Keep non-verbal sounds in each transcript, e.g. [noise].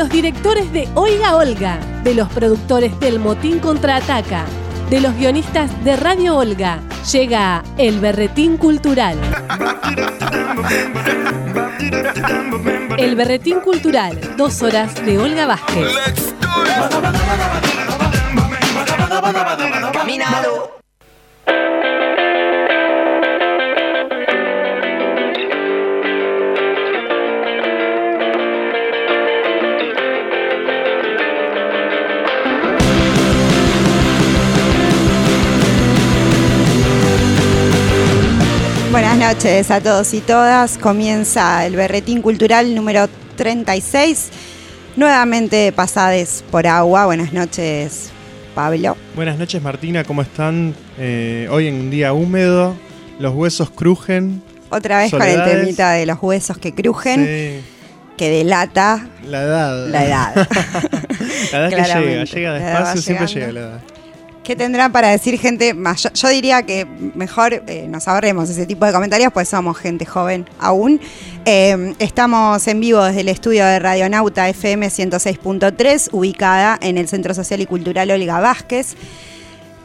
los directores de Oiga Olga, de los productores del Motín Contraataca, de los guionistas de Radio Olga, llega El Berretín Cultural. El Berretín Cultural, dos horas de Olga Vázquez. Buenas noches a todos y todas. Comienza el Berretín Cultural número 36. Nuevamente pasades por agua. Buenas noches, Pablo. Buenas noches Martina, ¿cómo están? Eh, hoy en un día húmedo, los huesos crujen. Otra vez con el Soledades. temita de los huesos que crujen, Sí, que delata la edad. la edad. [laughs] La edad que llega, llega despacio, siempre llega la edad. ¿Qué tendrán para decir gente mayor? Yo diría que mejor eh, nos ahorremos ese tipo de comentarios, pues somos gente joven aún. Eh, estamos en vivo desde el estudio de Radionauta FM 106.3, ubicada en el Centro Social y Cultural Olga Vázquez,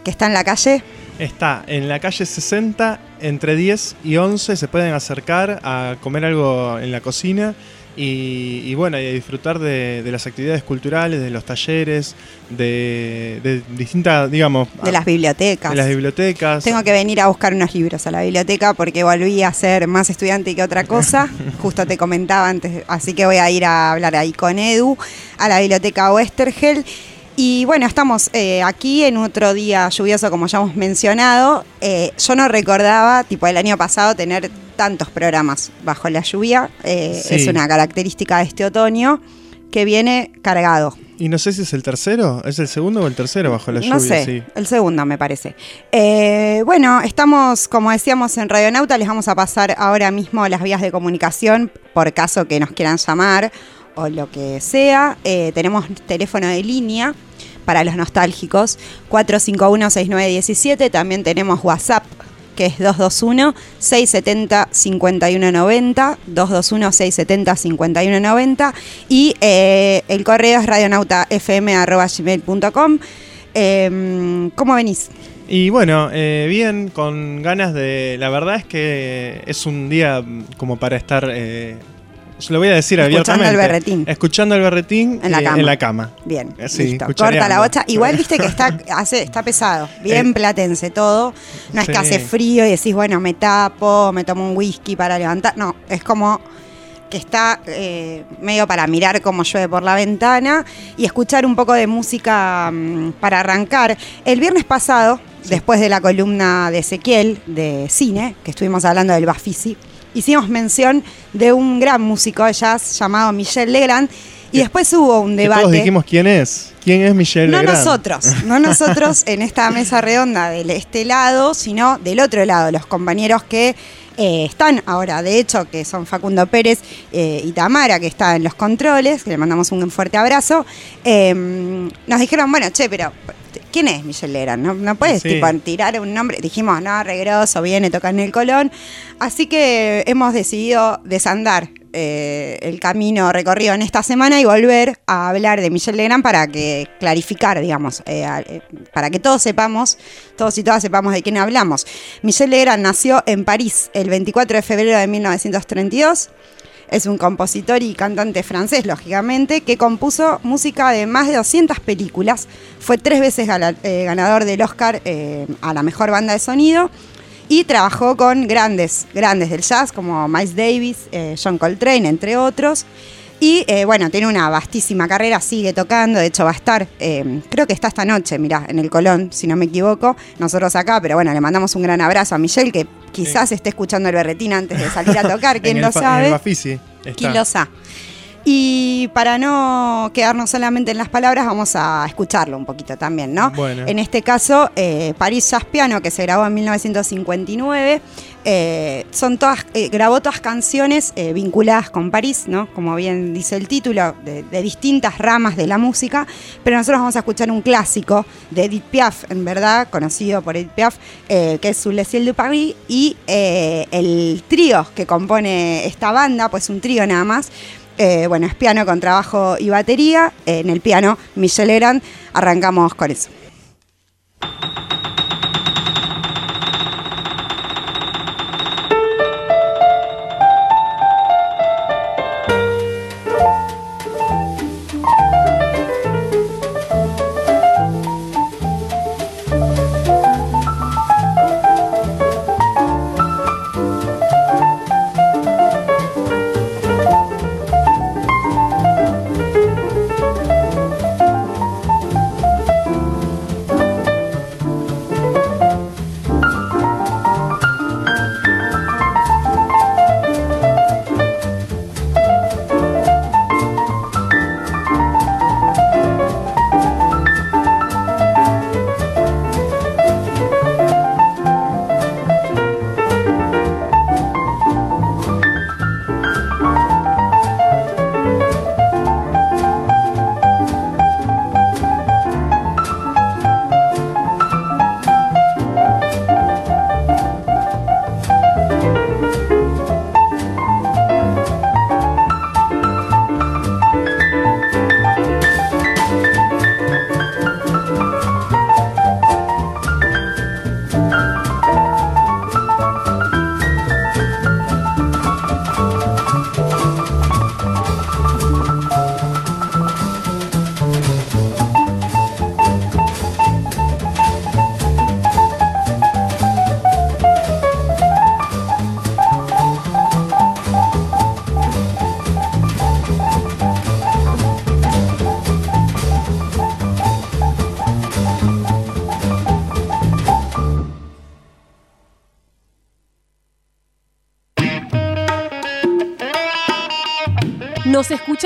que está en la calle. Está en la calle 60, entre 10 y 11, se pueden acercar a comer algo en la cocina y, y bueno, y a disfrutar de, de las actividades culturales, de los talleres, de, de distintas, digamos, de las bibliotecas. de las bibliotecas. Tengo que venir a buscar unos libros a la biblioteca porque volví a ser más estudiante que otra cosa. [laughs] Justo te comentaba antes, así que voy a ir a hablar ahí con Edu a la biblioteca Westergel. Y bueno, estamos eh, aquí en otro día lluvioso, como ya hemos mencionado. Eh, yo no recordaba, tipo el año pasado, tener tantos programas bajo la lluvia. Eh, Sí. Es una característica de este otoño que viene cargado. Y no sé si es el tercero, ¿es el segundo o el tercero bajo la lluvia? No sé, sí. el segundo me parece. Eh, bueno, estamos, como decíamos en Radionauta, les vamos a pasar ahora mismo las vías de comunicación por caso que nos quieran llamar o lo que sea. Eh, tenemos teléfono de línea para los nostálgicos, 451-6917. También tenemos WhatsApp, que es 221-670-5190, 221-670-5190. Y eh, el correo es radionautafm.gmail.com. Eh, ¿Cómo venís? Y bueno, eh, bien, con ganas de... La verdad es que es un día como para estar... lo voy a decir Escuchando abiertamente. el berretín. Escuchando el berretín En la cama. en la cama. Bien, Eh, sí, listo. Corta la bocha. Igual viste que está, [laughs] hace, está pesado, bien Eh, platense todo. No es que hace frío y decís, bueno, me tapo, me tomo un whisky para levantar. No, es como que está eh, medio para mirar cómo llueve por la ventana y escuchar un poco de música mm, para arrancar. El viernes pasado, después de la columna de Ezequiel de cine, que estuvimos hablando del Bafisi, hicimos mención de un gran músico de jazz llamado Michel Legrand. Y después hubo un debate. todos dijimos quién es. ¿Quién es Michelle No Legrand? nosotros, [laughs] no nosotros en esta mesa redonda de este lado, sino del otro lado, los compañeros que eh, están ahora, de hecho, que son Facundo Pérez eh, y Tamara, que está en los controles, que le mandamos un fuerte abrazo, eh, nos dijeron, bueno, che, pero ¿quién es Michelle Legrand? No, no puedes Sí. tipo, tirar un nombre. Dijimos, no, regroso, viene, toca en el Colón. Así que hemos decidido desandar eh, el camino recorrido en esta semana y volver a hablar de Michelle Legrand para que clarificar, digamos, eh, a- eh, para que todos sepamos, todos y todas sepamos de quién hablamos. Michelle Legrand nació en París el 24 de febrero de 1932. Es un compositor y cantante francés, lógicamente, que compuso música de más de 200 películas. Fue tres veces eh, ganador del Oscar eh, a la mejor banda de sonido y trabajó con grandes, grandes del jazz como Miles Davis, eh, John Coltrane, entre otros. Y eh, bueno, tiene una vastísima carrera, sigue tocando, de hecho va a estar, eh, creo que está esta noche, mirá, en el Colón, si no me equivoco, nosotros acá, pero bueno, le mandamos un gran abrazo a Michelle, que quizás esté escuchando el berretín antes de salir a tocar, [laughs] quién lo fa- En sabe. el Bafisi. está. ¿Quién lo sabe? Y para no quedarnos solamente en las palabras, vamos a escucharlo un poquito también, ¿no? Bueno. En este caso, eh, París Jazz Piano, que se grabó en 1959, eh, son todas, eh, grabó todas canciones eh, vinculadas con París, ¿no? Como bien dice el título, de, de distintas ramas de la música, pero nosotros vamos a escuchar un clásico de Edith Piaf, en verdad, conocido por Edith Piaf, que es Sous le ciel de Paris, y el trío que compone esta banda, pues un trío nada más, Eh, bueno, es piano con trabajo y batería. en el piano, Michelle Legrand. Arrancamos con eso.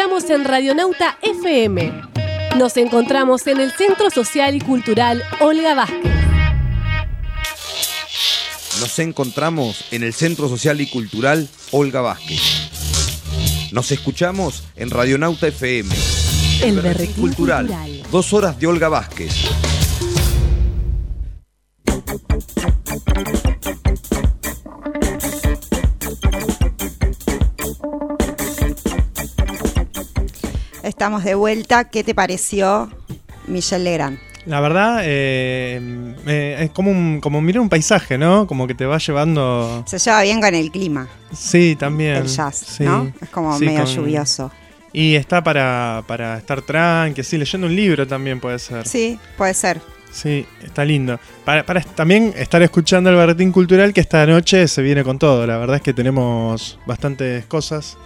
Escuchamos en Radionauta FM. Nos encontramos en el Centro Social y Cultural Olga Vázquez. Nos encontramos en el Centro Social y Cultural Olga Vázquez. Nos escuchamos en Radionauta FM. El Berretín Cultural. Dos horas de Olga Vázquez. Estamos de vuelta. ¿Qué te pareció Michelle Legrand? La verdad, eh, eh, es como, un, como mirar un paisaje, ¿no? Como que te va llevando... Se lleva bien con el clima. Sí, también. El jazz, ¿no? Es como medio lluvioso. Y está para, para estar tranqui, sí, leyendo un libro también puede ser. Sí, puede ser. Sí, está lindo. Para, para, también estar escuchando el Berretín Cultural que esta noche se viene con todo. La verdad es que tenemos bastantes cosas.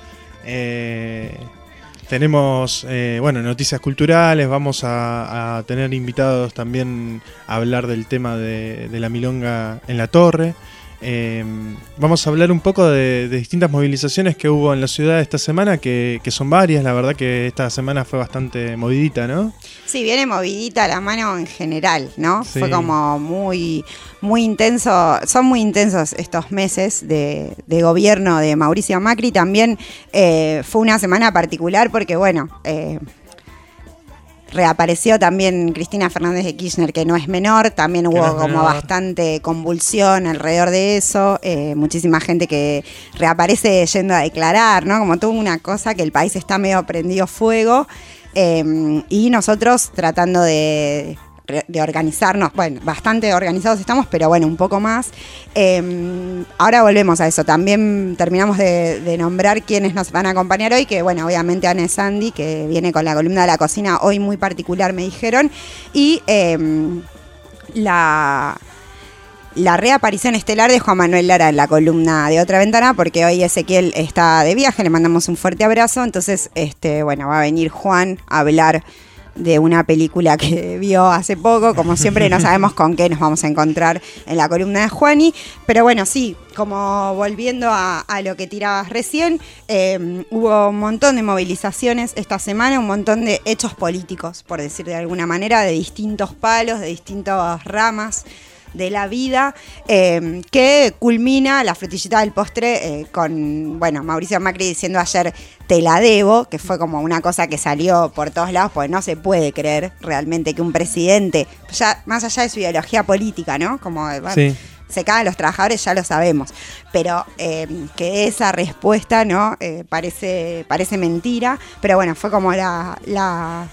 Eh, tenemos, eh, bueno, noticias culturales, vamos a, tener invitados también a hablar del tema de, la milonga en la torre. Em, vamos a hablar un poco de, distintas movilizaciones que hubo en la ciudad esta semana, que, son varias, la verdad que esta semana fue bastante movidita, ¿no? Sí, viene movidita la mano en general, ¿no? Fue como muy, muy intenso, son muy intensos estos meses de, gobierno de Mauricio Macri. También eh, fue una semana particular porque, bueno, eh, reapareció también Cristina Fernández de Kirchner, que no es menor, también hubo como bastante convulsión alrededor de eso, eh, muchísima gente que reaparece yendo a declarar, ¿no? Como tuvo una cosa que el país está medio prendido fuego. Eh, y nosotros tratando de de organizarnos, bueno, bastante organizados estamos, pero bueno, un poco más. Em, ahora volvemos a eso. También terminamos de, nombrar quienes nos van a acompañar hoy, que bueno, obviamente Anne Sandy, que viene con la columna de la cocina hoy muy particular, me dijeron, y em, la la reaparición estelar de Juan Manuel Lara en la columna de otra ventana, porque hoy Ezequiel está de viaje, le mandamos un fuerte abrazo. Entonces, este, bueno, va a venir Juan a hablar de una película que [laughs] vio hace poco. Como siempre, no sabemos con qué nos vamos a encontrar en la columna de Juani. Pero bueno, sí, como volviendo a, lo que tirabas recién, eh, hubo un montón de movilizaciones esta semana, un montón de hechos políticos, por decir de alguna manera, de distintos palos, de distintas ramas de la vida, em, que culmina la frutillita del postre eh, con, bueno, Mauricio Macri diciendo ayer te la debo, que fue como una cosa que salió por todos lados, porque no se puede creer realmente que un presidente, ya más allá de su ideología política, ¿no? Como se caen los trabajadores, ya lo sabemos. Pero eh, que esa respuesta, ¿no? Eh, parece, parece mentira. Pero bueno, fue como la, la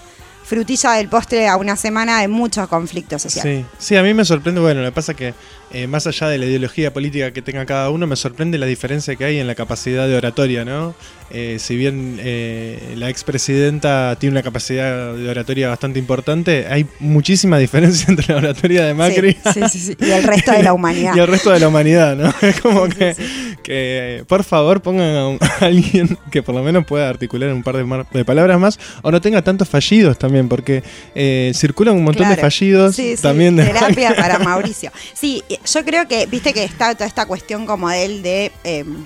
frutilla del postre a una semana de muchos conflictos sociales. Sí, sí, a mí me sorprende, bueno, lo que pasa que eh, más allá de la ideología política que tenga cada uno, me sorprende la diferencia que hay en la capacidad de oratoria, ¿no? Eh, si bien eh, la expresidenta tiene una capacidad de oratoria bastante importante, hay muchísima diferencia [laughs] entre la oratoria de Macri y el resto de la humanidad. [laughs] y el resto de la humanidad, ¿no? [laughs] Es como que, que, por favor, pongan a, alguien que por lo menos pueda articular un par de, palabras más o no tenga tantos fallidos también, porque circulan un montón de fallidos también. De terapia para Mauricio. Sí, yo creo que, viste que está toda esta cuestión como de él de... Em,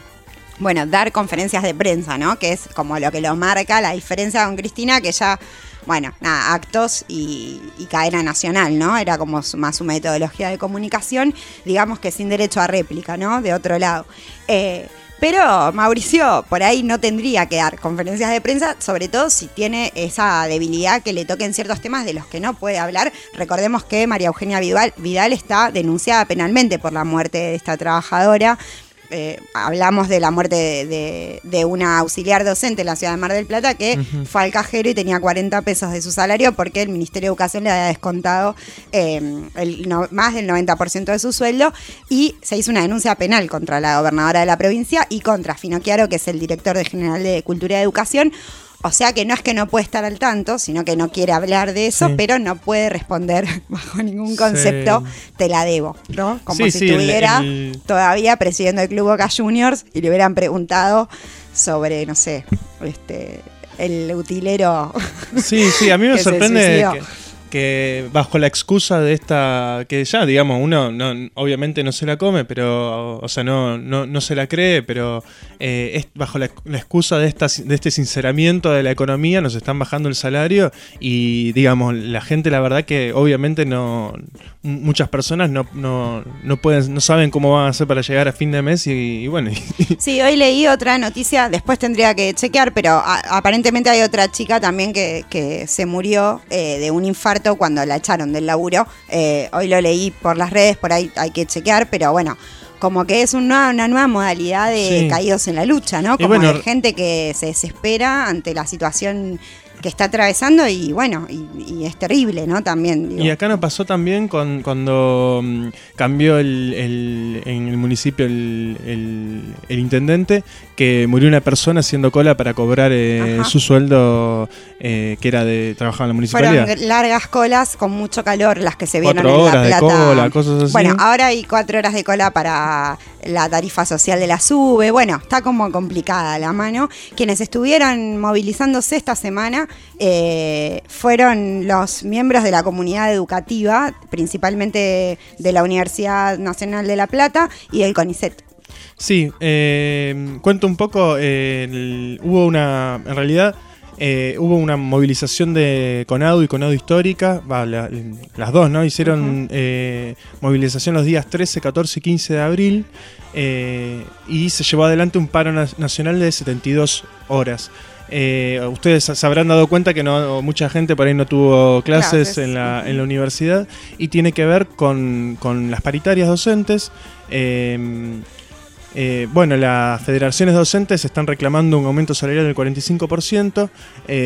bueno, dar conferencias de prensa, ¿no? Que es como lo que lo marca, la diferencia con Cristina, que ya, bueno, nada, actos y, cadena nacional, ¿no? Era como más su metodología de comunicación, digamos que sin derecho a réplica, ¿no? De otro lado. Eh, pero Mauricio por ahí no tendría que dar conferencias de prensa, sobre todo si tiene esa debilidad que le toquen ciertos temas de los que no puede hablar. Recordemos que María Eugenia Vidal, está denunciada penalmente por la muerte de esta trabajadora. Eh, hablamos de la muerte de, una auxiliar docente en la ciudad de Mar del Plata que fue al cajero y tenía 40 pesos de su salario porque el Ministerio de Educación le había descontado eh, más del 90% de su sueldo y se hizo una denuncia penal contra la gobernadora de la provincia y contra Fino Chiaro, que es el director de General de Cultura y Educación o sea que no es que no puede estar al tanto, sino que no quiere hablar de eso, pero no puede responder [laughs] bajo ningún concepto, te la debo, ¿no? Como si estuviera todavía presidiendo el Club Boca Juniors y le hubieran preguntado sobre, no sé, este el utilero. Sí, sí, a mí [laughs] me sorprende que bajo la excusa de esta, que ya digamos, uno no, obviamente no se la come, pero, o sea, no, no, no se la cree, pero eh, es bajo la, excusa de, esta, de este sinceramiento de la economía nos están bajando el salario y digamos, la gente la verdad que obviamente no, muchas personas no, no, no pueden, no saben cómo van a hacer para llegar a fin de mes y, bueno. [laughs] sí, hoy leí otra noticia, después tendría que chequear, pero aparentemente hay otra chica también que, que se murió eh, de un infarto cuando la echaron del laburo. Eh, hoy lo leí por las redes, por ahí hay que chequear, pero bueno, como que es una, una nueva modalidad de caídos en la lucha, ¿no? Como de gente que se desespera ante la situación que está atravesando y bueno, y, es terrible, ¿no? También. Y acá nos pasó también con, cuando mm, cambió el, en el municipio el, intendente, que murió una persona haciendo cola para cobrar eh, su sueldo eh, que era de trabajar en la municipalidad. Fueron largas colas con mucho calor las que se vieron en La Plata. De cola, cosas así. Bueno, ahora hay cuatro horas de cola para la tarifa social de la SUBE. Bueno, está como complicada la mano. Quienes estuvieron movilizándose esta semana eh, fueron los miembros de la comunidad educativa, principalmente de la Universidad Nacional de La Plata y del CONICET. Sí, eh, cuento un poco, hubo una, en realidad eh, hubo una movilización de Conado y Conado Histórica, las dos, ¿no? Hicieron movilización los días 13, 14 y 15 de abril y se llevó adelante un paro nacional de 72 horas. Eh, ustedes se habrán dado cuenta que no mucha gente por ahí no tuvo clases, en, la, en, la, universidad y tiene que ver con, las paritarias docentes. Eh, eh, bueno, las federaciones docentes están reclamando un aumento salarial del 45%,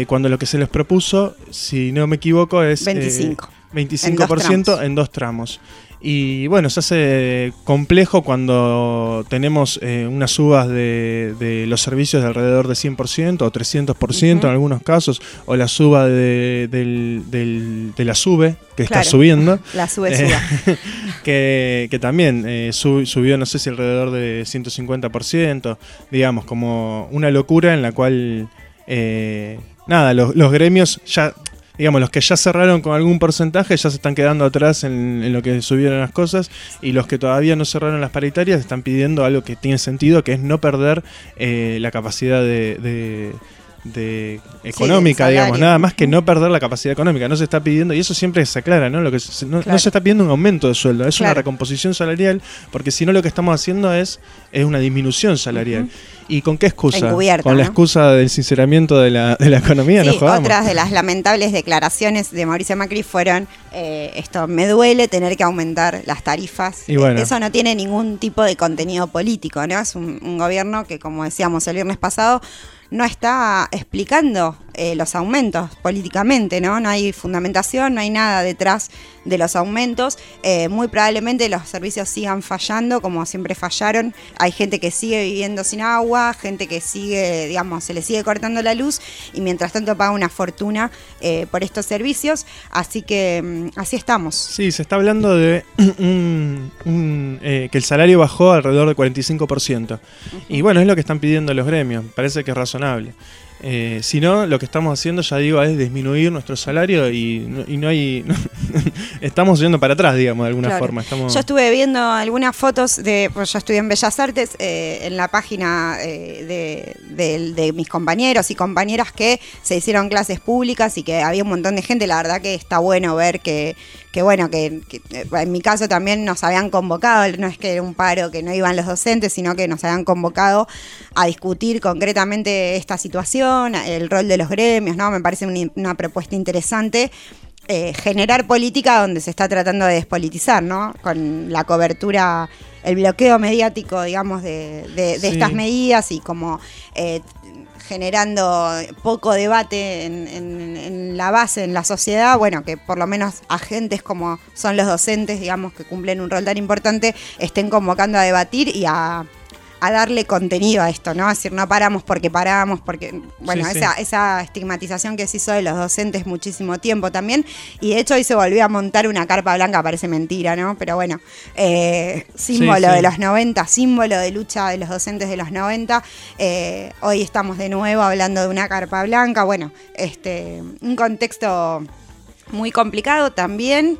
cuando lo que se les propuso, si no me equivoco, es 25%, 25 en dos tramos. Y bueno, se hace complejo cuando tenemos eh, unas subas de, los servicios de alrededor de 100% o 300% en algunos casos, o la suba de, la SUBE, que está subiendo. [laughs] La SUBE [laughs] eh, que, también eh, subió, no sé si alrededor de 150%, digamos, como una locura en la cual... nada, los, los gremios ya digamos, los que ya cerraron con algún porcentaje ya se están quedando atrás en, lo que subieron las cosas y los que todavía no cerraron las paritarias están pidiendo algo que tiene sentido, que es no perder eh, la capacidad de, de económica, del digamos, nada más que no perder la capacidad económica. No se está pidiendo, y eso siempre se aclara, ¿no? Lo que se- no, se está pidiendo un aumento de sueldo, es una recomposición salarial, porque si no lo que estamos haciendo es, es una disminución salarial. ¿Y con qué excusa? Con la ¿no? excusa del sinceramiento de la, de la economía, Sí, otras de las lamentables declaraciones de Mauricio Macri fueron eh, esto, me duele tener que aumentar las tarifas. Y bueno. Eso no tiene ningún tipo de contenido político, ¿no? Es un, un gobierno que, como decíamos el viernes pasado, no está explicando eh, los aumentos políticamente, ¿no? No hay fundamentación, no hay nada detrás de los aumentos. Eh, muy probablemente los servicios sigan fallando, como siempre fallaron. Hay gente que sigue viviendo sin agua, gente que sigue, digamos, se le sigue cortando la luz y mientras tanto paga una fortuna eh, por estos servicios. Así que mm, así estamos. Sí, se está hablando de [clears throat] un- un, eh, que el salario bajó alrededor del 45%. Y bueno, es lo que están pidiendo los gremios. Parece que es razonable. Eh, si no, lo que estamos haciendo, ya digo, es disminuir nuestro salario y no, y no hay... [laughs] estamos yendo para atrás, digamos, de alguna Claro. forma. Estamos... Yo estuve viendo algunas fotos de, pues yo estudié en Bellas Artes, eh, en la página eh, de, de- de mis compañeros y compañeras que se hicieron clases públicas y que había un montón de gente. La verdad que está bueno ver que, que bueno, que, que, eh, en mi caso también nos habían convocado, no es que era un paro que no iban los docentes, sino que nos habían convocado a discutir concretamente esta situación, el rol de los gremios, ¿no? Me parece una, una propuesta interesante eh, generar política donde se está tratando de despolitizar, ¿no? Con la cobertura, el bloqueo mediático, digamos, de, de- de Sí. estas medidas y como eh, generando poco debate en, la base, en la sociedad, bueno, que por lo menos agentes como son los docentes, digamos, que cumplen un rol tan importante, estén convocando a debatir y a a darle contenido a esto, ¿no? Es decir, no paramos porque paramos, porque, bueno, Sí, sí. esa, estigmatización que se hizo de los docentes muchísimo tiempo también, y de hecho hoy se volvió a montar una carpa blanca, parece mentira, ¿no? Pero bueno, eh, símbolo Sí, sí. de los 90, símbolo de lucha de los docentes de los 90, eh, hoy estamos de nuevo hablando de una carpa blanca, bueno, este, un contexto muy complicado también.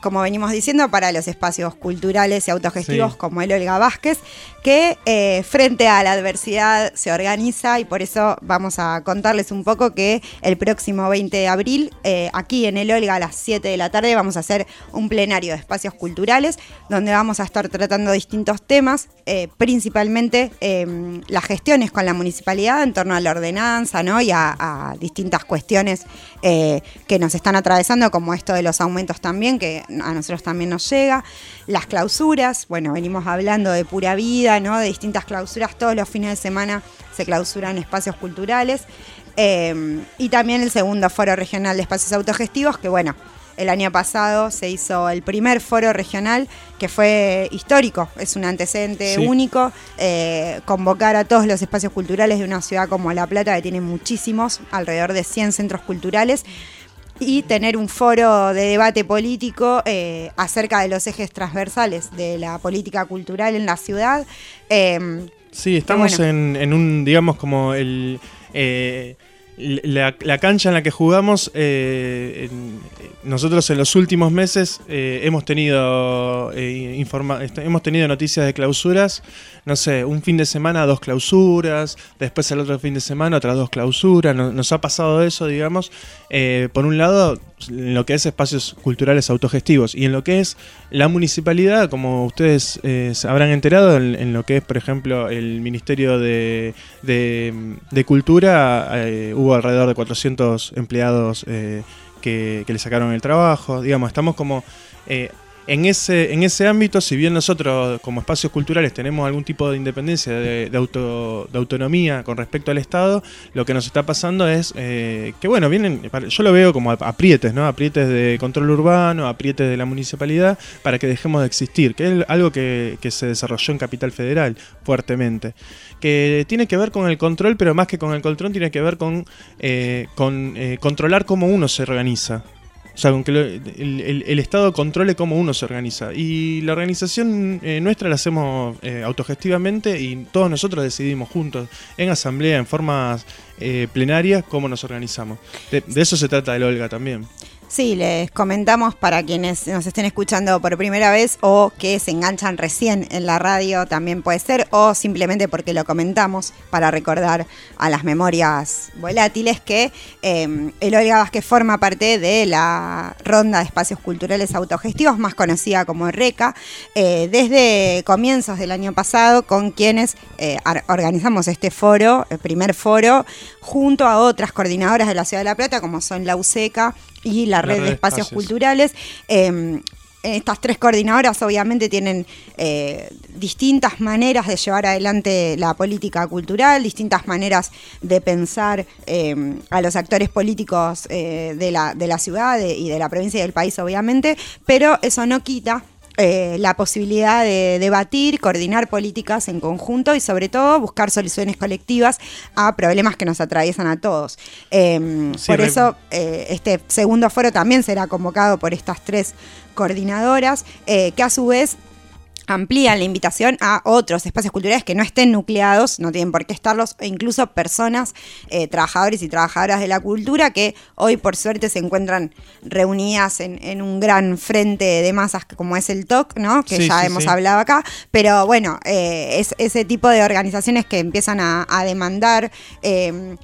Como venimos diciendo, para los espacios culturales y autogestivos Sí. como el Olga Vázquez, que eh, frente a la adversidad se organiza y por eso vamos a contarles un poco que el próximo 20 de abril, eh, aquí en el Olga a las 7 de la tarde, vamos a hacer un plenario de espacios culturales donde vamos a estar tratando distintos temas, eh, principalmente eh, las gestiones con la municipalidad en torno a la ordenanza ¿no? y a, distintas cuestiones que nos están atravesando, como esto de los aumentos también, que a nosotros también nos llega, las clausuras, bueno, venimos hablando de pura vida, ¿no? de distintas clausuras, todos los fines de semana se clausuran espacios culturales, eh, y también el segundo foro regional de espacios autogestivos, que bueno, el año pasado se hizo el primer foro regional que fue histórico, es un antecedente Sí. único, eh, convocar a todos los espacios culturales de una ciudad como La Plata, que tiene muchísimos, alrededor de 100 centros culturales, y tener un foro de debate político eh, acerca de los ejes transversales de la política cultural en la ciudad. Eh, Sí, estamos bueno. en, en un, digamos, como el... eh, la, la cancha en la que jugamos, eh, nosotros en los últimos meses eh, hemos tenido eh, informa- hemos tenido noticias de clausuras, no sé, un fin de semana dos clausuras, después el otro fin de semana otras dos clausuras, no- nos ha pasado eso, digamos, eh, por un lado, en lo que es espacios culturales autogestivos y en lo que es la municipalidad, como ustedes eh, se habrán enterado, en, lo que es, por ejemplo, el Ministerio de, de- de Cultura, eh, hubo alrededor de 400 empleados eh, que, que le sacaron el trabajo. Digamos, estamos como... en ese, en ese ámbito, si bien nosotros como espacios culturales tenemos algún tipo de independencia, de, de auto, de autonomía con respecto al Estado, lo que nos está pasando es eh, que, bueno, vienen, yo lo veo como aprietes, ¿no? Aprietes de control urbano, aprietes de la municipalidad, para que dejemos de existir, que es algo que, se desarrolló en Capital Federal fuertemente, que tiene que ver con el control, pero más que con el control, tiene que ver con, eh, eh, controlar cómo uno se organiza. O sea, con que lo- el, el- Estado controle cómo uno se organiza. Y la organización eh, nuestra la hacemos eh, autogestivamente y todos nosotros decidimos juntos, en asamblea, en formas eh, plenarias, cómo nos organizamos. De, de eso se trata el Olga también. Sí, les comentamos para quienes nos estén escuchando por primera vez o que se enganchan recién en la radio, también puede ser, o simplemente porque lo comentamos para recordar a las memorias volátiles que eh, el Olga Vázquez forma parte de la ronda de espacios culturales autogestivos, más conocida como RECA, eh, desde comienzos del año pasado, con quienes eh, organizamos este foro, el primer foro, junto a otras coordinadoras de la Ciudad de La Plata, como son la USECA, y la, red, de espacios, culturales. Em, estas tres coordinadoras obviamente tienen eh, distintas maneras de llevar adelante la política cultural, distintas maneras de pensar em, a los actores políticos eh, de, la, de la ciudad y de la provincia y del país obviamente, pero eso no quita eh, la posibilidad de debatir, coordinar políticas en conjunto y sobre todo buscar soluciones colectivas a problemas que nos atraviesan a todos. Em, por eso eh, este segundo foro también será convocado por estas tres coordinadoras, eh, que a su vez amplían la invitación a otros espacios culturales que no estén nucleados, no tienen por qué estarlos, e incluso personas, eh, trabajadores y trabajadoras de la cultura que hoy por suerte se encuentran reunidas en, un gran frente de masas como es el TOC, ¿no? que ya hemos hablado acá, pero bueno, eh, es ese tipo de organizaciones que empiezan a, demandar eh,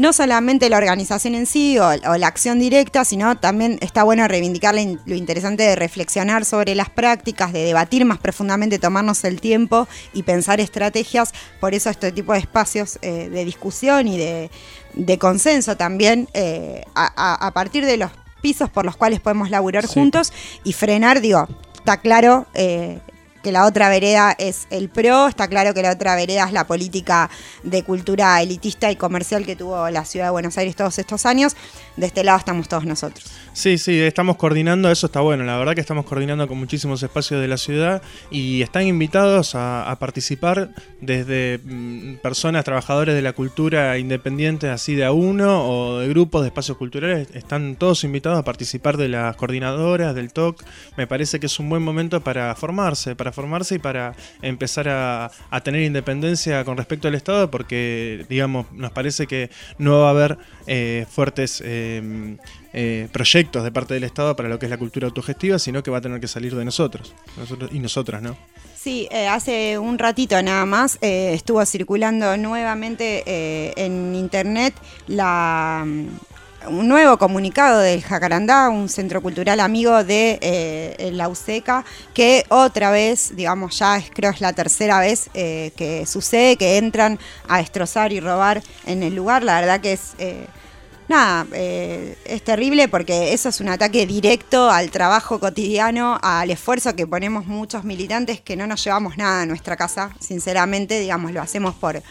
no solamente la organización en sí o, la acción directa, sino también está bueno reivindicar lo interesante de reflexionar sobre las prácticas, de debatir más profundamente, tomarnos el tiempo y pensar estrategias. Por eso este tipo de espacios eh, de discusión y de, consenso también eh, a, partir de los pisos por los cuales podemos laburar juntos y frenar, digo, está claro, eh, que la otra vereda es el PRO, está claro que la otra vereda es la política de cultura elitista y comercial que tuvo la ciudad de Buenos Aires todos estos años. De este lado estamos todos nosotros. Sí, sí, estamos coordinando, eso está bueno, la verdad que estamos coordinando con muchísimos espacios de la ciudad y están invitados a, participar desde mm, personas, trabajadores de la cultura independiente, así de a uno o de grupos de espacios culturales, están todos invitados a participar de las coordinadoras, del TOC. Me parece que es un buen momento para formarse, para formarse y para empezar a, tener independencia con respecto al Estado, porque, digamos, nos parece que no va a haber eh, fuertes eh, eh, proyectos de parte del Estado para lo que es la cultura autogestiva, sino que va a tener que salir de nosotros, y nosotras, ¿no? Sí, hace un ratito nada más estuvo circulando nuevamente en internet la un nuevo comunicado del Jacarandá, un centro cultural amigo de la USECA, que otra vez, digamos, ya es, creo es la tercera vez que sucede, que entran a destrozar y robar en el lugar. La verdad que es... nada, es terrible porque eso es un ataque directo al trabajo cotidiano, al esfuerzo que ponemos muchos militantes que no nos llevamos nada a nuestra casa, sinceramente, digamos, lo hacemos por,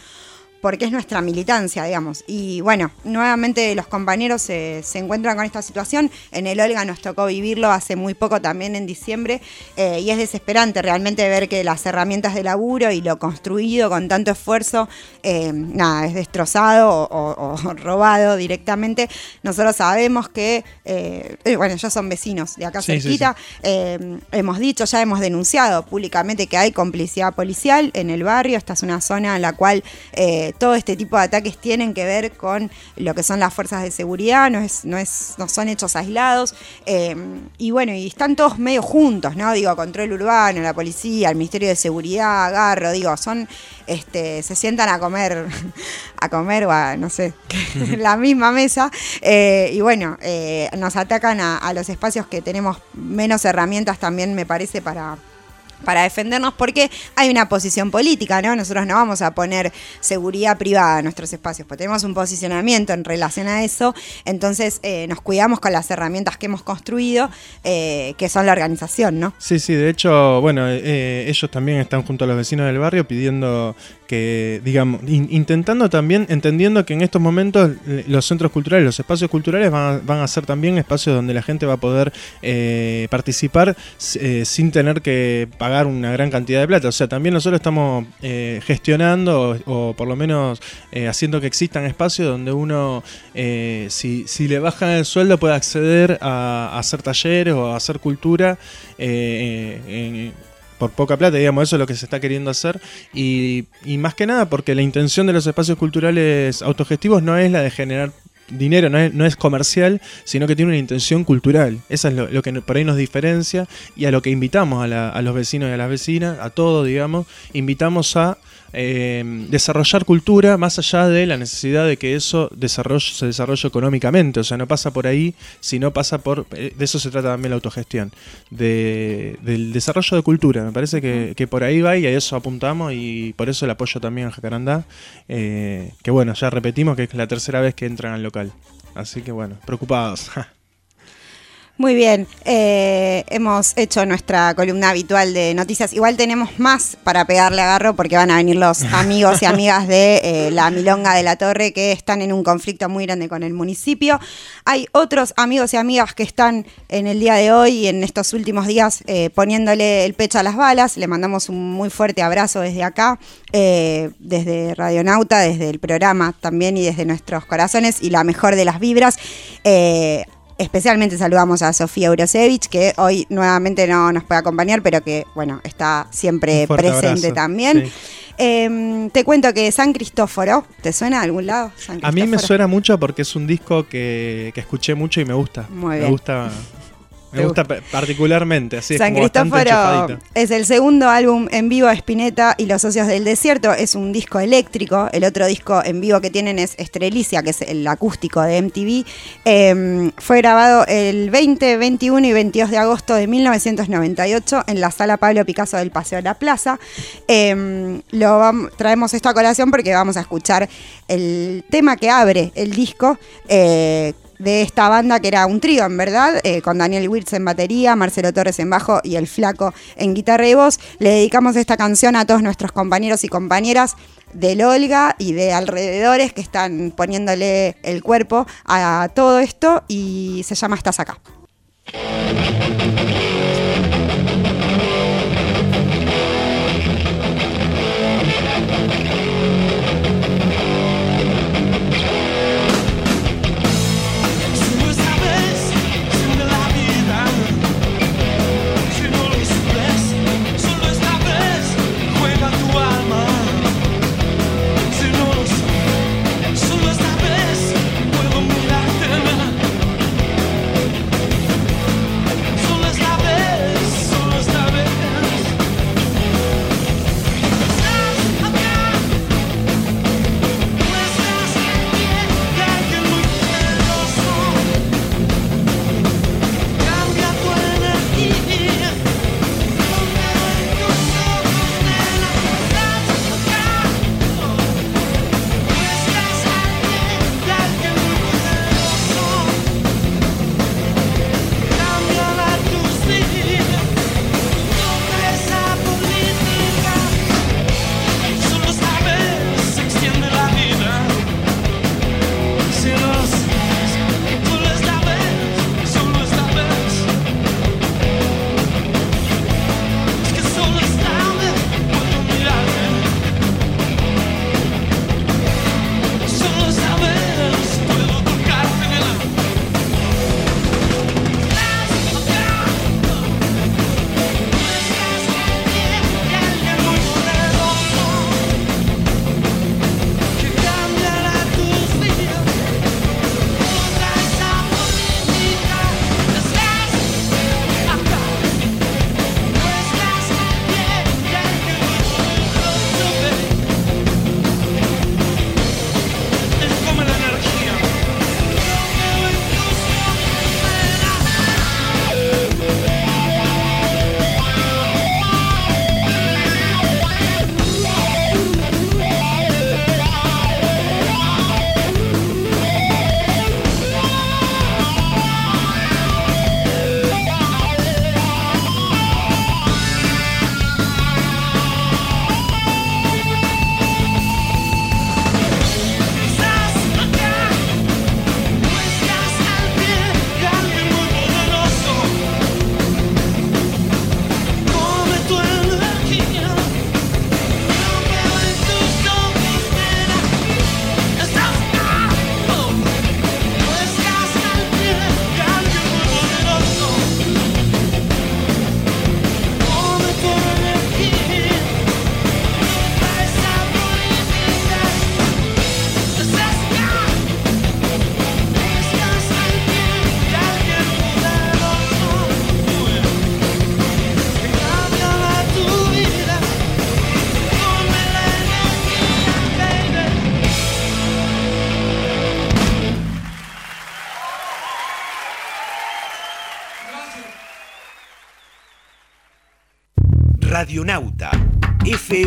porque es nuestra militancia, digamos. Y bueno, nuevamente los compañeros se, encuentran con esta situación. En el Olga nos tocó vivirlo hace muy poco también en diciembre eh, y es desesperante realmente ver que las herramientas de laburo y lo construido con tanto esfuerzo, eh, nada, es destrozado o, [laughs] robado directamente. Nosotros sabemos que, eh, bueno, ya son vecinos de acá cerquita, hemos dicho, ya hemos denunciado públicamente que hay complicidad policial en el barrio. Esta es una zona en la cual todo este tipo de ataques tienen que ver con lo que son las fuerzas de seguridad, no, es, no, es, no son hechos aislados. Eh, y bueno, y están todos medio juntos, ¿no? Digo, control urbano, la policía, el Ministerio de Seguridad, Agarro, digo, son, este, se sientan a comer, [laughs] a comer o a, no sé, [laughs] la misma mesa. Eh, y bueno, eh, nos atacan a los espacios que tenemos menos herramientas también, me parece, para para defendernos porque hay una posición política, ¿no? Nosotros no vamos a poner seguridad privada en nuestros espacios, porque tenemos un posicionamiento en relación a eso, entonces eh, nos cuidamos con las herramientas que hemos construido, eh, que son la organización, ¿no? Sí, sí, de hecho, bueno, eh, ellos también están junto a los vecinos del barrio pidiendo que, digamos, intentando también, entendiendo que en estos momentos los centros culturales, los espacios culturales van a, ser también espacios donde la gente va a poder eh, participar eh, sin tener que pagar una gran cantidad de plata. O sea, también nosotros estamos eh, gestionando o, por lo menos haciendo que existan espacios donde uno, si, si, le bajan el sueldo, pueda acceder a, hacer talleres o a hacer cultura. En, por poca plata, digamos, eso es lo que se está queriendo hacer. Y, más que nada porque la intención de los espacios culturales autogestivos no es la de generar dinero, no es, no es comercial, sino que tiene una intención cultural. Eso es lo, que por ahí nos diferencia y a lo que invitamos a, la- a los vecinos y a las vecinas, a todos, digamos, invitamos a eh, desarrollar cultura más allá de la necesidad de que eso se desarrolle económicamente. O sea, no pasa por ahí, sino pasa por... eh, De eso se trata también la autogestión, de- del desarrollo de cultura. Me parece que, que por ahí va y a eso apuntamos y por eso el apoyo también a Jacarandá, eh, que bueno, ya repetimos que es la tercera vez que entran al local. Así que bueno, preocupados. Muy bien, eh, hemos hecho nuestra columna habitual de noticias. Igual tenemos más para pegarle agarro porque van a venir los [laughs] amigos y amigas de eh, la Milonga de la Torre que están en un conflicto muy grande con el municipio. Hay otros amigos y amigas que están en el día de hoy y en estos últimos días eh, poniéndole el pecho a las balas. Le mandamos un muy fuerte abrazo desde acá, desde Radionauta, desde el programa también y desde nuestros corazones y la mejor de las vibras. Especialmente saludamos a Sofía Eurosevich, que hoy nuevamente no nos puede acompañar, pero que, bueno, está siempre presente abrazo, también. sí. Eh, te cuento que San Cristóforo, ¿te suena de algún lado? San A mí me suena mucho porque es un disco que, que escuché mucho y me gusta. Muy me bien. gusta, me gusta particularmente, así San es como Cristóforo es el segundo álbum en vivo de Spinetta y los Socios del Desierto. Es un disco eléctrico. El otro disco en vivo que tienen es Estrelicia, que es el acústico de MTV. Eh, fue grabado el 20, 21 y 22 de agosto de 1998 en la sala Pablo Picasso del Paseo de la Plaza. Eh, lo traemos esta colación porque vamos a escuchar el tema que abre el disco. eh, de esta banda que era un trío, en verdad, eh, con Daniel Wirtz en batería, Marcelo Torres en bajo y el Flaco en guitarra y voz. Le dedicamos esta canción a todos nuestros compañeros y compañeras del Olga y de alrededores que están poniéndole el cuerpo a todo esto y se llama Estás acá.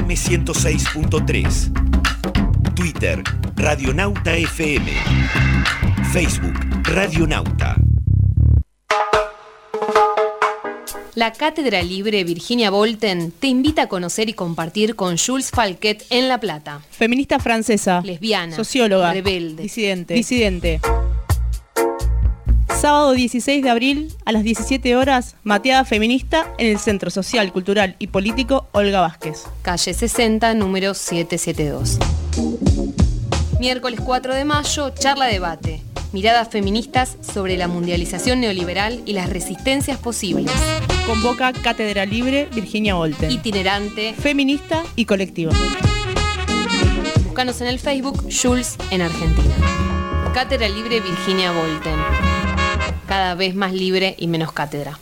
FM 106.3. Twitter Radionauta FM. Facebook Radionauta. La Cátedra Libre Virginia Volten te invita a conocer y compartir con Jules Falquet en La Plata. Feminista francesa. Lesbiana. Socióloga. Rebelde. Disidente. Disidente. Sábado 16 de abril a las 17 horas, mateada feminista en el Centro Social, Cultural y Político Olga Vázquez. Calle 60, número 772. Miércoles 4 de mayo, charla debate. Miradas feministas sobre la mundialización neoliberal y las resistencias posibles. Convoca Cátedra Libre Virginia Volten. Itinerante. Feminista y colectiva. Búscanos en el Facebook Jules en Argentina. Cátedra Libre Virginia Volten. Cada vez más libre y menos cátedra.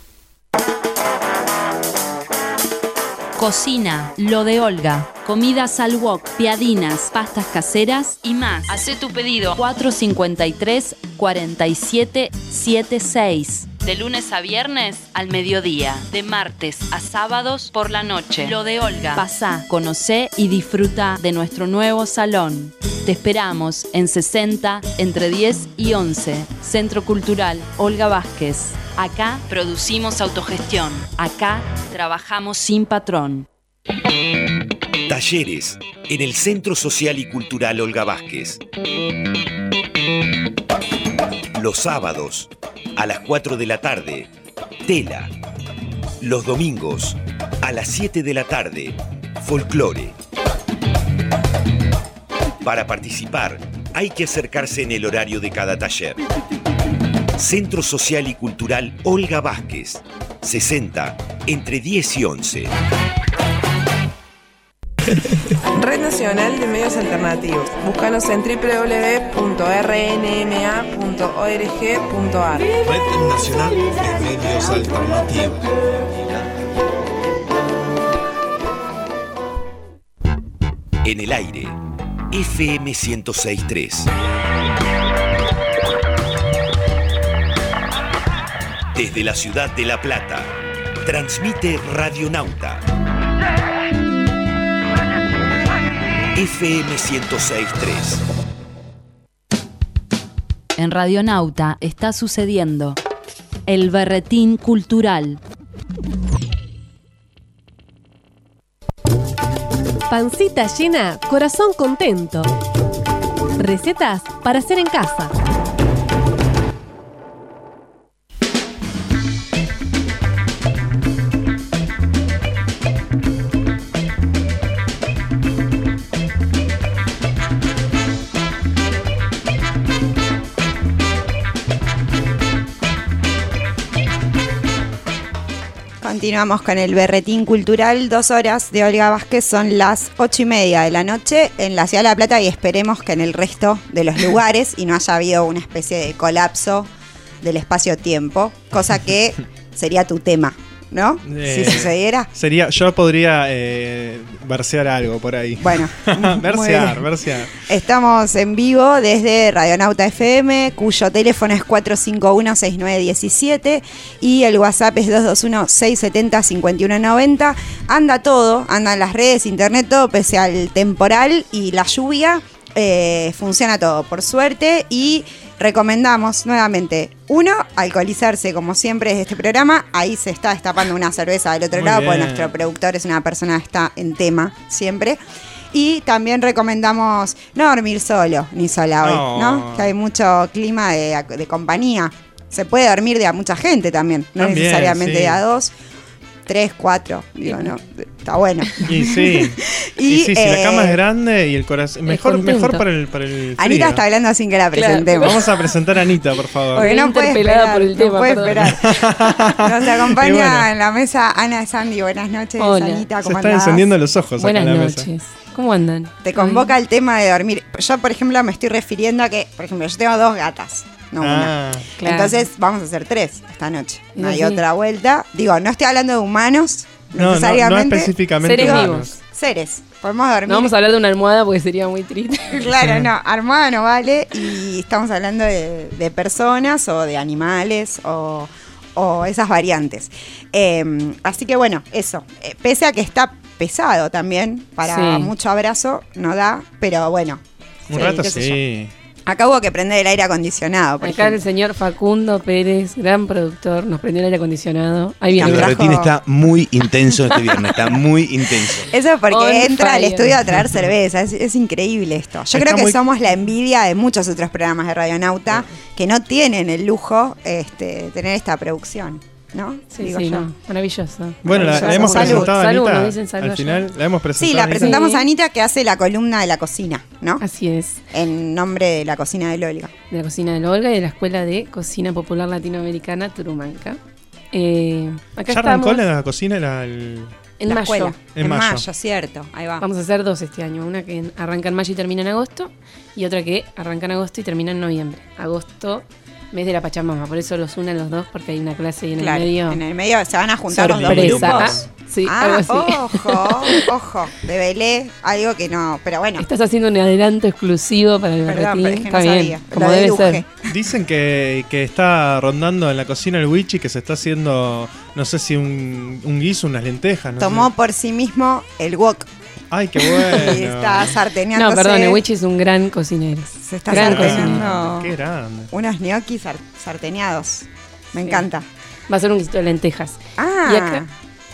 Cocina, lo de Olga. Comidas al wok, piadinas, pastas caseras y más. Hacé tu pedido 453 4776. De lunes a viernes al mediodía. De martes a sábados por la noche. Lo de Olga. Pasá, conocé y disfruta de nuestro nuevo salón. Te esperamos en 60 entre 10 y 11. Centro Cultural Olga Vázquez. Acá producimos autogestión. Acá trabajamos sin patrón. Talleres en el Centro Social y Cultural Olga Vázquez. Los sábados a las 4 de la tarde, tela. Los domingos a las 7 de la tarde, folclore. Para participar hay que acercarse en el horario de cada taller. Centro Social y Cultural Olga Vázquez, 60 entre 10 y 11. Red Nacional de Medios Alternativos. Búscanos en www.rnma.org.ar. Red Nacional de Medios Alternativos. En el aire, FM 1063. Desde la ciudad de La Plata, transmite Radionauta. FM 1063. En Radionauta está sucediendo el berretín cultural. Pancita llena, corazón contento. Recetas para hacer en casa. Continuamos con el berretín cultural. Dos horas de Olga Vázquez son las ocho y media de la noche en la Ciudad de La Plata y esperemos que en el resto de los lugares y no haya habido una especie de colapso del espacio-tiempo, cosa que [laughs] sería tu tema, ¿no? Eh, si sucediera. Sería, yo podría eh, versear algo por ahí. Bueno, [laughs] versear, versear. Estamos en vivo desde Radionauta FM, cuyo teléfono es 451-6917 y el WhatsApp es 221-670-5190. Anda todo, andan las redes, internet, todo, pese al temporal y la lluvia. eh, funciona todo, por suerte. Y recomendamos nuevamente, uno, alcoholizarse como siempre desde este programa. Ahí se está destapando una cerveza del otro Muy lado, porque bien. nuestro productor es una persona que está en tema siempre. Y también recomendamos no dormir solo ni sola hoy, No. ¿no? Que hay mucho clima de, de compañía. Se puede dormir de a mucha gente también, no También, necesariamente sí. de a dos, tres, cuatro. Digo, no, está bueno. Y sí. [laughs] Y, y, sí, si la eh, cama es grande y el corazón. Mejor, mejor para el, para el Anita está hablando sin que la presentemos. Vamos a presentar a Anita, por favor. Porque no puede esperar, por el no puede esperar. [laughs] Nos acompaña bueno. en la mesa Ana Sandy. Buenas noches, Hola. Anita. Se ¿Cómo están encendiendo los ojos acá Buenas en la mesa. noches. ¿Cómo andan? Te convoca el tema de dormir. Yo, por ejemplo, me estoy refiriendo a que, por ejemplo, yo tengo dos gatas, no una. Ah, Claro. Entonces vamos a hacer tres esta noche. No hay Sí. otra vuelta. Digo, no estoy hablando de humanos no, no, no necesariamente. específicamente. Seres humanos. vivos. Seres. Podemos dormir. No vamos a hablar de una almohada porque sería muy triste. [laughs] Claro, no, [laughs] armada no vale y estamos hablando de, de personas o de animales o, o esas variantes. Eh, así que bueno, eso. Eh, pese a que está pesado también, para Sí. mucho abrazo, no da, pero bueno. Un sí, rato sí. Acá hubo que prender el aire acondicionado. Por Acá el señor Facundo Pérez, gran productor, nos prendió el aire acondicionado. Ahí viene. El berretín está muy intenso este viernes, está muy intenso. [laughs] Eso es porque On entra al estudio a traer cerveza. Es, es increíble esto. Yo Está creo que muy- somos la envidia de muchos otros programas de Radionauta que no tienen el lujo este, de tener esta producción. ¿No? Sí, Digo sí, yo. no, maravilloso. Bueno, la, hemos Salud. presentado a Salud, Anita. nos dicen salud al final la hemos presentado. Sí, la a Anita. presentamos Sí. a Anita que hace la columna de la cocina, ¿no? Así es. En nombre de la cocina del Olga. De la cocina de la Olga y de la Escuela de Cocina Popular Latinoamericana Turumanca. Eh, acá ¿Ya arrancó estamos la cocina la, el- en la mayo. escuela. En En, mayo. mayo. cierto. Ahí va. Vamos a hacer dos este año. Una que arranca en mayo y termina en agosto. Y otra que arranca en agosto y termina en noviembre. Agosto, mes de la Pachamama. Por eso los unen los dos, porque hay una clase ahí en Claro, el medio. en el medio se van a juntar los dos grupos. Ah, sí, Ah, algo así. ojo, [laughs] ojo. Develé algo que no. Pero bueno, Estás haciendo un adelanto exclusivo para el Perdón, es que Está no bien, sabía. como Lo debe deduje. ser. Dicen que, que está rondando en la cocina el Wichi, que se está haciendo, no sé si un, un guiso, unas lentejas. No tomó sé. por sí mismo el wok. Ay, qué [laughs] Y bueno. está sarteneándose. No, perdón, el Wichi es un gran cocinero. Se está gran sarteneando Qué grande. unos gnocchis sar- sarteneados. Me encanta. Va a ser un guisito de lentejas. Ah, Y acá-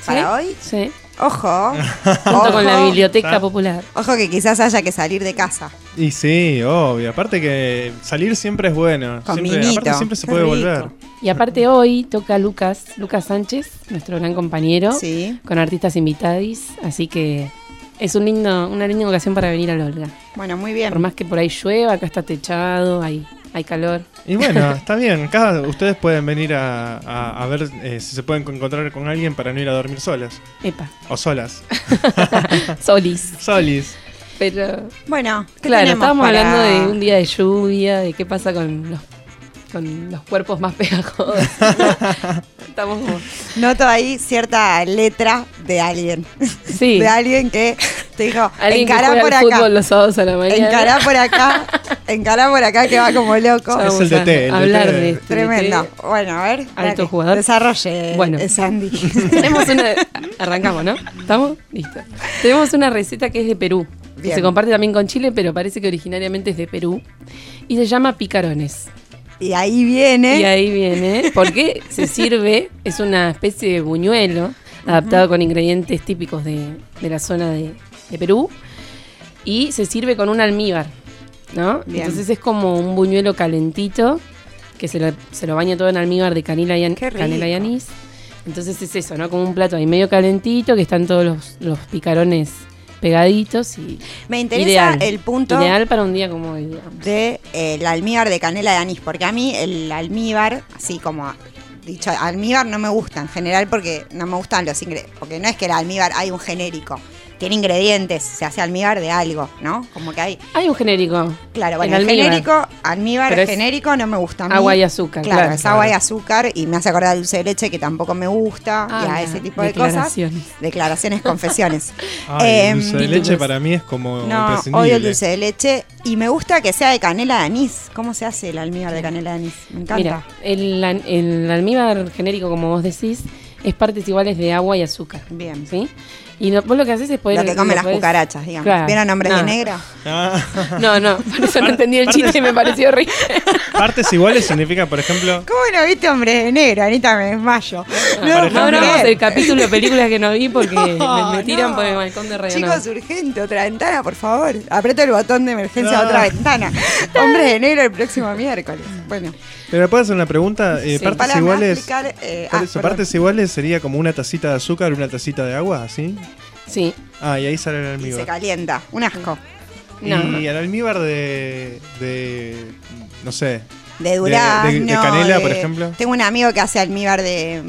¿para ¿Sí? hoy? Sí. Ojo. [laughs] Junto con la biblioteca popular. Ojo que quizás haya que salir de casa. Y sí, obvio. Aparte que salir siempre es bueno. Con siempre, aparte siempre se puede rico. volver. Y aparte hoy toca Lucas, Lucas Sánchez, nuestro gran compañero, Sí. con artistas invitadis, así que es un lindo, una linda ocasión para venir a la Olga. Bueno, muy bien. Por más que por ahí llueva, acá está techado, hay, hay calor. Y bueno, [laughs] está bien. Acá ustedes pueden venir a, a- a ver eh, si se pueden encontrar con alguien para no ir a dormir solas. Epa, O solas. [laughs] solis. Solis. Pero Bueno, ¿qué claro, estábamos para- hablando de un día de lluvia, de qué pasa con los, con los cuerpos más [laughs] pegajosos. Estamos como... Noto ahí cierta letra de alguien. Sí. De alguien que te dijo, [laughs] Alguien encará por acá. fútbol los sábados a la mañana. Encará por acá. [laughs] Encará por acá que va como loco. Es el a DT, el hablar de este Tremendo. Bueno, a ver. Alto dale, jugador. Desarrolle, Bueno. eh, Sandy. [laughs] Tenemos una. Arrancamos, ¿no? ¿Estamos? Listo. Tenemos una receta que es de Perú. Que se comparte también con Chile, pero parece que originariamente es de Perú. Y se llama picarones. Y ahí viene. Y ahí viene. Porque se sirve, es una especie de buñuelo adaptado con ingredientes típicos de, de la zona de, de Perú. Y se sirve con un almíbar, ¿no? Bien. Entonces es como un buñuelo calentito que se lo, se lo baña todo en almíbar de canela y, an- canela y anís. Entonces es eso, ¿no? Como un plato ahí medio calentito, que están todos los, los picarones pegaditos y Me interesa ideal. el punto Ideal para un día como hoy, digamos. de eh, el almíbar de canela de anís, porque a mí el almíbar, así como dicho, almíbar no me gusta en general porque no me gustan los ingredientes, porque no es que el almíbar hay un genérico, tiene ingredientes, se hace almíbar de algo, ¿no? Como que hay, Hay un genérico. claro, bueno, El el, almíbar. genérico, almíbar Pero genérico no me gusta a mí. agua y azúcar, Claro, claro. es agua y azúcar y me hace acordar al dulce de leche que tampoco me gusta y Ah, a ese tipo de cosas. declaraciones. Declaraciones, confesiones. [laughs] Ay, Em, el dulce de leche para mí es como No, odio el dulce de leche y me gusta que sea de canela de anís. ¿Cómo se hace el almíbar de canela de anís? Me encanta. Mira, el, el almíbar genérico, como vos decís, es partes iguales de agua y azúcar. Bien. ¿Sí? Y lo- vos lo que haces es poder. Lo que comen las podés- cucarachas, digamos. Claro. ¿Vieron hombres No. de negro? Ah. No, no, por eso no entendí el chiste y me pareció horrible. Partes iguales significa, por ejemplo, ¿Cómo no viste hombres de negro? Anita, me desmayo. No, no el capítulo de películas que no vi porque No, me, me tiran no. por el balcón de Radio Chicos, urgente, otra ventana, por favor. Aprieto el botón de emergencia No. de otra ventana. [laughs] Hombres de negro el próximo miércoles. Bueno, pero puedo hacer una pregunta. Eh, Sí. partes para iguales. explicar, eh, Por ah, eso, perdón. partes iguales sería como una tacita de azúcar, una tacita de agua, ¿así? Sí. Ah, y ahí sale el Y se almíbar. calienta. Un asco. No. Y el almíbar de, de no sé, De durazno. de- de canela, por ejemplo. Tengo un amigo que hace almíbar de...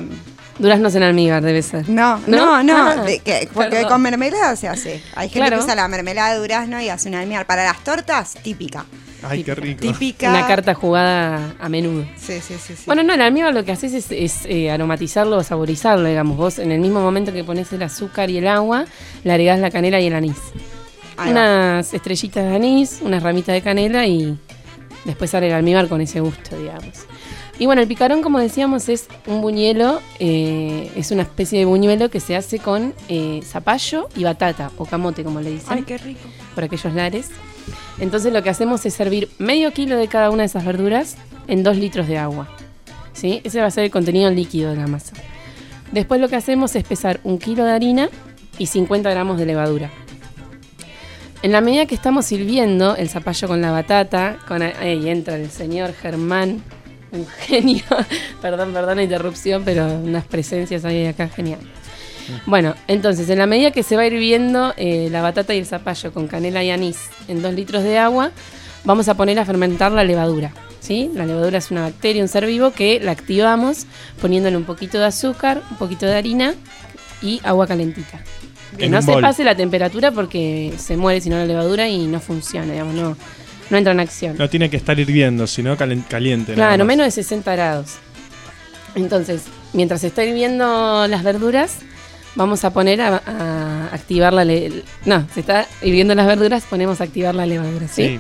Duraznos en almíbar debe ser. No, ¿No? no, no. Ah, de que- porque perdón. con mermelada se hace. Hay gente Claro. que usa la mermelada de durazno y hace un almíbar. Para las tortas, típica. ay, qué rico. Típica. Una carta jugada a menudo. Sí, sí, sí. sí. Bueno, no, el almíbar lo que haces es, es, eh, aromatizarlo o saborizarlo, digamos. Vos en el mismo momento que pones el azúcar y el agua, le agregás la canela y el anís. Ahí va. unas estrellitas de anís, unas ramitas de canela y después sale el almíbar con ese gusto, digamos. Y bueno, el picarón, como decíamos, es un buñuelo, eh, es una especie de buñuelo que se hace con eh, zapallo y batata, o camote, como le dicen. Ay, qué rico. Por aquellos lares. Entonces lo que hacemos es servir medio kilo de cada una de esas verduras en dos litros de agua. ¿Sí? Ese va a ser el contenido líquido de la masa. Después lo que hacemos es pesar un kilo de harina y 50 gramos de levadura. En la medida que estamos sirviendo el zapallo con la batata, con ahí entra el señor Germán, un [laughs] genio. perdón, perdón la interrupción, pero unas presencias ahí acá genial. Bueno, entonces en la medida que se va hirviendo eh, la batata y el zapallo con canela y anís en dos litros de agua, vamos a poner a fermentar la levadura. ¿sí? La levadura es una bacteria, un ser vivo que la activamos poniéndole un poquito de azúcar, un poquito de harina y agua calentita. Que En no se pase la temperatura porque se muere si no la levadura y no funciona, digamos, no, no entra en acción. No tiene que estar hirviendo, sino caliente. Claro, menos de 60 grados. Entonces, mientras está hirviendo las verduras, vamos a poner a, a activar la... le- no, se está hirviendo las verduras, ponemos a activar la levadura, ¿sí? Sí.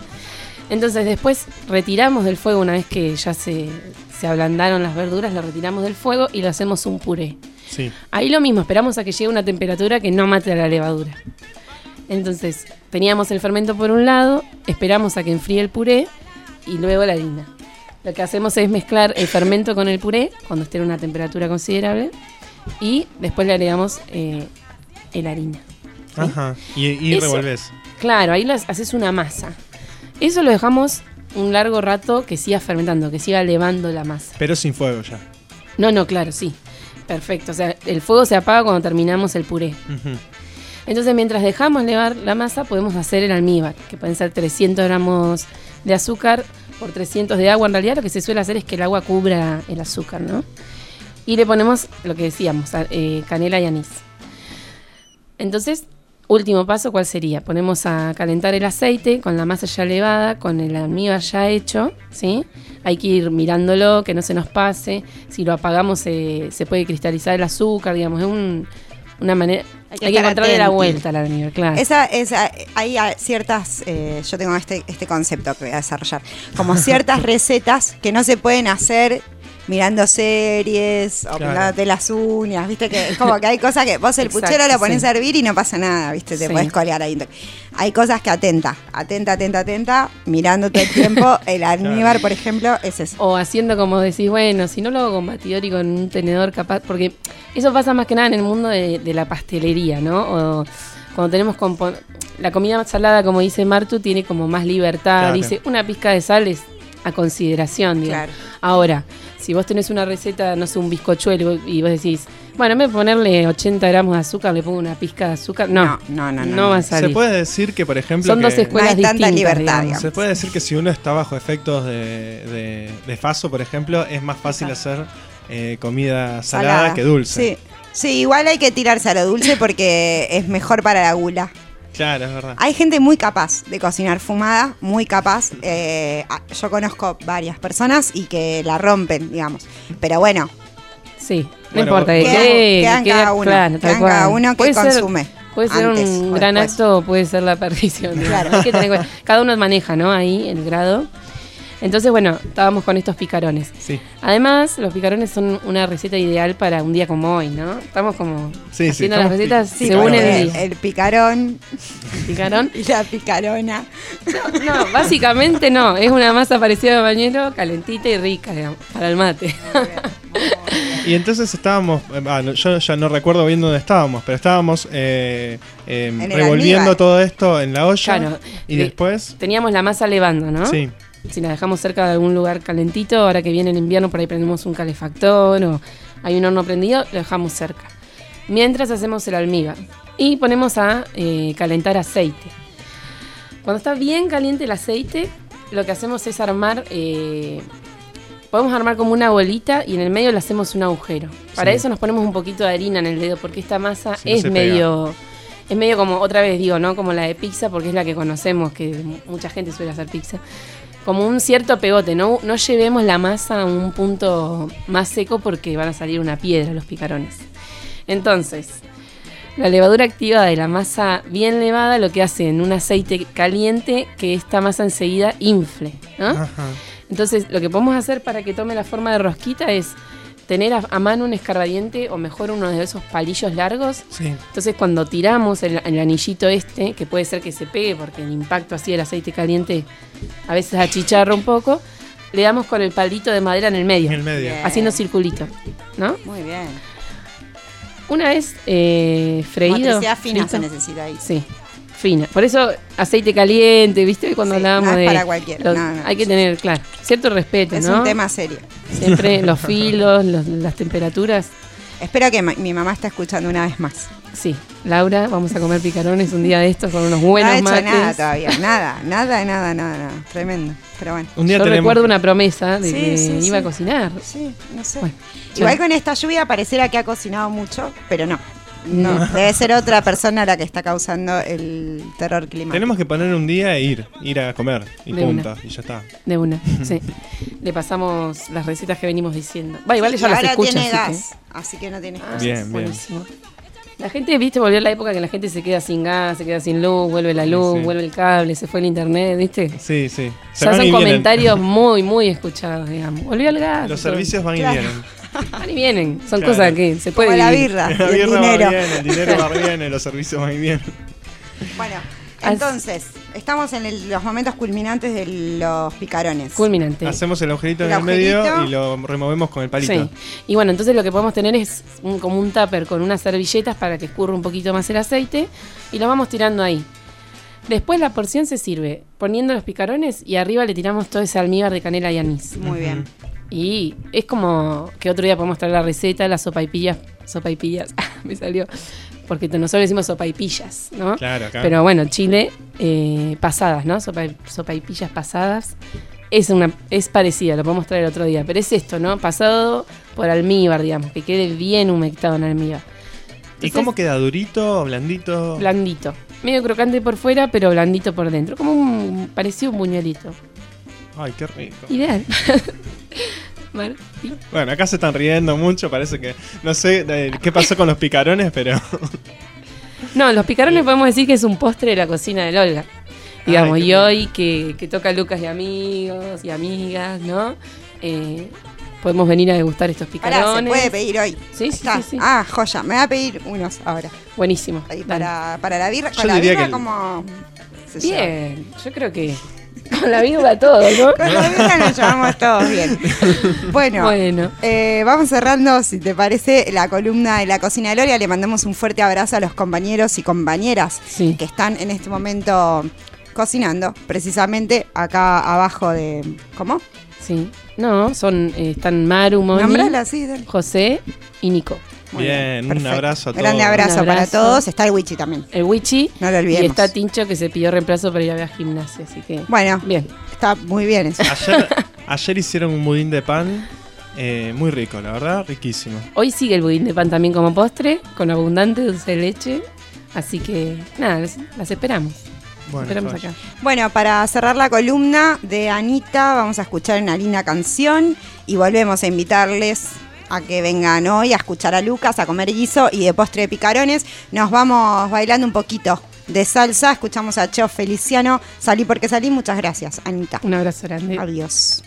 Entonces después retiramos del fuego una vez que ya se, se ablandaron las verduras, lo retiramos del fuego y lo hacemos un puré. Sí. Ahí lo mismo, esperamos a que llegue una temperatura que no mate a la levadura. Entonces, teníamos el fermento por un lado, esperamos a que enfríe el puré y luego la harina. Lo que hacemos es mezclar el fermento con el puré cuando esté en una temperatura considerable y después le agregamos eh, el harina. Ajá. Y, y Eso-. Claro, ahí las, haces una masa. Eso lo dejamos un largo rato que siga fermentando, que siga levando la masa. Pero sin fuego ya. No, no, claro, sí. Perfecto. O sea, el fuego se apaga cuando terminamos el puré. Ujú. Entonces, mientras dejamos levar la masa, podemos hacer el almíbar, que pueden ser 300 gramos de azúcar por 300 de agua. En realidad, lo que se suele hacer es que el agua cubra el azúcar, ¿no? Y le ponemos lo que decíamos, eh, canela y anís. Entonces, último paso, ¿cuál sería? Ponemos a calentar el aceite con la masa ya elevada, con el almíbar ya hecho, ¿sí? Hay que ir mirándolo, que no se nos pase. Si lo apagamos, se, puede cristalizar el azúcar, digamos. Es un- una manera. Hay que, estar encontrarle la vuelta al almíbar, claro. Esa, esa, hay ciertas, eh, yo tengo este, este concepto que voy a desarrollar, como ciertas [laughs] recetas que no se pueden hacer mirando series o Claro. pintándote las uñas, viste que es como que hay cosas que vos el Exacto, puchero lo pones sí. a hervir y no pasa nada, viste, te Sí. podés colgar ahí. Hay cosas que atenta, atenta, atenta, atenta, mirando todo el tiempo, [laughs] el almíbar, por ejemplo, es eso. O haciendo como decís, bueno, si no lo hago con batidor y con un tenedor capaz, porque eso pasa más que nada en el mundo de, de la pastelería, ¿no? O cuando tenemos la comida más salada, como dice Martu, tiene como más libertad, Claro. dice una pizca de sal es a consideración, digamos. Claro. Ahora, si vos tenés una receta, no sé, un bizcochuelo y vos decís, bueno, en vez de ponerle 80 gramos de azúcar, le pongo una pizca de azúcar, no, No, no, no, no, no va a Se salir. puede decir que, por ejemplo. Son dos escuelas No hay tanta distintas, libertad. Se puede decir que si uno está bajo efectos de, de, de faso, por ejemplo, es más fácil hacer eh, comida salada, que dulce. Sí. sí, igual hay que tirarse a lo dulce porque es mejor para la gula. Claro, es verdad. Hay gente muy capaz de cocinar fumada, muy capaz. eh, yo conozco varias personas y que la rompen, digamos. Pero bueno, Sí, no Bueno, importa. que quedan- quede- quedan quede- cada uno, claro, tal quedan cada uno que Puede ser- consume Puede ser antes un gran después. acto o puede ser la perdición. Claro. Hay que tener. Cada uno maneja, ¿no? Ahí el grado. Entonces, bueno, estábamos con estos picarones. Sí. Además, los picarones son una receta ideal para un día como hoy, ¿no? Estamos como Sí, sí, haciendo las recetas según el el, día. el picarón Picarón. y [laughs] la picarona. No, básicamente no. Es una masa parecida a bañero, calentita y rica, digamos, para el mate. Y entonces estábamos, eh, ah, yo ya no recuerdo bien dónde estábamos, pero estábamos eh, eh, En el revolviendo almíbar. todo esto en la olla. Claro. Y De- después, Teníamos la masa levando, ¿no? sí, Si la dejamos cerca de algún lugar calentito, ahora que viene el invierno, por ahí prendemos un calefactor o hay un horno prendido, lo dejamos cerca. Mientras hacemos el almíbar y ponemos a eh, calentar aceite. Cuando está bien caliente el aceite, lo que hacemos es armar, eh, podemos armar como una bolita y en el medio le hacemos un agujero. Para Sí. eso nos ponemos un poquito de harina en el dedo porque esta masa Si no es pega. medio... Es medio como, otra vez digo, ¿no? Como la de pizza, porque es la que conocemos, que mu- mucha gente suele hacer pizza. Como un cierto pegote, no, no llevemos la masa a un punto más seco porque van a salir una piedra los picarones. Entonces, la levadura activada de la masa bien levada lo que hace en un aceite caliente que esta masa enseguida infle, ¿no? ajá. Entonces, lo que podemos hacer para que tome la forma de rosquita es tener a, a mano un escarbadiente o mejor uno de esos palillos largos. Sí. Entonces, cuando tiramos el, el anillito este, que puede ser que se pegue porque el impacto así del aceite caliente a veces achicharra un poco, le damos con el palito de madera en el medio. En el medio. Bien. Haciendo circulito, ¿no? Muy bien. Una vez eh, freído. Motricidad fina frito. se necesita ahí. Sí, fina. Por eso aceite caliente, ¿viste? Cuando Sí, hablábamos no es de. para cualquiera, los- no, no. hay que tener, claro, cierto respeto, Es ¿no? un tema serio. Siempre [laughs] los filos, los- las temperaturas. Espero que ma- mi mamá esté escuchando una vez más. Sí, Laura, vamos a comer picarones un día de estos con unos buenos no ha hecho mates. nada todavía, nada, nada, nada, nada, nada. Tremendo. Pero bueno. Un día Yo tenemos- recuerdo una promesa de Sí, que sí, iba a cocinar. Sí, no sé. Bueno, Igual con esta lluvia pareciera que ha cocinado mucho, pero no. No, [laughs] debe ser otra persona la que está causando el terror climático. Tenemos que poner un día e ir, ir a comer y De punto. una. Y ya está. De una, [laughs] sí. Le pasamos las recetas que venimos diciendo. Va, igual Sí, ella y las ahora escucha. tiene así que- gas, así que no tiene Ah, gas. Bien, bien. buenísimo. La gente, viste, volvió la época que la gente se queda sin gas, se queda sin luz, vuelve la luz, sí. vuelve el cable, se fue el internet, ¿viste? Sí, sí. Se Ya son vienen. comentarios [laughs] muy, muy escuchados, digamos. Volvió el gas. Los todo. servicios van y Claro. vienen. [laughs] Van y vienen. Son Claro. cosas que se puede Como la vivir. birra, La el dinero. va bien, el dinero va bien, los servicios van vienen. Bueno, entonces, estamos en el- los momentos culminantes de los picarones. Culminante. Hacemos el agujerito El en el medio y lo removemos con el palito. Sí. Y bueno, entonces lo que podemos tener es un, como un tupper con unas servilletas para que escurra un poquito más el aceite y lo vamos tirando ahí. Después la porción se sirve poniendo los picarones y arriba le tiramos todo ese almíbar de canela y anís. Muy bien. Y es como que otro día podemos traer la receta, las sopaipillas, sopaipillas, [laughs] me salió, porque nosotros decimos sopaipillas, ¿no? Claro, acá. Pero bueno, Chile, eh, pasadas, ¿no? Sopa- sopaipillas pasadas. Es, una, es parecida, lo podemos traer otro día, pero es esto, ¿no? Pasado por almíbar, digamos, que quede bien humectado en almíbar. ¿Y cómo queda? ¿Durito? ¿Blandito? Blandito. Medio crocante por fuera, pero blandito por dentro. Como un parecido a un buñuelito. Ay, qué rico. Ideal. [laughs] Martín. Bueno, acá se están riendo mucho, parece que... No sé eh, qué pasó con los picarones, pero... [laughs] No, los picarones podemos decir que es un postre de la cocina de Olga. Digamos, Ay, y hoy que, que toca Lucas y amigos y amigas, ¿no? Eh, podemos venir a degustar estos Ahora, picarones. se puede pedir hoy. Sí, sí, sí, sí. Ah, joya. Me voy a pedir unos ahora. Buenísimo. Ahí para, para la birra. Yo Con la diría birra, que- como. Bien, yo creo que con la birra todo, ¿no? Con la birra nos llevamos todos bien. [laughs] Bueno, Bueno. eh, vamos cerrando, si te parece, la columna de la cocina de Loria. Le mandamos un fuerte abrazo a los compañeros y compañeras Sí. que están en este momento cocinando, precisamente acá abajo de. ¿Cómo? Sí. No, son, eh, están Maru, Moni, Nombrala. José y Nico. Muy Bien, un abrazo a todos. Grande abrazo, Un para todos. Está el Wichi también. El Wichi. No lo olvidemos. Y está Tincho que se pidió reemplazo para ir a ver gimnasia, así que. Bueno, Bien. está muy bien eso. Ayer, [laughs] ayer hicieron un budín de pan eh, muy rico, la verdad, riquísimo. Hoy sigue el budín de pan también como postre, con abundante dulce de leche. Así que, nada, las, las esperamos. Bueno, esperamos acá. Bueno, para cerrar la columna de Anita, vamos a escuchar una linda canción y volvemos a invitarles a que vengan hoy a escuchar a Lucas, a comer guiso y de postre de picarones. Nos vamos bailando un poquito de salsa. Escuchamos a Cheo Feliciano. Salí porque salí. Muchas gracias, Anita. Un abrazo grande. Adiós.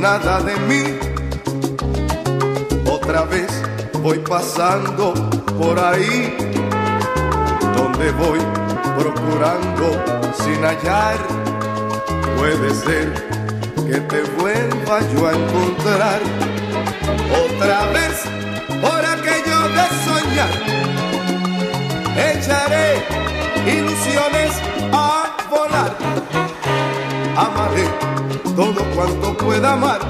Nada de mí otra vez voy pasando por ahí, donde voy procurando sin hallar. Puede ser que te vuelva yo a encontrar otra vez por aquello de soñar. Echaré ilusiones a volar. Amaré todo cuanto pueda amar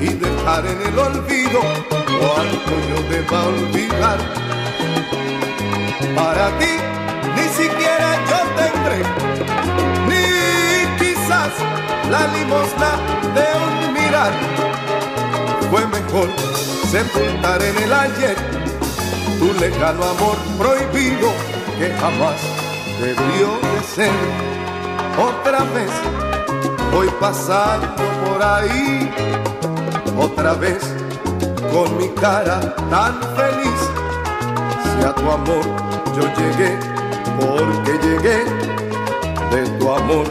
y dejar en el olvido cuanto yo deba olvidar. Para ti ni siquiera yo tendré ni quizás la limosna de un mirar. Fue mejor sepultar en el ayer tu lejano amor prohibido que jamás debió de ser. Otra vez voy pasando por ahí, otra vez con mi cara tan feliz. Si a tu amor yo llegué, porque llegué, de tu amor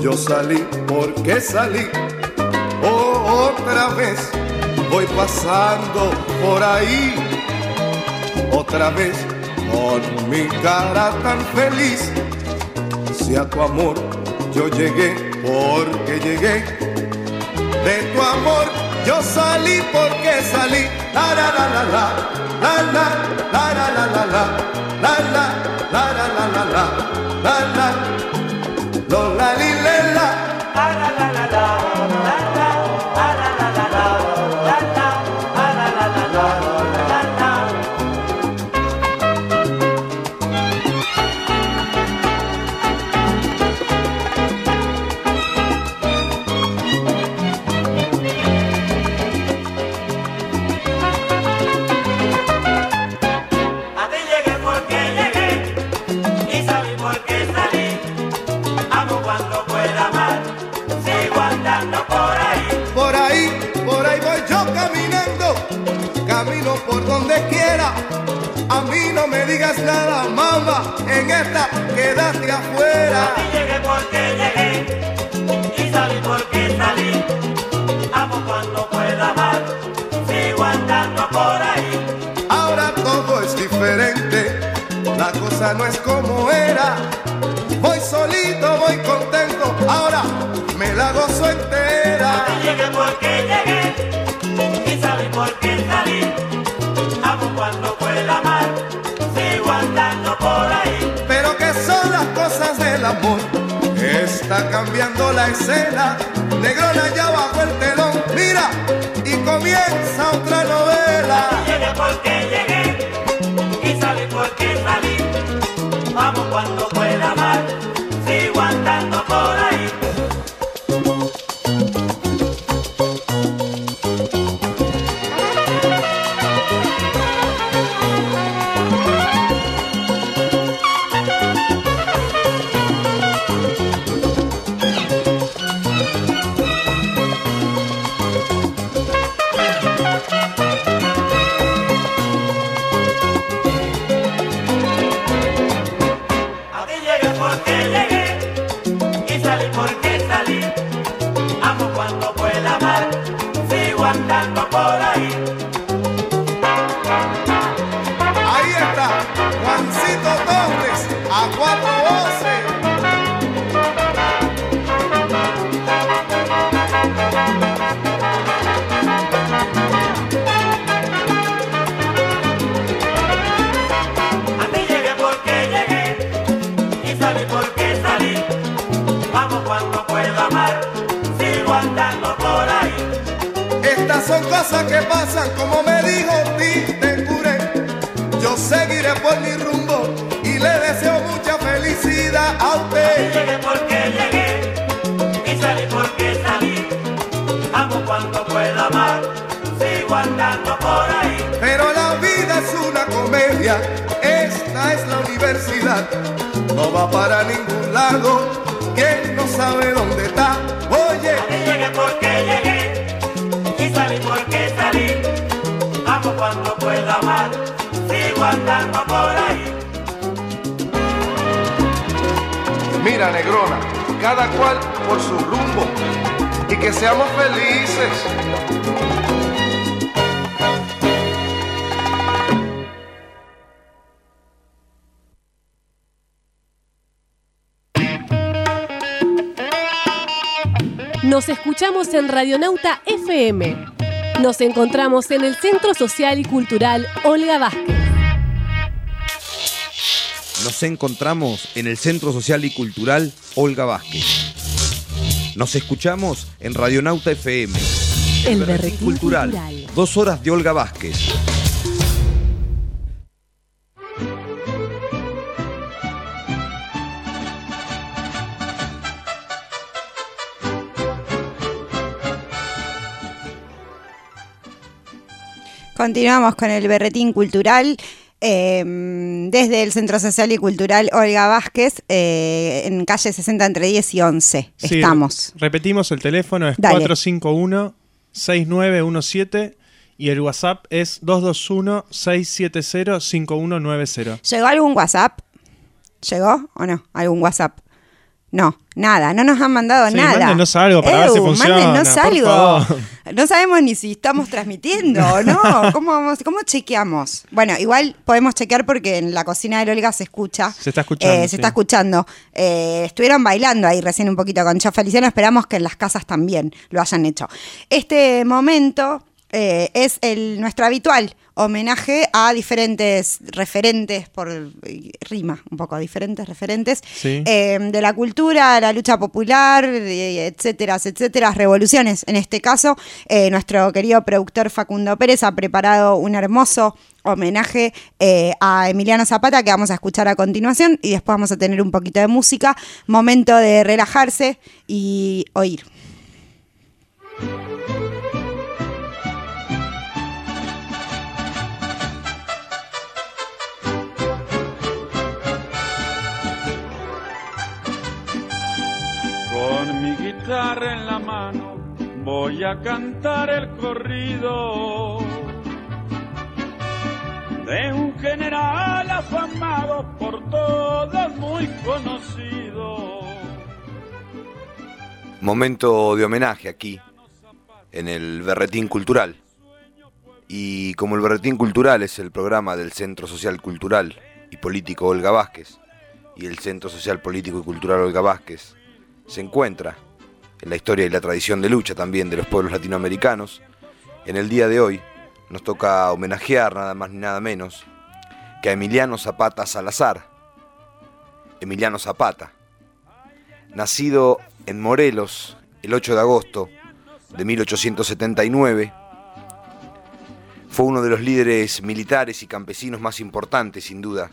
yo salí, porque salí. Oh, otra vez voy pasando por ahí, otra vez con mi cara tan feliz. Si a tu amor yo llegué, porque llegué, de tu amor yo salí porque salí. La la la la la, la la la la la la la, la la la la la la la, la la, la la la, la la, nada, mamá, en esta quédate afuera. A ti llegué porque llegué y salí porque salí. Amo cuando pueda amar, sigo andando por ahí. Ahora todo es diferente, la cosa no es como era. Voy solito, voy contento, ahora me la gozo entera. A ti llegué porque llegué amor, está cambiando la escena. Negrona ya bajo el telón, mira, y comienza otra novela. Llegué porque llegué y salí porque salí. Amo cuando mira negrona, cada cual por su rumbo y que seamos felices. Nos escuchamos en Radionauta FM. Nos encontramos en el Centro Social y Cultural Olga Vázquez. Nos encontramos en el Centro Social y Cultural Olga Vázquez. Nos escuchamos en Radionauta FM. El, Berretín Cultural. Cultural. Dos horas de Olga Vázquez. Continuamos con el berretín cultural eh, desde el Centro Social y Cultural Olga Vázquez, eh, en calle 60 entre 10 y 11. Sí, Estamos. Repetimos el teléfono, es Dale. 451-6917 y el WhatsApp es 221-670-5190. ¿Llegó algún WhatsApp? ¿Llegó o no? ¿Algún WhatsApp? No, nada, no nos han mandado Sí, nada. mándenos algo para ver si Ew, funciona, mándenos por algo. No sabemos ni si estamos transmitiendo o no. [laughs] ¿Cómo, vamos, ¿Cómo chequeamos? Bueno, igual podemos chequear porque en la cocina de Olga se escucha. Se está escuchando. Eh, se sí. está escuchando. Eh, estuvieron bailando ahí recién un poquito con Cho Feliciano. Esperamos que en las casas también lo hayan hecho. Este momento eh, es el, nuestro habitual homenaje a diferentes referentes, por rima un poco, diferentes referentes Sí. eh, de la cultura, la lucha popular, etcétera, etcétera, revoluciones. En este caso, eh, nuestro querido productor Facundo Pérez ha preparado un hermoso homenaje eh, a Emiliano Zapata que vamos a escuchar a continuación y después vamos a tener un poquito de música, momento de relajarse y oír. Mi guitarra en la mano voy a cantar el corrido de un general afamado por todos muy conocido. Momento de homenaje aquí, en el Berretín Cultural. Y como el Berretín Cultural es el programa del Centro Social Cultural y Político Olga Vázquez, y el Centro Social Político y Cultural Olga Vázquez se encuentra en la historia y la tradición de lucha también de los pueblos latinoamericanos, en el día de hoy nos toca homenajear nada más ni nada menos que a Emiliano Zapata Salazar. Emiliano Zapata, nacido en Morelos el 8 de agosto de 1879, fue uno de los líderes militares y campesinos más importantes, sin duda,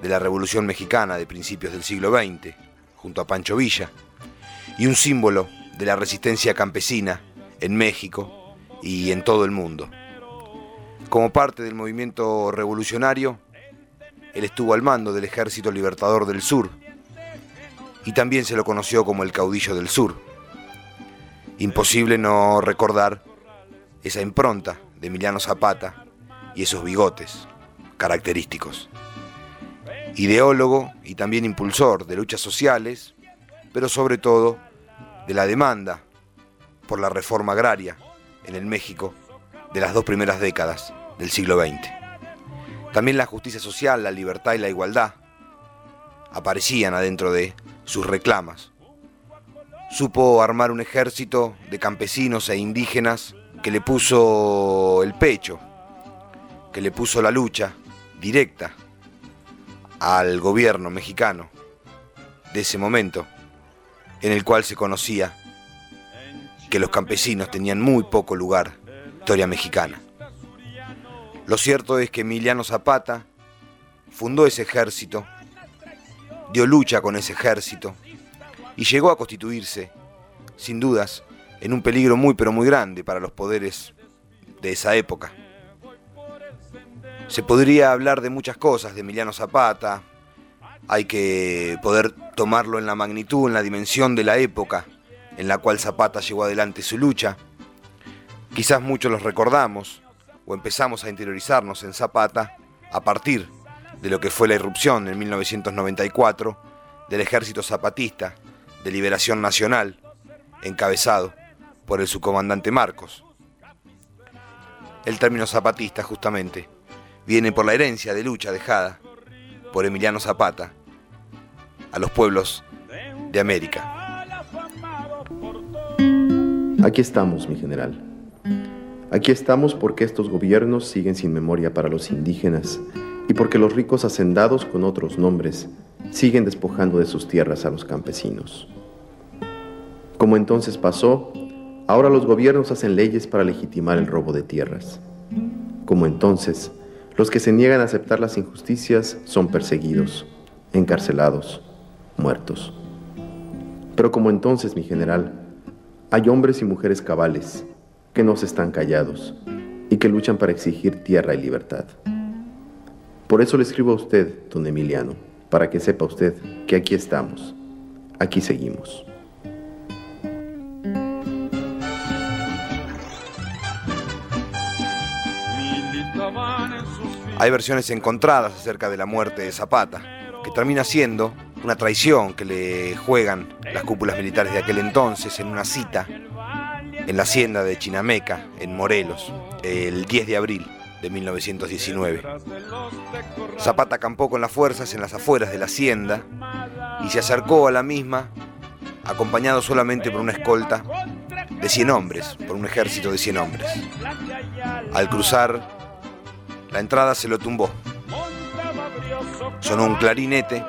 de la Revolución Mexicana de principios del siglo XX, junto a Pancho Villa, y un símbolo de la resistencia campesina en México y en todo el mundo. Como parte del movimiento revolucionario, él estuvo al mando del Ejército Libertador del Sur, y también se lo conoció como el caudillo del sur. Imposible no recordar esa impronta de Emiliano Zapata y esos bigotes característicos. Ideólogo y también impulsor de luchas sociales, pero sobre todo de la demanda por la reforma agraria en el México de las dos primeras décadas del siglo XX. También la justicia social, la libertad y la igualdad aparecían adentro de sus reclamas. Supo armar un ejército de campesinos e indígenas que le puso el pecho, que le puso la lucha directa al gobierno mexicano de ese momento, en el cual se conocía que los campesinos tenían muy poco lugar historia mexicana. Lo cierto es que Emiliano Zapata fundó ese ejército, dio lucha con ese ejército y llegó a constituirse, sin dudas, en un peligro muy pero muy grande para los poderes de esa época. Se podría hablar de muchas cosas de Emiliano Zapata, hay que poder tomarlo en la magnitud, en la dimensión de la época en la cual Zapata llevó adelante su lucha. Quizás muchos los recordamos o empezamos a interiorizarnos en Zapata a partir de lo que fue la irrupción en 1994 del Ejército Zapatista de Liberación Nacional, encabezado por el subcomandante Marcos. El término zapatista, justamente, viene por la herencia de lucha dejada por Emiliano Zapata a los pueblos de América. Aquí estamos, mi general. Aquí estamos porque estos gobiernos siguen sin memoria para los indígenas y porque los ricos hacendados con otros nombres siguen despojando de sus tierras a los campesinos. Como entonces pasó, ahora los gobiernos hacen leyes para legitimar el robo de tierras. Como entonces, los que se niegan a aceptar las injusticias son perseguidos, encarcelados, muertos. Pero como entonces, mi general, hay hombres y mujeres cabales que no se están callados, y que luchan para exigir tierra y libertad. Por eso le escribo a usted, don Emiliano, para que sepa usted que aquí estamos, aquí seguimos. Hay versiones encontradas acerca de la muerte de Zapata, que termina siendo una traición que le juegan las cúpulas militares de aquel entonces en una cita en la hacienda de Chinameca, en Morelos, el 10 de abril de 1919. Zapata acampó con las fuerzas en las afueras de la hacienda y se acercó a la misma acompañado solamente por una escolta de 100 hombres, por un ejército de 100 hombres. Al cruzar la entrada se lo tumbó. Sonó un clarinete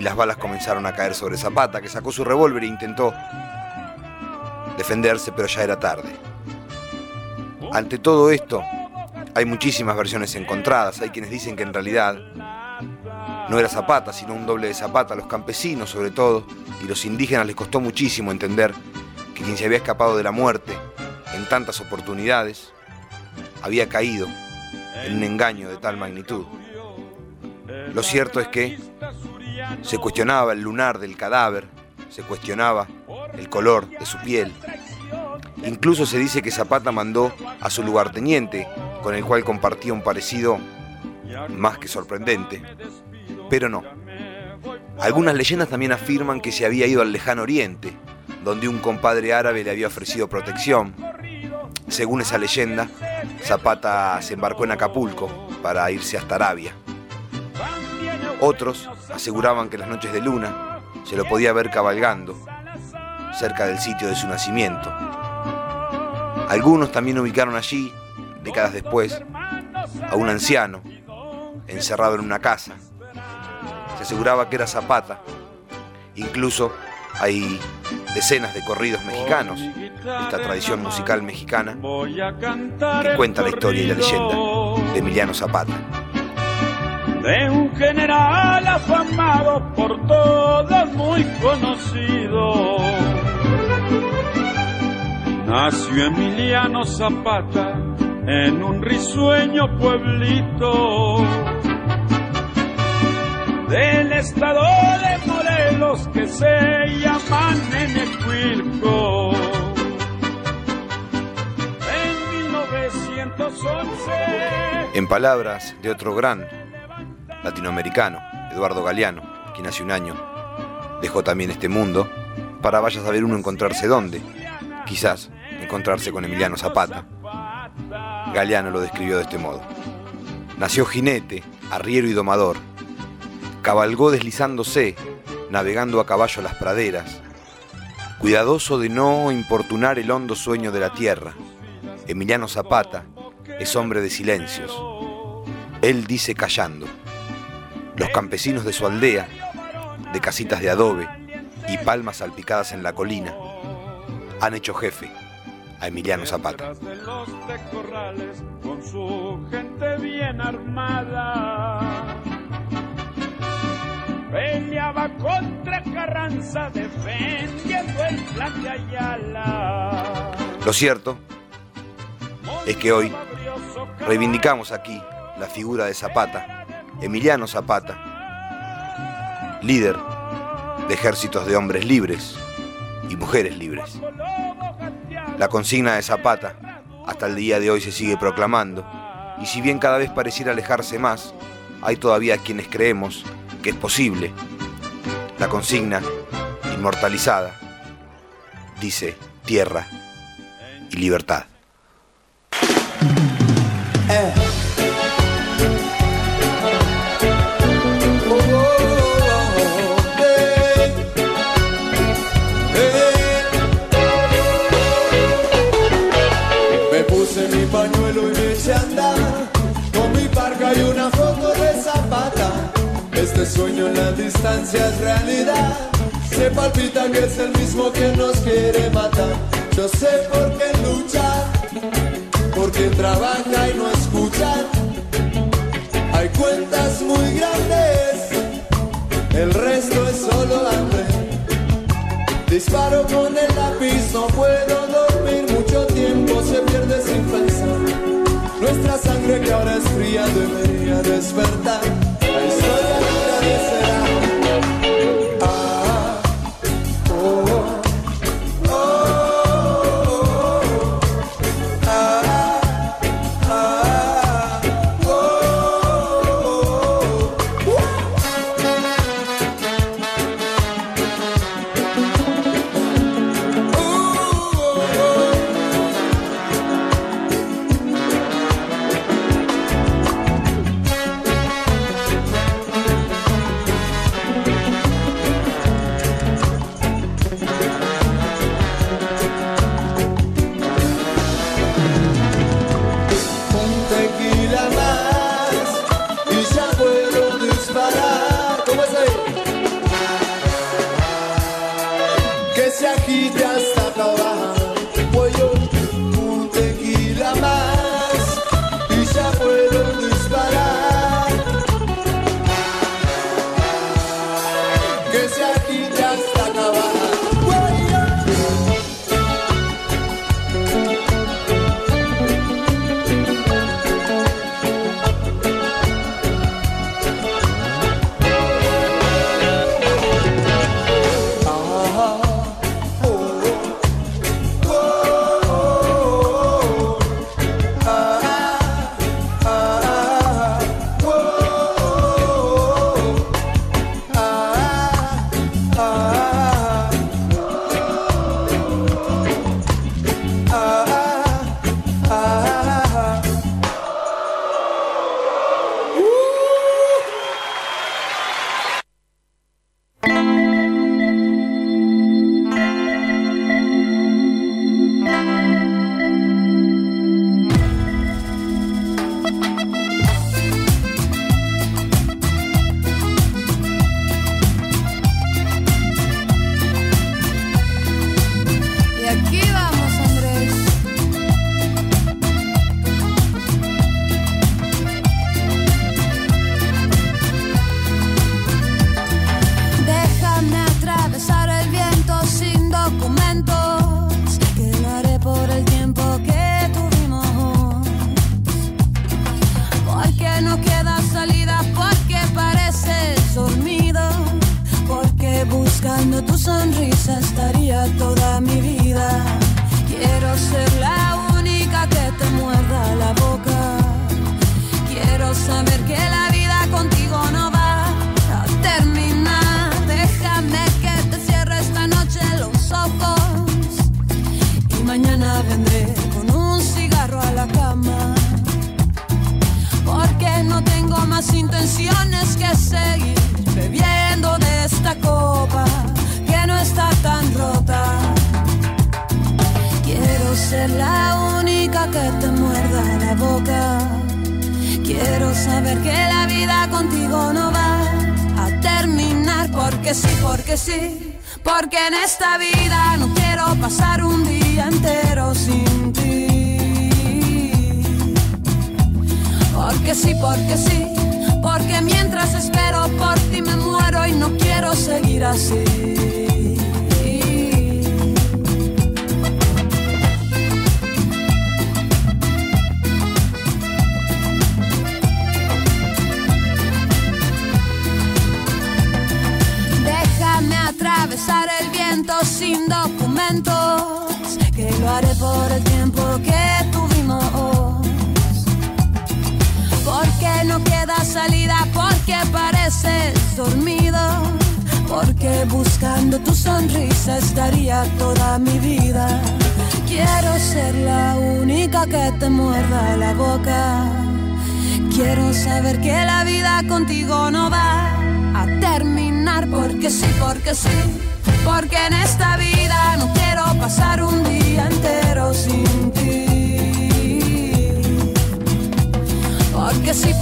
y las balas comenzaron a caer sobre Zapata, que sacó su revólver e intentó defenderse, pero ya era tarde. Ante todo esto, hay muchísimas versiones encontradas. Hay quienes dicen que en realidad no era Zapata, sino un doble de Zapata. Los campesinos, sobre todo, y los indígenas les costó muchísimo entender que quien se había escapado de la muerte en tantas oportunidades había caído en un engaño de tal magnitud. Lo cierto es que se cuestionaba el lunar del cadáver, se cuestionaba el color de su piel. Incluso se dice que Zapata mandó a su lugarteniente, con el cual compartía un parecido más que sorprendente. Pero no. Algunas leyendas también afirman que se había ido al lejano oriente, donde un compadre árabe le había ofrecido protección. Según esa leyenda, Zapata se embarcó en Acapulco para irse hasta Arabia. Otros aseguraban que las noches de luna se lo podía ver cabalgando cerca del sitio de su nacimiento. Algunos también ubicaron allí, décadas después, a un anciano encerrado en una casa. Se aseguraba que era Zapata. Incluso hay decenas de corridos mexicanos, esta tradición musical mexicana, que cuenta la historia y la leyenda de Emiliano Zapata. De un general afamado por todos muy conocido. Nació Emiliano Zapata en un risueño pueblito del estado de Morelos que se llama Nenecuilco. En 1911 En palabras de otro gran latinoamericano, Eduardo Galeano, quien hace un año dejó también este mundo, para vaya a saber uno encontrarse dónde. Quizás encontrarse con Emiliano Zapata. Galeano lo describió de este modo. Nació jinete, arriero y domador. Cabalgó deslizándose, navegando a caballo las praderas. Cuidadoso de no importunar el hondo sueño de la tierra. Emiliano Zapata es hombre de silencios. Él dice callando. Los campesinos de su aldea, de casitas de adobe y palmas salpicadas en la colina, han hecho jefe a Emiliano Zapata. de los de corrales con su gente bien armada. Peleaba contra Carranza defendiendo el plan de Ayala. Lo cierto es que hoy reivindicamos aquí la figura de Zapata, Emiliano Zapata, líder de ejércitos de hombres libres y mujeres libres. La consigna de Zapata hasta el día de hoy se sigue proclamando y si bien cada vez pareciera alejarse más, hay todavía quienes creemos que es posible. La consigna, inmortalizada, dice tierra y libertad. Me sueño en la distancia es realidad. Se palpita que es el mismo que nos quiere matar. Yo sé por qué lucha, porque trabaja y no escucha. Hay cuentas muy grandes, el resto es solo hambre. Disparo con el lápiz, no puedo dormir, mucho tiempo se pierde sin pensar. Nuestra sangre que ahora es fría debería despertar. La historia parecerá.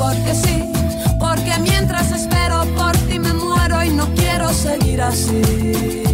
porque sí, porque mientras espero por ti me muero y no quiero seguir así.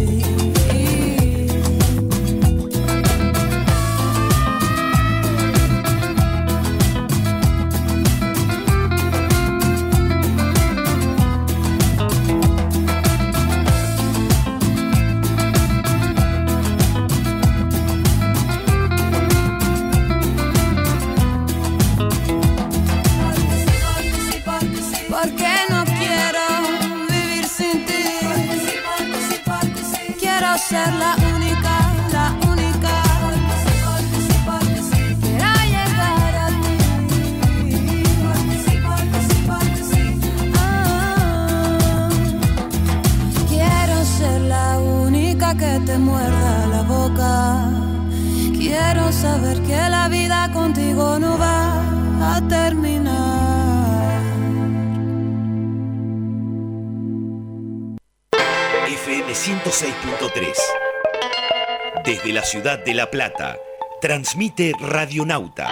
Ciudad de La Plata, transmite Radionauta.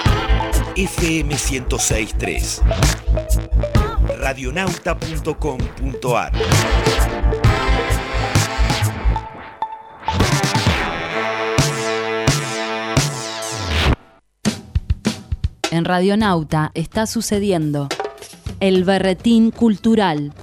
FM 106.3. Radionauta.com.ar. En Radionauta está sucediendo el berretín cultural.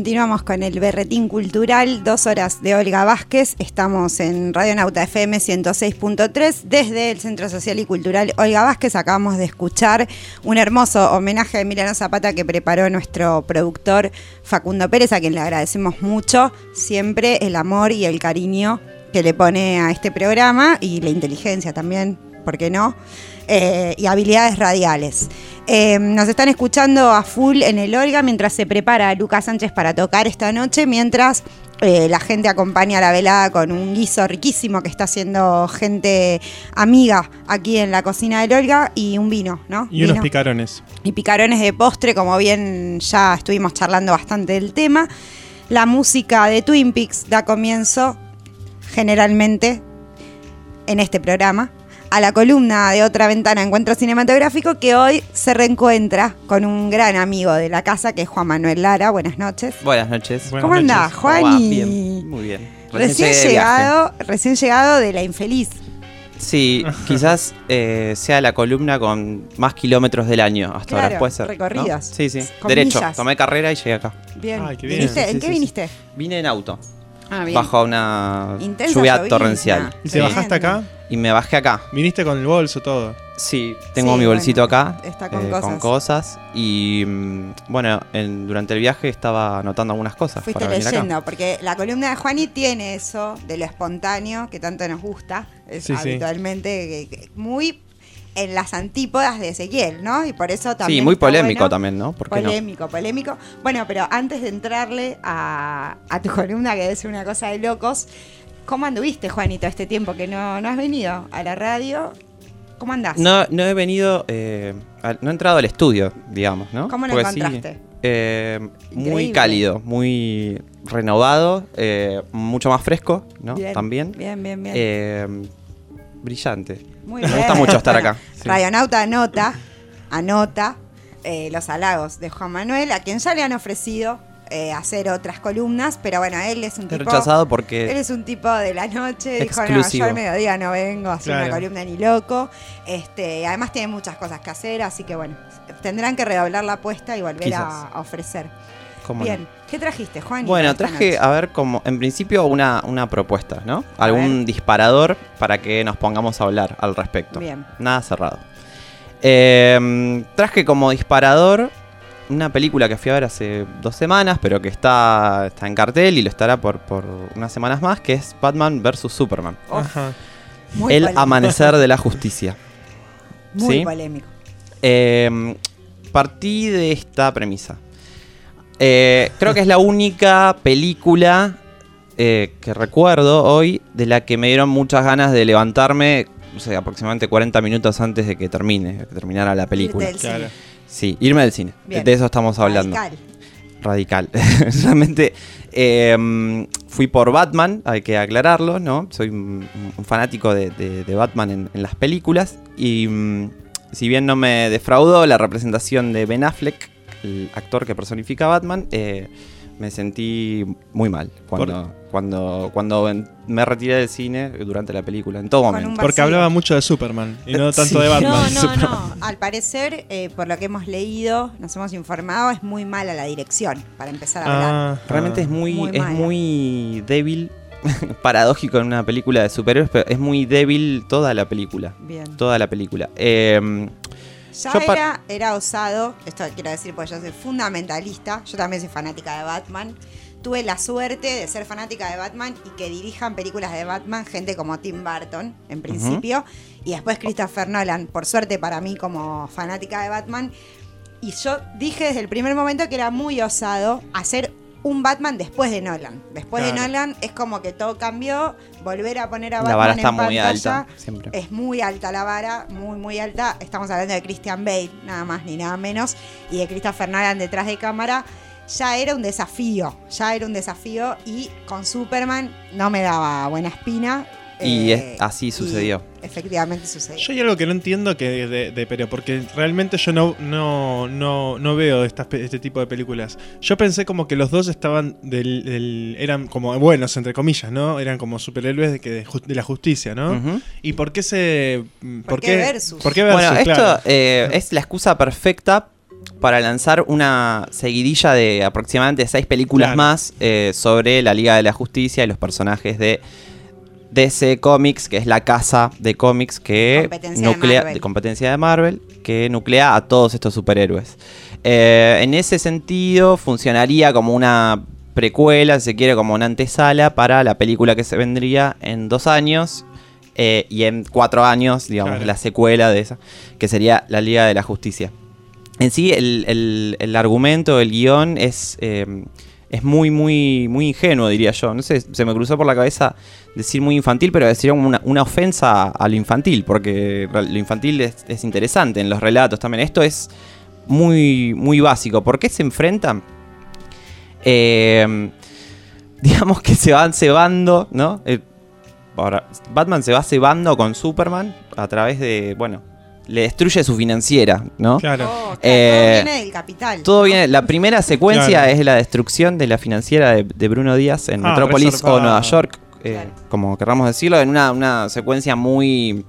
Continuamos con el berretín cultural, dos horas de Olga Vázquez. Estamos en Radio Nauta FM 106.3 desde el Centro Social y Cultural Olga Vázquez. Acabamos de escuchar un hermoso homenaje a Emiliano Zapata que preparó nuestro productor Facundo Pérez, a quien le agradecemos mucho siempre el amor y el cariño que le pone a este programa y la inteligencia también, ¿por qué no? Eh, y habilidades radiales. Eh, nos están escuchando a full en el Olga mientras se prepara Lucas Sánchez para tocar esta noche, mientras eh, la gente acompaña a la velada con un guiso riquísimo que está haciendo gente amiga aquí en la cocina del Olga y un vino, ¿no? Y unos picarones. y picarones de postre, como bien ya estuvimos charlando bastante del tema. La música de Twin Peaks da comienzo generalmente en este programa a la columna de otra ventana Encuentro Cinematográfico que hoy se reencuentra con un gran amigo de la casa que es Juan Manuel Lara. Buenas noches. Buenas noches. ¿Cómo andás, ¿Cómo va? Juani? Bien, muy bien. Recién llegado, recién llegado de la infeliz. Sí, [laughs] quizás eh, sea la columna con más kilómetros del año hasta Claro, ahora. Puede ser. ¿no? recorridos. Sí, sí. Derecho. Tomé carrera y llegué acá. Bien. Ay, qué bien. ¿En sí, qué sí, viniste? Vine en auto. Ah, bien. Bajo una Intensa lluvia torrencial. ¿Y te bajaste acá? Y me bajé acá. Viniste con el bolso, todo. Sí, tengo Sí, mi bolsito bueno, acá. está con eh, cosas. cosas. Y mm, bueno, en- durante el viaje estaba anotando algunas cosas. Fuiste para venir acá. leyendo, porque la columna de Juani tiene eso de lo espontáneo que tanto nos gusta, es Sí, sí. habitualmente que- que muy en las antípodas de Ezequiel, ¿no? Y por eso también. Sí, muy polémico bueno. también, ¿no? Polémico, polémico. Bueno, pero antes de entrarle a, a tu columna, que debe ser una cosa de locos, ¿cómo anduviste, Juanito, este tiempo que no, no has venido a la radio? ¿Cómo andás? No, no he venido, eh, no he entrado al estudio, digamos, ¿no? ¿Cómo lo Porque sí, encontraste? eh, muy cálido, muy renovado, eh, mucho más fresco, ¿no? Bien, También. bien, bien, bien. Brillante. Muy Me bien. gusta mucho estar acá. sí. [laughs] Radionauta anota, anota eh, los halagos de Juan Manuel, a quien ya le han ofrecido eh, hacer otras columnas, pero bueno, él es un tipo. rechazado porque- Él es un tipo de la noche, dijo, no, Exclusivo. yo al mediodía no vengo a hacer una columna ni loco. Este, además tiene muchas cosas que hacer, así que bueno, tendrán que redoblar la apuesta y volver a, a ofrecer. ¿Cómo Bien, no? ¿Qué trajiste, Juan? Bueno, traje, a ver, como en principio una, una propuesta, ¿no? Algún disparador para que nos pongamos a hablar al respecto. Bien. Nada cerrado. Eh, traje como disparador una película que fui a ver hace dos semanas, pero que está, está en cartel y lo estará por, por unas semanas más, que es Batman vs. Superman. Ajá. Muy El polémico. amanecer de la justicia. Muy ¿Sí? polémico. Eh, partí de esta premisa. Eh, creo que es la única película eh, que recuerdo hoy de la que me dieron muchas ganas de levantarme, no sé, aproximadamente 40 minutos antes de que termine, de que terminara la película. del cine. Sí, irme del cine. Bien. De eso estamos hablando. Radical. Radical. [laughs] Realmente eh, fui por Batman, hay que aclararlo, ¿no? Soy un, un fanático de, de- de Batman en, en las películas. Y mm, si bien no me defraudó la representación de Ben Affleck, el actor que personifica a Batman, eh, me sentí muy mal cuando, cuando, cuando en- me retiré del cine durante la película, en todo momento. Porque hablaba mucho de Superman y no tanto Sí. de Batman. No, no, [laughs] no. Al parecer, eh, por lo que hemos leído, nos hemos informado, es muy mala la dirección para empezar a hablar. Ah, Realmente es muy, Muy es muy débil, [laughs] paradójico en una película de superhéroes, pero es muy débil toda la película. Bien. Toda la película. Eh, Ya era, era osado, esto quiero decir porque yo soy fundamentalista, yo también soy fanática de Batman. Tuve la suerte de ser fanática de Batman y que dirijan películas de Batman gente como Tim Burton, en principio, y después Christopher Nolan, por suerte para mí como fanática de Batman. Y yo dije desde el primer momento que era muy osado hacer un Batman después de Nolan. Después de. Nolan es como que todo cambió, volver a poner a La Batman vara está en muy pantalla alta, siempre. es muy alta la vara, muy, muy alta. Estamos hablando de Christian Bale, nada más ni nada menos, y de Christopher Nolan detrás de cámara. Ya era un desafío, ya era un desafío y con Superman no me daba buena espina. Y eh, es- así sucedió. efectivamente sucedió. Yo hay algo que no entiendo que de, de- pero porque realmente yo no, no, no, no veo estas, este tipo de películas. Yo pensé como que los dos estaban del, del- eran como buenos entre comillas, ¿no? Eran como superhéroes de que de, la justicia, ¿no? ¿Y por qué se por, ¿Por qué qué versus? ¿Por qué versus? Bueno, esto Claro. eh, es la excusa perfecta para lanzar una seguidilla de aproximadamente seis películas Claro. más eh, sobre la Liga de la Justicia y los personajes de DC Comics, que es la casa de cómics que Competencia de nuclea Marvel. competencia de Marvel, que nuclea a todos estos superhéroes. Eh, en ese sentido, funcionaría como una precuela, si se quiere, como una antesala para la película que se vendría en dos años eh, y en cuatro años, digamos, Claro. la secuela de esa, que sería la Liga de la Justicia. En sí, el, el- el argumento, el guion es, eh, es muy, muy, muy ingenuo, diría yo. No sé, se me cruzó por la cabeza decir muy infantil, pero sería una, una ofensa a lo infantil, porque lo infantil es, es interesante en los relatos también. Esto es muy, muy básico. ¿Por qué se enfrentan? Eh, [laughs] digamos que se van cebando, ¿no? Eh, ahora, Batman se va cebando con Superman a través de, bueno, le destruye su financiera, ¿no? Claro. Oh, claro, Eh, todo viene del capital. Todo viene, la primera secuencia Claro. es la destrucción de la financiera de, de Bruno Díaz en Ah, Metrópolis o Nueva York, eh, como querramos decirlo, en una, una secuencia muy,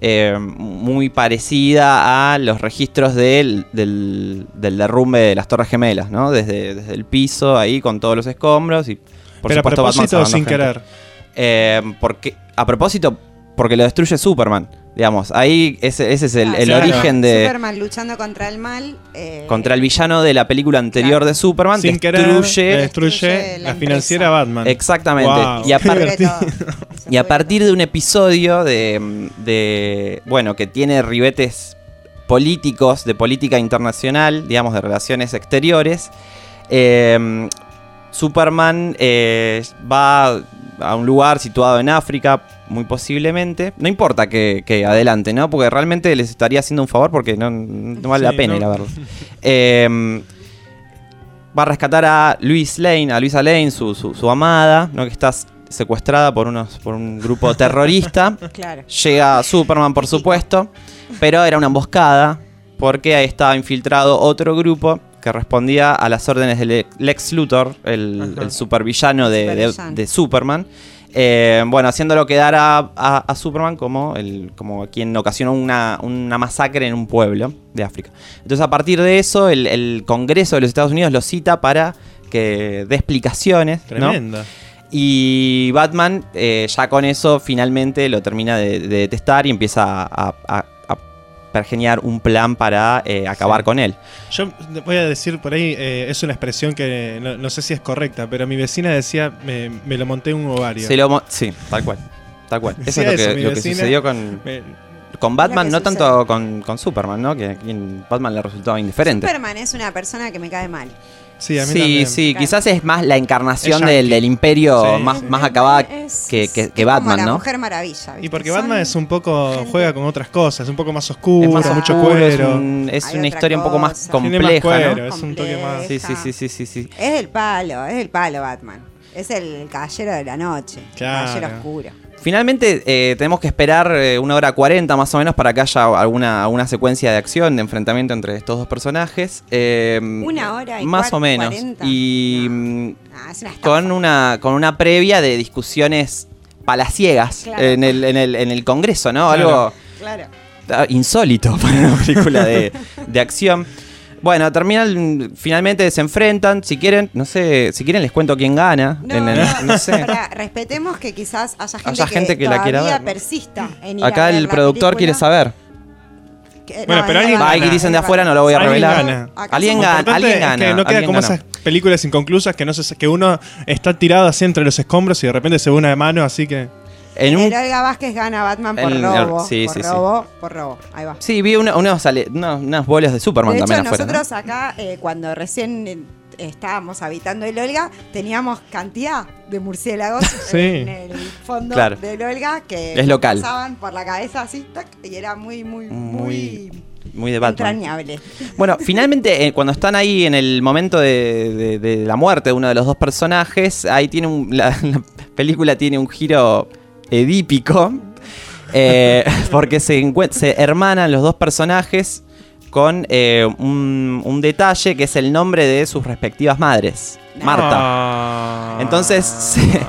eh, muy parecida a los registros del, del, del derrumbe de las Torres Gemelas, ¿no? Desde, desde el piso ahí con todos los escombros y por Pero a supuesto propósito sin gente. querer. Eh, porque, a propósito, porque lo destruye Superman. Digamos, ahí ese, ese es el, el Claro. origen de. Superman luchando contra el mal. eh, Contra el villano de la película anterior de Superman, Sin querer, destruye, destruye la, financiera Batman. Exactamente. Wow, y, a [laughs] y a partir de un episodio de, de, Bueno, que tiene ribetes políticos, de política internacional, digamos, de relaciones exteriores. eh, Superman eh, va a un lugar situado en África, muy posiblemente. No importa que, que adelante, ¿no? Porque realmente les estaría haciendo un favor porque no, no vale Sí, la pena no. ir a verlo. [laughs] Eh, va a rescatar a Luis Lane, a Luisa Lane, su, su, su amada, ¿no? que está secuestrada por, unos, por un grupo [laughs] terrorista. Claro. Llega Superman, por supuesto, pero era una emboscada porque ahí estaba infiltrado otro grupo que respondía a las órdenes de Le- Lex Luthor, el, el supervillano de, de- Supervillano. de Superman. Eh, bueno, haciéndolo quedar a, a- a Superman como, el, como quien ocasionó una, una masacre en un pueblo de África. Entonces, a partir de eso, el, el Congreso de los Estados Unidos lo cita para que dé explicaciones. ¿no? Tremenda. Y Batman, eh, ya con eso, finalmente lo termina de, de detestar y empieza a pergeniar un plan para eh, acabar Sí. con él. Yo voy a decir por ahí, eh, es una expresión que no, no sé si es correcta, pero mi vecina decía, me, me lo monté en un ovario. Se lo mo- sí, tal cual. Tal cual. [laughs] Eso es lo eso, que, lo que sucedió con, Me- con Batman, que no tanto con, con Superman, ¿no? Que aquí en Batman le resultaba indiferente. Superman es una persona que me cae mal. Sí, a mí Sí, también. sí, quizás es más la encarnación del, imperio Sí, más, sí. más acabada Es- que, que- que es como Batman, la ¿no? Mujer Maravilla. ¿viste? Y porque Son- Batman es un poco, juega con otras cosas, un poco más oscuro, Es más mucho oscuro, es, cuero. un- es una historia un poco más compleja, cuero, ¿no? es un toque más. Sí, sí, sí, sí, sí, sí. Es el palo, es el palo Batman. Es el caballero de la noche. el Claro. Caballero oscuro. Finalmente eh, tenemos que esperar eh, una hora cuarenta más o menos para que haya alguna, alguna secuencia de acción, de enfrentamiento entre estos dos personajes. Eh, Una hora y Más o menos. 40. Y mm, Ah, es una con, una, con una previa de discusiones palaciegas Claro. en, el, en, el, en el Congreso, ¿no? Claro. Algo Claro. insólito para una película de, de acción. Bueno, terminan, finalmente se enfrentan. Si quieren, no sé, si quieren les cuento quién gana. No, en el- no, [laughs] no sé. respetemos que quizás haya gente, Haya gente que la quiera ver, persista en ir a Acá ver el la productor película. quiere saber. Que- Bueno, no, pero alguien verdad. Ahí dicen de afuera, no lo voy a Alguien revelar. gana. Alguien gana, alguien es gana. Que no queda como gana. esas películas inconclusas que no se, que uno está tirado así entre los escombros y de repente se ve una de mano, así que. En un- El Olga Vázquez gana Batman por El- robo. sí, por sí, sí. robo, por robo. Ahí va. Sí, vi una- unos, unas bolas de Superman De hecho, también afuera. ¿no? nosotros acá, eh, cuando recién eh, estábamos habitando el Olga, teníamos cantidad de murciélagos [laughs] Sí. en el fondo Claro. del Olga que Es local. pasaban por la cabeza así, tac, y era muy, muy, muy, Muy de Batman. entrañable. Bueno, finalmente, eh, cuando están ahí en el momento de, de- de la muerte de uno de los dos personajes, ahí tiene un, la, la película tiene un giro edípico, eh, [laughs] porque se, se hermanan los dos personajes con eh, un, un detalle que es el nombre de sus respectivas madres. Marta. Entonces, [laughs] se-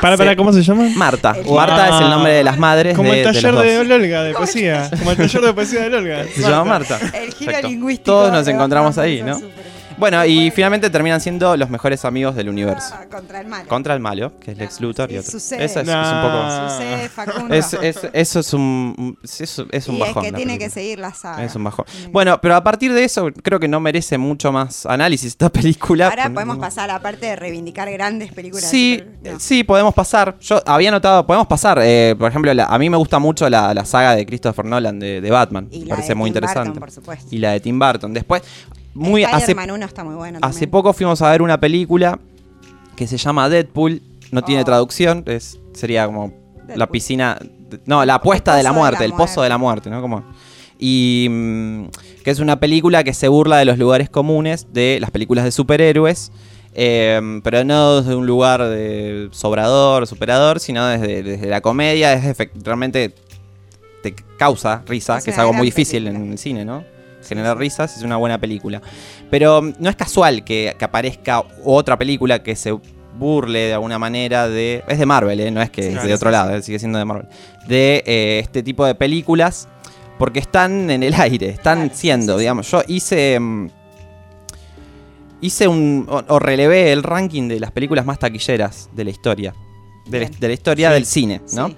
Para, para, ¿cómo se llama? Marta. Marta es el nombre de las madres Como de, el de taller de. Olga, de poesía. [laughs] Como el taller de poesía de Olga. Se llama Marta. El giro Exacto. lingüístico. Todos nos de encontramos ahí, ¿no? súper Bueno, y finalmente terminan siendo los mejores amigos del universo. Contra el mal. Contra el malo, que es Lex Luthor y sí, otro. sucede. Eso es, un poco. Sucede, Facundo. Es, es- eso es un, es, es un y bajón. es que la tiene película. que seguir la saga. Es un bajón. Bueno, pero a partir de eso, creo que no merece mucho más análisis esta película. Ahora Pues, podemos no- pasar, aparte de reivindicar grandes películas. Sí, super- no. sí, podemos pasar. Yo había notado, podemos pasar. eh, por ejemplo, la- a mí me gusta mucho la, la saga de Christopher Nolan de, de Batman. Y Me la parece de muy Tim Burton, interesante. por supuesto. Y la de Tim Burton. Después, muy hace, 1 está muy bueno hace también. poco fuimos a ver una película que se llama Deadpool. No tiene traducción, es, sería como la piscina. No, la apuesta de la de muerte, la el pozo de la muerte, ¿no? Como, y mm, que es una película que se burla de los lugares comunes de las películas de superhéroes. eh, pero no desde un lugar de sobrador, superador, sino desde, desde la comedia, es realmente te causa risa, Es que es algo muy difícil en el cine, ¿no? Generar risas es una buena película. Pero mm, no es casual que, que aparezca otra película que se burle de alguna manera de... Es de Marvel, ¿eh? No es que Sí, es claro, de otro sí, lado, eh, sigue siendo de Marvel. De eh, este tipo de películas porque están en el aire, están siendo, digamos. Yo hice... mm, Hice un... O, o relevé el ranking de las películas más taquilleras de la historia. De la, Bien. de la historia del cine, ¿no?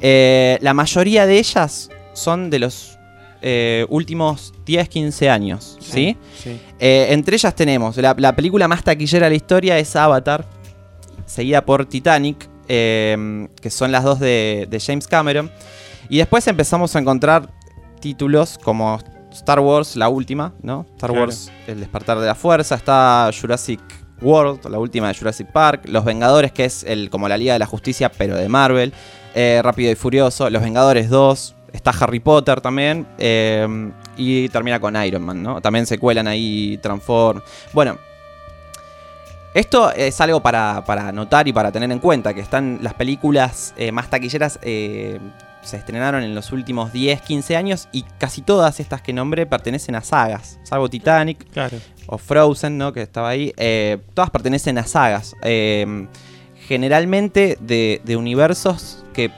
Eh, la mayoría de ellas son de los eh, últimos 10, 15 años, ¿sí? Sí. Eh, entre ellas tenemos, la, la película más taquillera de la historia es Avatar, seguida por Titanic, eh, que son las dos de, de James Cameron. Y después empezamos a encontrar títulos como Star Wars, la última, ¿no? Star Claro. Wars, El despertar de la fuerza, está Jurassic World, la última de Jurassic Park, Los Vengadores, que es el, como la Liga de la Justicia, pero de Marvel, eh, Rápido y Furioso, Los Vengadores 2, está Harry Potter también, eh, y termina con Iron Man, ¿no? También se cuelan ahí Transform. Bueno, esto es algo para, para notar y para tener en cuenta, que están las películas eh, más taquilleras eh, se estrenaron en los últimos 10, 15 años y casi todas estas que nombré pertenecen a sagas, salvo Titanic Claro. o Frozen, ¿no? Que estaba ahí. eh, todas pertenecen a sagas. generalmente de, de universos que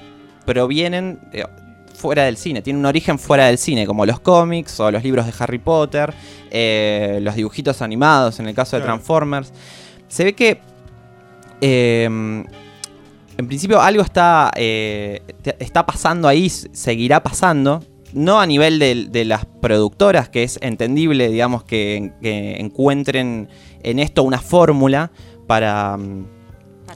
provienen fuera del cine. Tienen un origen fuera del cine, como los cómics o los libros de Harry Potter, eh, los dibujitos animados, en el caso de Claro. Transformers. Se ve que. eh, en principio algo está, eh, está pasando ahí, seguirá pasando. No a nivel de, de las productoras, que es entendible, digamos, que, que encuentren en esto una fórmula para, mm,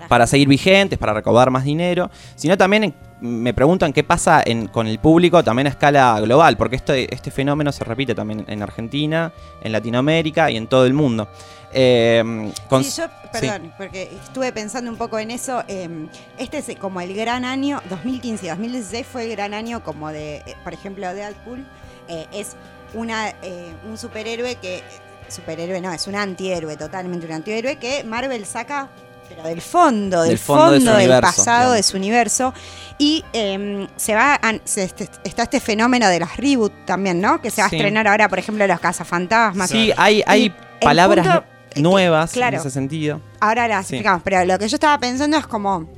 para seguir vigentes, para recaudar más dinero, sino también en- me preguntan qué pasa en- con el público también a escala global, porque este, este fenómeno se repite también en Argentina, en Latinoamérica y en todo el mundo. Eh, con- Sí, yo, sí. perdón, porque estuve pensando un poco en eso. eh, este es como el gran año, 2015 y 2016 fue el gran año como de, eh, por ejemplo, Deadpool. eh, es una, eh, un superhéroe que, superhéroe no, es un antihéroe, totalmente un antihéroe que Marvel saca, pero del fondo, del, Del fondo de su del universo, pasado digamos. de su universo. Y eh, se va a- se- este- está este fenómeno de las reboot también, ¿no? Que se va Sí. a estrenar ahora, por ejemplo, Los Cazafantasmas. Sí, hay, hay Y palabras nuevas claro. en ese sentido. Ahora las Sí. explicamos, pero lo que yo estaba pensando es como.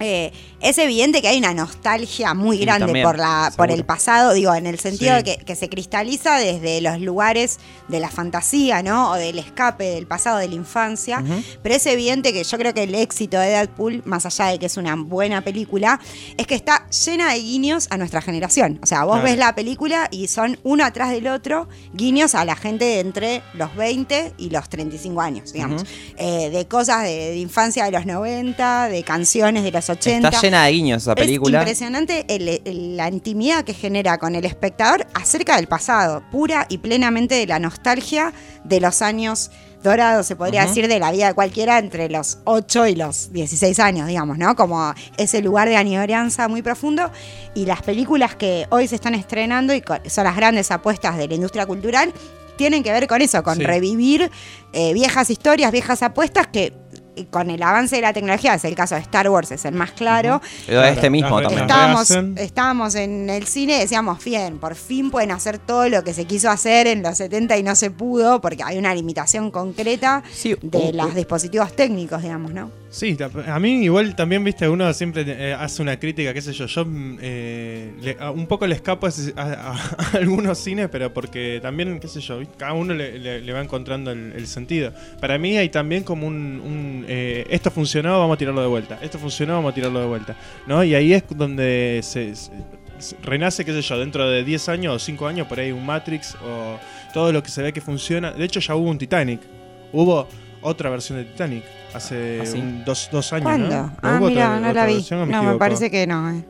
Eh, es evidente que hay una nostalgia muy Sí, grande también, por la por el pasado, digo, en el sentido Sí. de que, que se cristaliza desde los lugares de la fantasía, ¿no? O del escape del pasado, de la infancia. Pero es evidente que yo creo que el éxito de Deadpool, más allá de que es una buena película, es que está llena de guiños a nuestra generación. O sea, vos ves la película y son uno atrás del otro guiños a la gente de entre los 20 y los 35 años, digamos. Eh, de cosas de, de infancia de los 90, de canciones de los 80. Está llena de guiños esa película. Es impresionante el- el- la intimidad que genera con el espectador acerca del pasado, pura y plenamente de la nostalgia de los años dorados, se podría decir, de la vida de cualquiera entre los 8 y los 16 años, digamos, ¿no? Como ese lugar de añoranza muy profundo. Y las películas que hoy se están estrenando y son las grandes apuestas de la industria cultural, tienen que ver con eso, con Sí. revivir eh, viejas historias, viejas apuestas que con el avance de la tecnología, es el caso de Star Wars, es el más claro. Pero este mismo también. Estábamos, estábamos en el cine y decíamos, bien, por fin pueden hacer todo lo que se quiso hacer en los 70 y no se pudo, porque hay una limitación concreta de uh, los dispositivos técnicos, digamos, ¿no? Sí, a mí igual también, viste, uno siempre eh, hace una crítica, qué sé yo, yo eh, le- un poco le escapo [laughs] a, algunos cines, pero porque también, qué sé yo, cada uno le, va encontrando el, sentido. Para mí hay también como un, eh, esto funcionó, vamos a tirarlo de vuelta, esto funcionó, vamos a tirarlo de vuelta, ¿no? Y ahí es donde se- renace, qué sé yo, dentro de 10 años o 5 años, por ahí un Matrix o todo lo que se ve que funciona. De hecho ya hubo un Titanic, hubo otra versión de Titanic hace ¿Ah, sí? un- dos, dos años, ¿Cuándo? ¿no? ¿No Ah, mira, no la vi. versión o me no, me equivoco? parece que no. eh.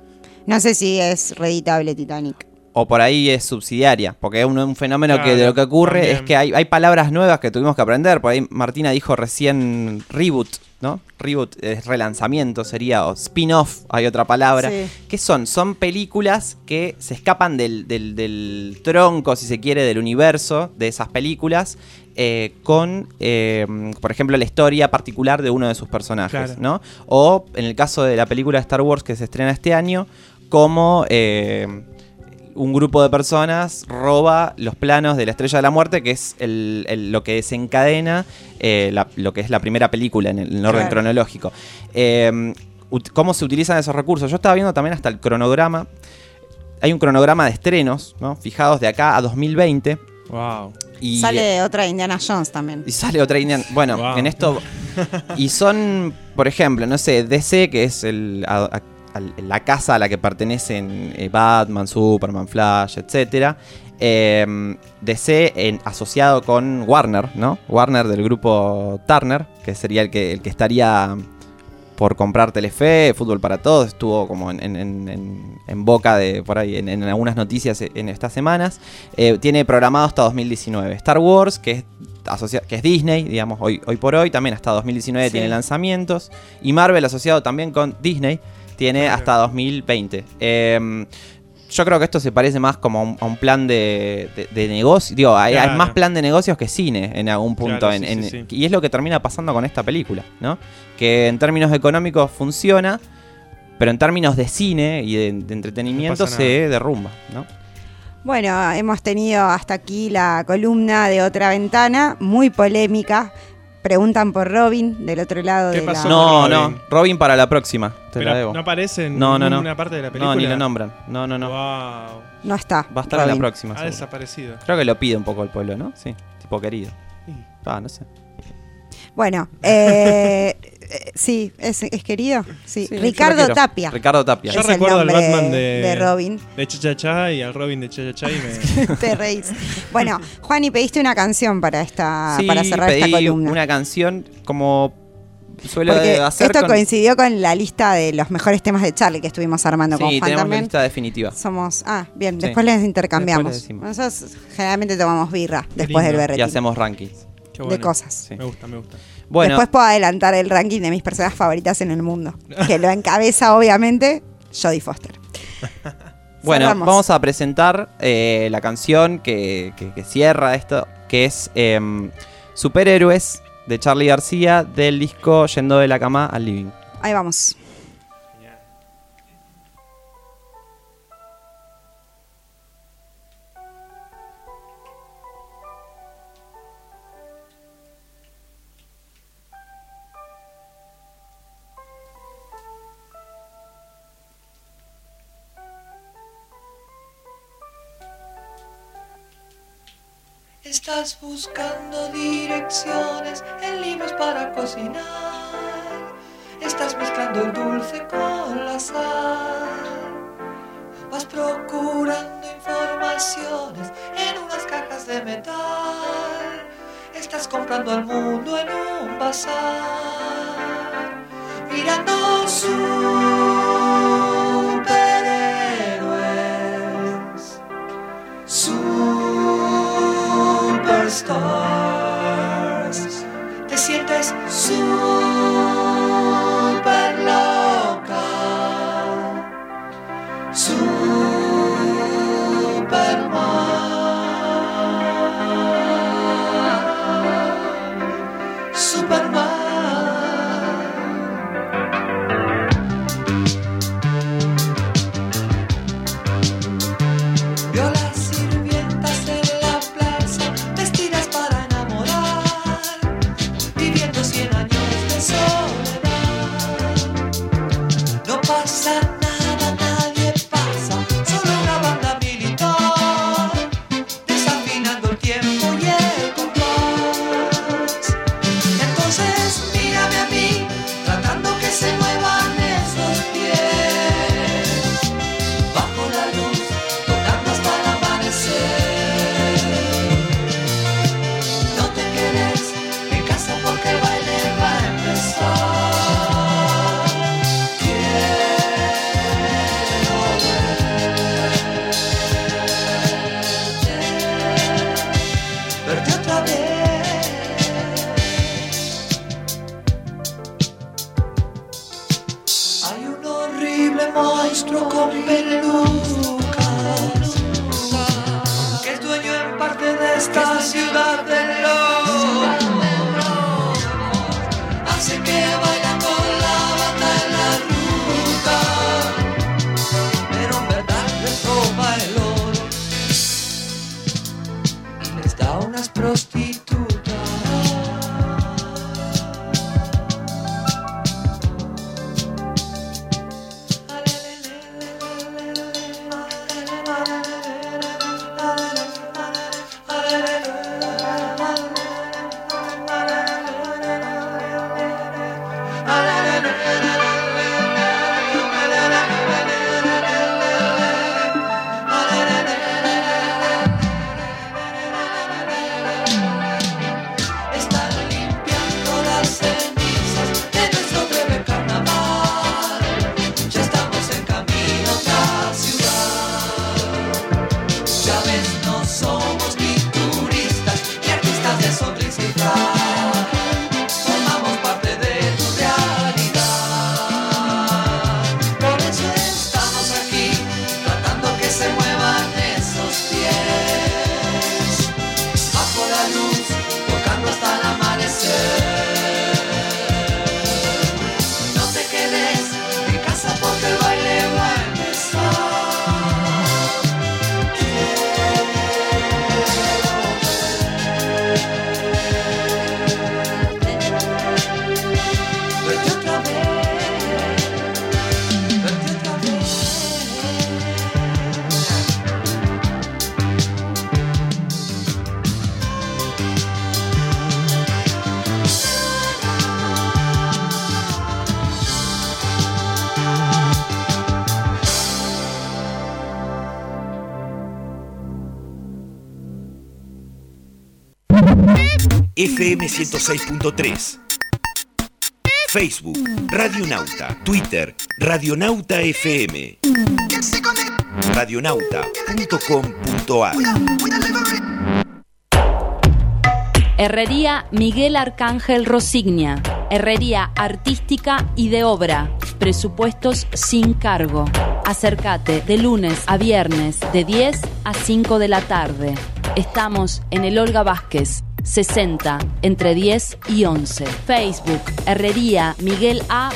No sé si es reeditable Titanic. O por ahí es subsidiaria, porque es un, un fenómeno que de lo que ocurre también. es que hay, hay palabras nuevas que tuvimos que aprender. Por ahí Martina dijo recién reboot, ¿no? Reboot es relanzamiento, sería, o spin-off, hay otra palabra. Sí. ¿Qué son? Son películas que se escapan del, del- del tronco, si se quiere, del universo de esas películas, eh, con, eh, por ejemplo, la historia particular de uno de sus personajes, Claro. ¿no? O en el caso de la película de Star Wars que se estrena este año, como eh, un grupo de personas roba los planos de la Estrella de la Muerte, que es el- el- lo que desencadena eh, la- lo que es la primera película en el, en el orden Claro. cronológico. Ut- ¿Cómo se utilizan esos recursos? Yo estaba viendo también hasta el cronograma. Hay un cronograma de estrenos, ¿no? Fijados de acá a 2020. Wow. Y, Sale otra Indiana Jones también. y sale otra Indiana. Bueno, Wow. en esto. Y son, por ejemplo, no sé, DC, que es el, a- a- al- la casa a la que pertenecen eh, Batman, Superman, Flash, etc. DC en- asociado con Warner, ¿no? Warner del grupo Turner, que sería el que, el que estaría por comprar Telefe, Fútbol para Todos, estuvo como en, en- en- boca de por ahí, en, algunas noticias en estas semanas. Eh, tiene programado hasta 2019. Star Wars, que es, asocia- que es Disney, digamos, hoy, hoy por hoy, también hasta 2019 Sí. tiene lanzamientos. Y Marvel, asociado también con Disney, tiene hasta 2020. Eh, yo creo que esto se parece más como a un, a un plan de, de- de negocio. Digo, hay, más plan de negocios que cine en algún punto. Claro, en- sí, en- sí, sí. Y es lo que termina pasando con esta película, ¿no? Que en términos económicos funciona, pero en términos de cine y de, de entretenimiento No se derrumba, ¿no? Bueno, hemos tenido hasta aquí la columna de otra ventana, muy polémica. Preguntan por Robin del otro lado ¿Qué de pasó? la... No, Robin. no, Robin para la próxima, te Pero la debo. no aparece en No, no, no. ninguna parte de la película. No, ni lo nombran. No, no, no. Wow. No está. Va a estar en la Robin. próxima. Ha seguro. desaparecido. Creo que lo pide un poco el pueblo, ¿no? Sí, tipo querido. Sí. Ah, no sé. Bueno, eh, [laughs] eh, sí, es, es querido. Sí. Sí, yo lo Ricardo quiero. Tapia. Ricardo Tapia. Yo Es el recuerdo al nombre Batman de, de Robin. de Cha-Cha-Cha y al Robin de Cha-Cha-Cha y me... [laughs] Te reís. Bueno, Juani, pediste una canción para esta Sí, para cerrar esta columna. una canción como suelo Porque hacer esto con- coincidió con la lista de los mejores temas de Charlie que estuvimos armando con Sí, Juan tenemos la también. lista definitiva. Somos, ah, bien, Sí. después les intercambiamos. Después les decimos. Nosotros generalmente tomamos birra después del lindo. berretín. Y hacemos rankings. Qué De cosas. Sí. Me gusta, me gusta. Bueno, Después puedo adelantar el ranking de mis personas favoritas en el mundo. Que lo encabeza, obviamente, Jodie Foster. [laughs] bueno cerramos. vamos a presentar eh, la canción que, que- que cierra esto, que es em, Superhéroes de Charlie García del disco Yendo de la cama al living. Ahí vamos. Estás buscando direcciones en libros para cocinar. Estás mezclando el dulce con la sal. procurando informaciones en unas cajas de metal. Estás comprando al mundo en un bazar, mirando superhéroes, Te sientes super FM 106.3. Facebook, Radionauta, Twitter, Radionauta FM. Radionauta.com.ar Herrería Miguel Arcángel Rosignia. Herrería artística y de obra. Presupuestos sin cargo. Acércate de lunes a viernes de 10 a 5 de la tarde. Estamos en el Olga Vázquez, 60, entre 10 y 11. Facebook, Herrería Miguel A.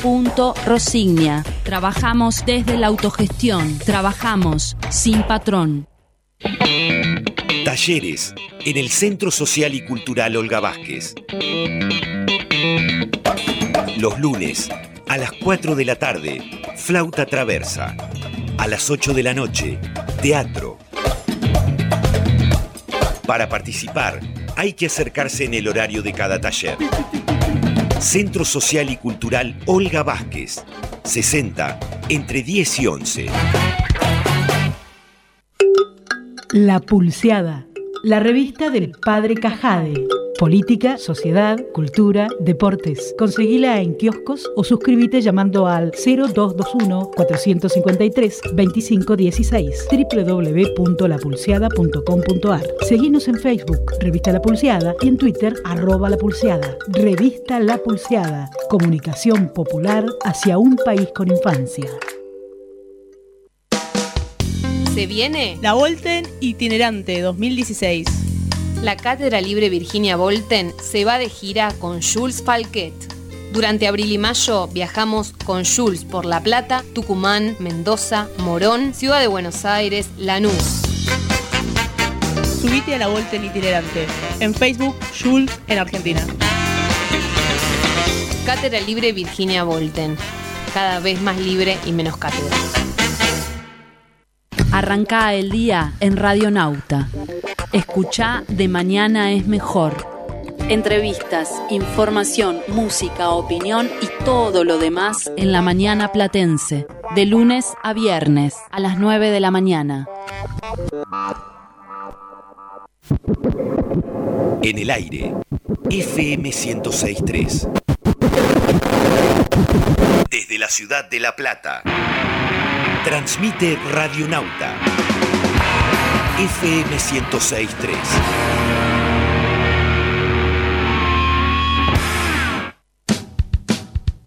Rosignia. Trabajamos desde la autogestión. Trabajamos sin patrón. Talleres en el Centro Social y Cultural Olga Vázquez. Los lunes a las 4 de la tarde, flauta traversa. A las 8 de la noche, teatro. Para participar, hay que acercarse en el horario de cada taller. Centro Social y Cultural Olga Vázquez, 60, entre 10 y 11. La Pulseada, la revista del Padre Cajade. Política, sociedad, cultura, deportes. Conseguila en kioscos o suscríbete llamando al 0221-453-2516 www.lapulseada.com.ar Seguinos en Facebook, Revista La Pulseada, y en Twitter, arroba La Pulseada. Revista La Pulseada, comunicación popular hacia un país con infancia. ¿Se viene? La Volten Itinerante 2016. La Cátedra Libre Virginia Volten se va de gira con Jules Falquet. Durante abril y mayo viajamos con Jules por La Plata, Tucumán, Mendoza, Morón, Ciudad de Buenos Aires, Lanús. Subite a la Volten Itinerante. En Facebook, Jules en Argentina. Cátedra Libre Virginia Volten. Cada vez más libre y menos cátedra. Arranca el día en Radionauta. Escucha De Mañana es Mejor. Entrevistas, información, música, opinión y todo lo demás en la mañana platense. De lunes a viernes a las 9 de la mañana. En el aire, FM 1063. Desde la ciudad de La Plata. Transmite Radionauta. FM 1063.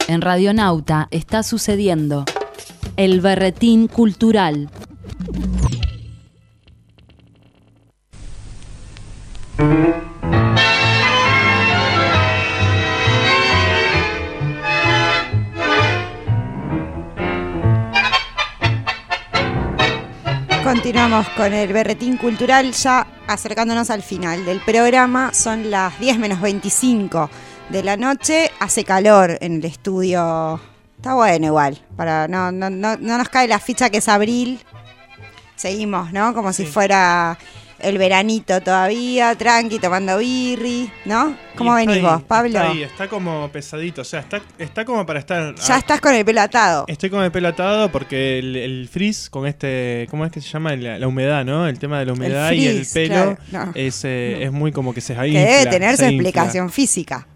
En Radionauta está sucediendo el berretín cultural. Continuamos con el berretín cultural, ya acercándonos al final del programa. Son las 10 menos 25 de la noche. Hace calor en el estudio. Está bueno igual. Para no, no, no, no nos cae la ficha que es abril. Seguimos, ¿no? Como si fuera el veranito todavía, tranqui, tomando birri, ¿no? ¿Cómo venís ahí, vos, Pablo? Está, ahí, está como pesadito, o sea, está, está como para estar... Ya estás con el pelo atado. Estoy con el pelo atado porque el, el frizz con este, ¿cómo es que se llama? La, la humedad, ¿no? El tema de la humedad y el pelo claro, no. es, eh, es muy como que se Que debe tener su infla. explicación física.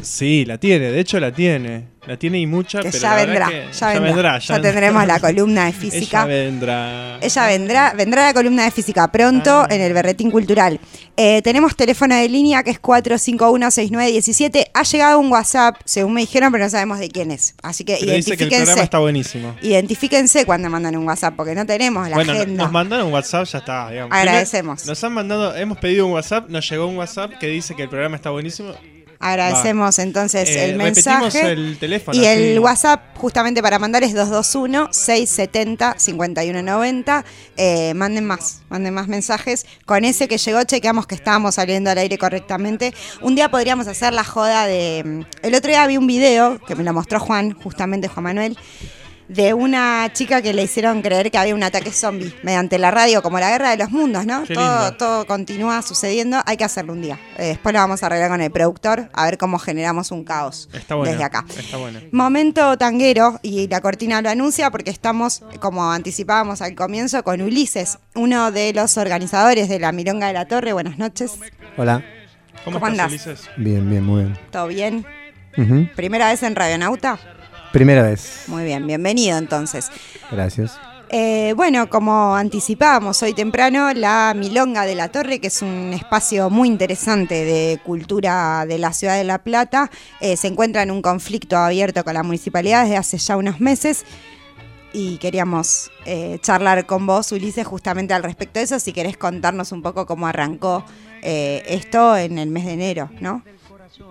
Sí, la tiene, de hecho la tiene. La tiene y mucha, Que pero ya la vendrá, que ya vendrá. Ya tendremos la columna de [laughs] física. Ella vendrá. Ella vendrá, vendrá la columna de física pronto en el Berretín Cultural. Eh, tenemos teléfono de línea que es 451-6917. Ha llegado un WhatsApp, según me dijeron, pero no sabemos de quién es. Así que Pero dice que el programa identifíquense. está buenísimo. Identifíquense cuando mandan un WhatsApp, porque no tenemos la bueno, agenda. nos mandaron un WhatsApp, ya está. digamos. Agradecemos. Nos han mandado, hemos pedido un WhatsApp, nos llegó un WhatsApp que dice que el programa está buenísimo. Agradecemos Va. entonces Eh, el mensaje. el teléfono, y el sí. WhatsApp justamente para mandar es 221-670-5190. Eh, manden más, manden más mensajes. Con ese que llegó chequeamos que estábamos saliendo al aire correctamente. Un día podríamos hacer la joda de... mm, El otro día vi un video que me lo mostró Juan, justamente Juan Manuel, de una chica que le hicieron creer que había un ataque zombie mediante la radio, como la guerra de los mundos, ¿no? Qué Todo, lindo. todo continúa sucediendo. Hay que hacerlo un día. Eh, después lo vamos a arreglar con el productor, a ver cómo generamos un caos Está bueno. desde acá. Está bueno. Momento tanguero, y la cortina lo anuncia porque estamos, como anticipábamos al comienzo, con Ulises, uno de los organizadores de la Milonga de la Torre. Buenas noches. Hola. ¿Cómo, ¿Cómo estás, andás? Ulises? Bien, bien, muy bien. ¿Todo bien? ¿Primera vez en Radionauta? Primera vez. Muy bien, bienvenido entonces. Gracias. Eh, bueno, como anticipábamos hoy temprano, la Milonga de la Torre, que es un espacio muy interesante de cultura de la ciudad de La Plata, eh, se encuentra en un conflicto abierto con la municipalidad desde hace ya unos meses. Y queríamos eh, charlar con vos, Ulises, justamente al respecto de eso, si querés contarnos un poco cómo arrancó eh, esto en el mes de enero, ¿no?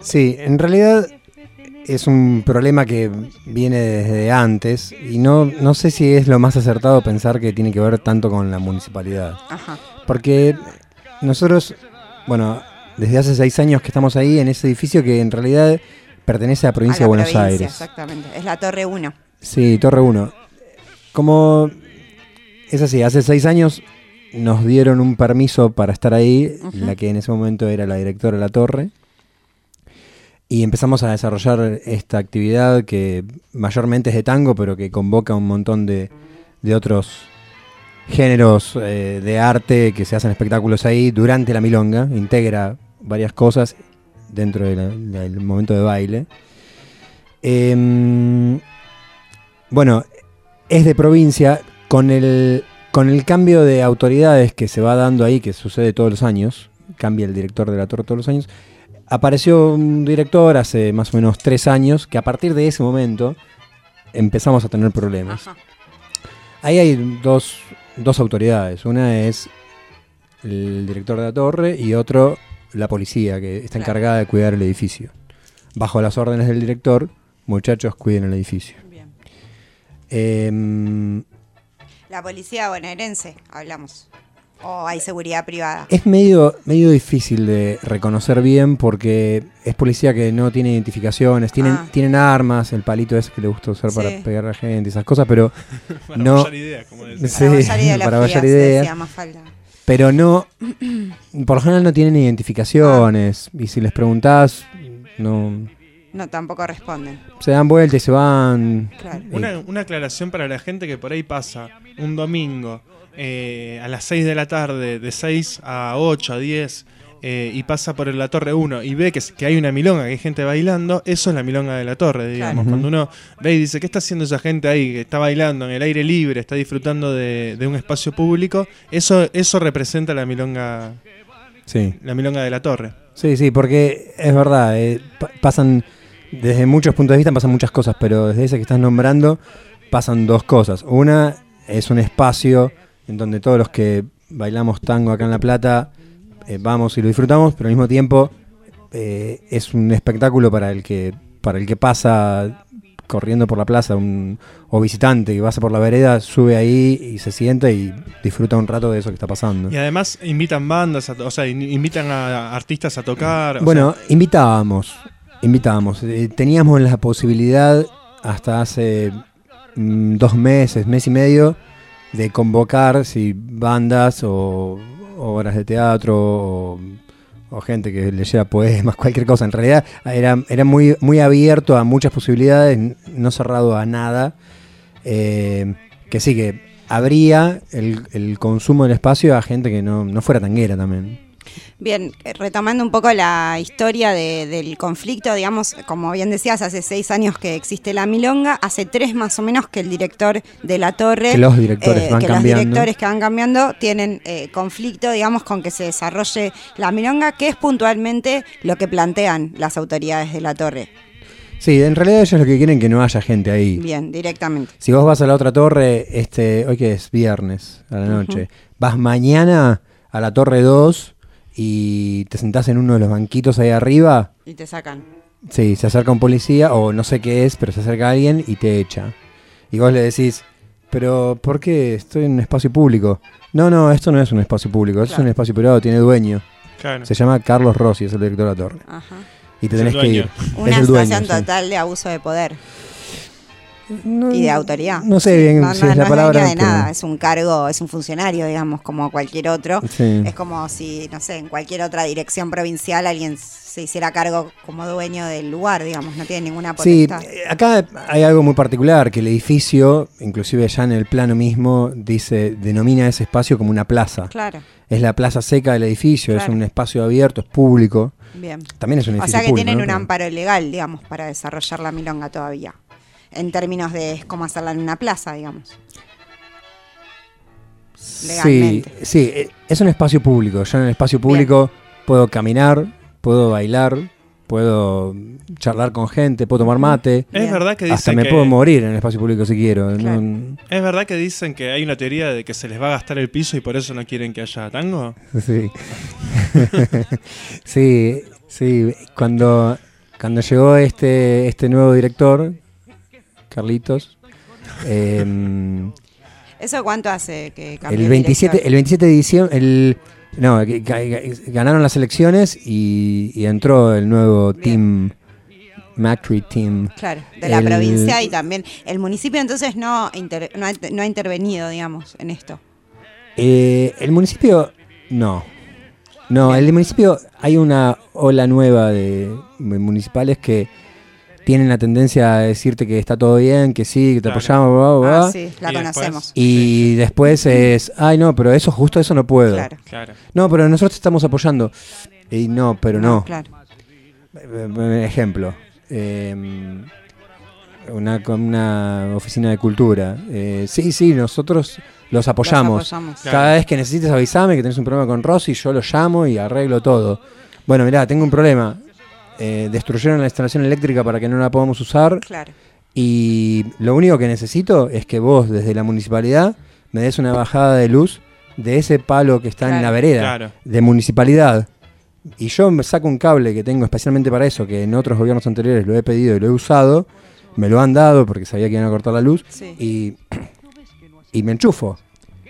Sí, en realidad es un problema que viene desde antes y no, no sé si es lo más acertado pensar que tiene que ver tanto con la municipalidad. Ajá. Porque nosotros, bueno, desde hace seis años que estamos ahí en ese edificio que en realidad pertenece a la provincia A de Buenos provincia, Aires. Exactamente, es la Torre 1. Sí, Torre 1. Como es así, hace seis años nos dieron un permiso para estar ahí, la que en ese momento era la directora de la torre. Y empezamos a desarrollar esta actividad que mayormente es de tango, pero que convoca un montón de, otros géneros eh, de arte que se hacen espectáculos ahí durante la milonga, integra varias cosas dentro del momento de baile. Em, bueno, es de provincia, con el, con el cambio de autoridades que se va dando ahí, que sucede todos los años, cambia el director de la torre todos los años, apareció un director hace más o menos tres años, que a partir de ese momento empezamos a tener problemas. Ahí hay dos, dos autoridades. Una es el director de la torre y otro la policía, que está encargada de cuidar el edificio. Bajo las órdenes del director, muchachos, cuiden el edificio. Em, La policía bonaerense, hablamos. O hay seguridad privada. es medio, medio difícil de reconocer bien porque es policía que no tiene identificaciones, tienen, Ah. tienen armas, el palito ese que le gusta usar para pegar a la gente, esas cosas, pero [laughs] Para no... ideas, como. Sí, Para ideas. Mafalda. Pero no, por lo general no tienen identificaciones. Y si les preguntás, no No, tampoco responden. se dan vuelta y se van. Claro. Una, una aclaración para la gente que por ahí pasa un domingo eh, a las 6 de la tarde, de 6 a 8, a 10, eh, y pasa por la Torre 1 y ve que, hay una milonga, que hay gente bailando, eso es la milonga de la Torre, digamos. Claro. Cuando uno ve y dice, ¿qué está haciendo esa gente ahí que está bailando en el aire libre, está disfrutando de, de un espacio público? Eso, eso representa la milonga, Sí. la milonga de la Torre. Sí, sí, porque es verdad, eh, pa- pasan, desde muchos puntos de vista pasan muchas cosas, pero desde ese que estás nombrando pasan dos cosas. Una es un espacio en donde todos los que bailamos tango acá en La Plata eh, vamos y lo disfrutamos, pero al mismo tiempo eh, es un espectáculo para el que para el que pasa corriendo por la plaza un, o visitante que pasa por la vereda, sube ahí y se sienta y disfruta un rato de eso que está pasando. Y además invitan bandas, a o sea, in- invitan a artistas a tocar. Bueno, sea, invitábamos, invitábamos. Eh, teníamos la posibilidad hasta hace mm, dos meses, mes y medio, de convocar si bandas o obras de teatro o, gente que leyera poemas, [laughs] cualquier cosa. En realidad era, era muy, muy abierto a muchas posibilidades, no cerrado a nada. Eh, que sí, que habría el, el consumo del espacio a gente que no, no fuera tanguera también. Bien, eh, retomando un poco la historia de- del conflicto, digamos, como bien decías, hace seis años que existe la milonga, hace tres más o menos que el director de la torre, Que los directores van que cambiando. los directores que van cambiando tienen eh, conflicto, digamos, con que se desarrolle la milonga, que es puntualmente lo que plantean las autoridades de la torre. Sí, en realidad ellos lo que quieren es que no haya gente ahí. Bien, directamente. Si vos vas a la otra torre, este, hoy que es viernes a la noche, vas mañana a la torre 2 y te sentás en uno de los banquitos ahí arriba, Y te sacan. sí, se acerca un policía o no sé qué es, pero se acerca alguien y te echa. Y vos le decís, pero ¿por qué estoy en un espacio público? No, no, esto no es un espacio público, esto es un espacio privado, tiene dueño. Claro. Se llama Carlos Rossi, es el director de la torre. Ajá. Y te Es tenés que ir. Una es el dueño, situación sí. total de abuso de poder. Y de autoridad. no sé bien no, si no- es la no palabra, de pero- nada, es un cargo, es un funcionario, digamos, como cualquier otro. Sí. Es como si, no sé, en cualquier otra dirección provincial alguien se hiciera cargo como dueño del lugar, digamos, no tiene ninguna Sí, potestad. eh, acá hay algo muy particular, que el edificio, inclusive ya en el plano mismo, dice, denomina ese espacio como una plaza. Claro. Es la plaza seca del edificio, es un espacio abierto, es público. Bien. También es un O edificio sea que público, tienen ¿no? un amparo legal, digamos, para desarrollar la milonga todavía. En términos de cómo hacerla en una plaza, digamos. Sí, Legalmente. sí, eh, es un espacio público. Yo en el espacio público puedo caminar, puedo bailar, puedo charlar con gente, puedo tomar mate. Es verdad que Hasta dicen me que- puedo morir en el espacio público si quiero. no- ¿Es verdad que dicen que hay una teoría de que se les va a gastar el piso y por eso no quieren que haya tango? Sí. [laughs] sí, sí. Cuando, cuando llegó este, este nuevo director, Carlitos, em, ¿Eso cuánto hace que cambió el 27, director? el 27 de diciembre, el, no, ganaron las elecciones y, y entró el nuevo team, Macri Team. Claro, de la El- provincia y también el municipio entonces no, inter- no, ha, no ha intervenido, digamos, en esto. Eh, el municipio, no. No, el municipio hay una ola nueva de municipales que tienen la tendencia a decirte que está todo bien, que sí, que te Claro. apoyamos, bla, bla, bla. Ah, sí, la Y después- conocemos. Y después es, ay no, pero eso justo eso no puedo. Claro. Claro. No, pero nosotros te estamos apoyando. Y no, pero no. Claro. Eh, eh, Ejemplo. eh, una, con una oficina de cultura. Eh, sí, sí, nosotros los apoyamos. apoyamos. Cada Claro. vez que necesites avísame que tenés un problema con Rosy, yo lo llamo y arreglo todo. Bueno, mirá, tengo un problema. Eh, destruyeron la instalación eléctrica para que no la podamos usar. Claro. Y lo único que necesito es que vos, desde la municipalidad, me des una bajada de luz de ese palo que está en la vereda Claro. de municipalidad. Y yo me saco un cable que tengo especialmente para eso, que en otros gobiernos anteriores lo he pedido y lo he usado, me lo han dado porque sabía que iban a cortar la luz, Sí. y, y me enchufo.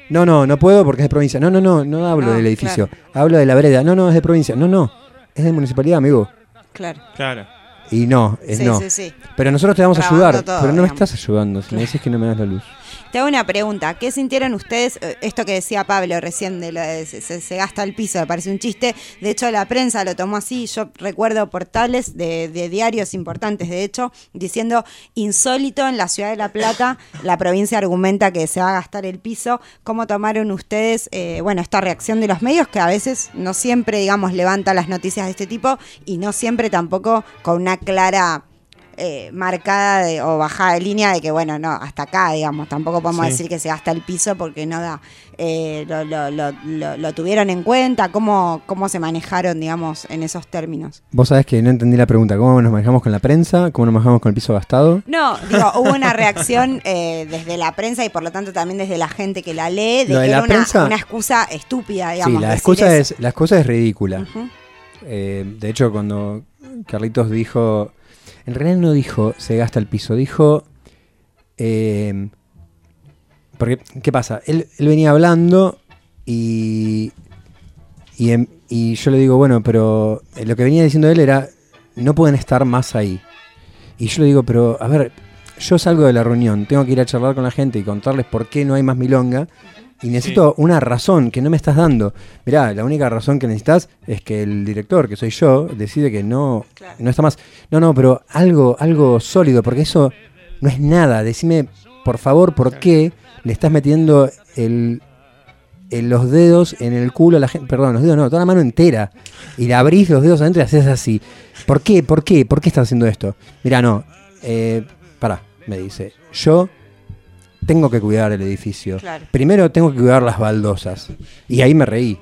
No, no, no puedo porque es de provincia. No, no, no, no hablo No, del edificio. Hablo de la vereda. No, no, es de provincia. No, no, es de municipalidad, amigo. Claro. Claro. Y no, es Sí, no. sí, sí. Pero nosotros te vamos a ayudar, todo, pero no me digamos. estás ayudando si me decís que no me das la luz. Te hago una pregunta. ¿Qué sintieron ustedes? eh, Esto que decía Pablo recién, se, gasta el piso, me parece un chiste. De hecho, la prensa lo tomó así. Yo recuerdo portales de, de diarios importantes, de hecho, diciendo insólito en la ciudad de La Plata. La provincia argumenta que se va a gastar el piso. ¿Cómo tomaron ustedes, eh, bueno, esta reacción de los medios que a veces no siempre, digamos, levanta las noticias de este tipo y no siempre tampoco con una clara eh, marcada de- o bajada de línea de que, bueno, no, hasta acá, digamos, tampoco podemos Sí. decir que se gasta el piso porque no da. Eh, lo, lo- lo- lo- lo tuvieron en cuenta? ¿Cómo, ¿Cómo se manejaron, digamos, en esos términos? Vos sabés que no entendí la pregunta. ¿Cómo nos manejamos con la prensa? ¿Cómo nos manejamos con el piso gastado? No, digo, [laughs] hubo una reacción eh, desde la prensa y por lo tanto también desde la gente que la lee de de que la era una, prensa- una excusa estúpida, digamos. sí, la excusa, eso. es, la excusa es ridícula. De hecho, cuando Carlitos dijo, en realidad no dijo se gasta el piso, dijo, eh, porque, ¿qué pasa? Él, venía hablando y, y, em- y yo le digo, bueno, pero eh, lo que venía diciendo él era, no pueden estar más ahí. Y yo le digo, pero a ver, yo salgo de la reunión, tengo que ir a charlar con la gente y contarles por qué no hay más milonga. Y necesito una razón que no me estás dando. Mirá, la única razón que necesitas es que el director, que soy yo, decide que no, no está más. No, no, pero algo, algo sólido, porque eso no es nada. Decime, por favor, por qué le estás metiendo el, el- los dedos en el culo a la gente. Perdón, los dedos no, toda la mano entera. Y le abrís los dedos adentro y haces así. ¿Por qué? ¿Por qué? ¿Por qué estás haciendo esto? Mirá, no. Eh, pará, me dice. Yo tengo que cuidar el edificio. Claro. Primero tengo que cuidar las baldosas. Y ahí me reí.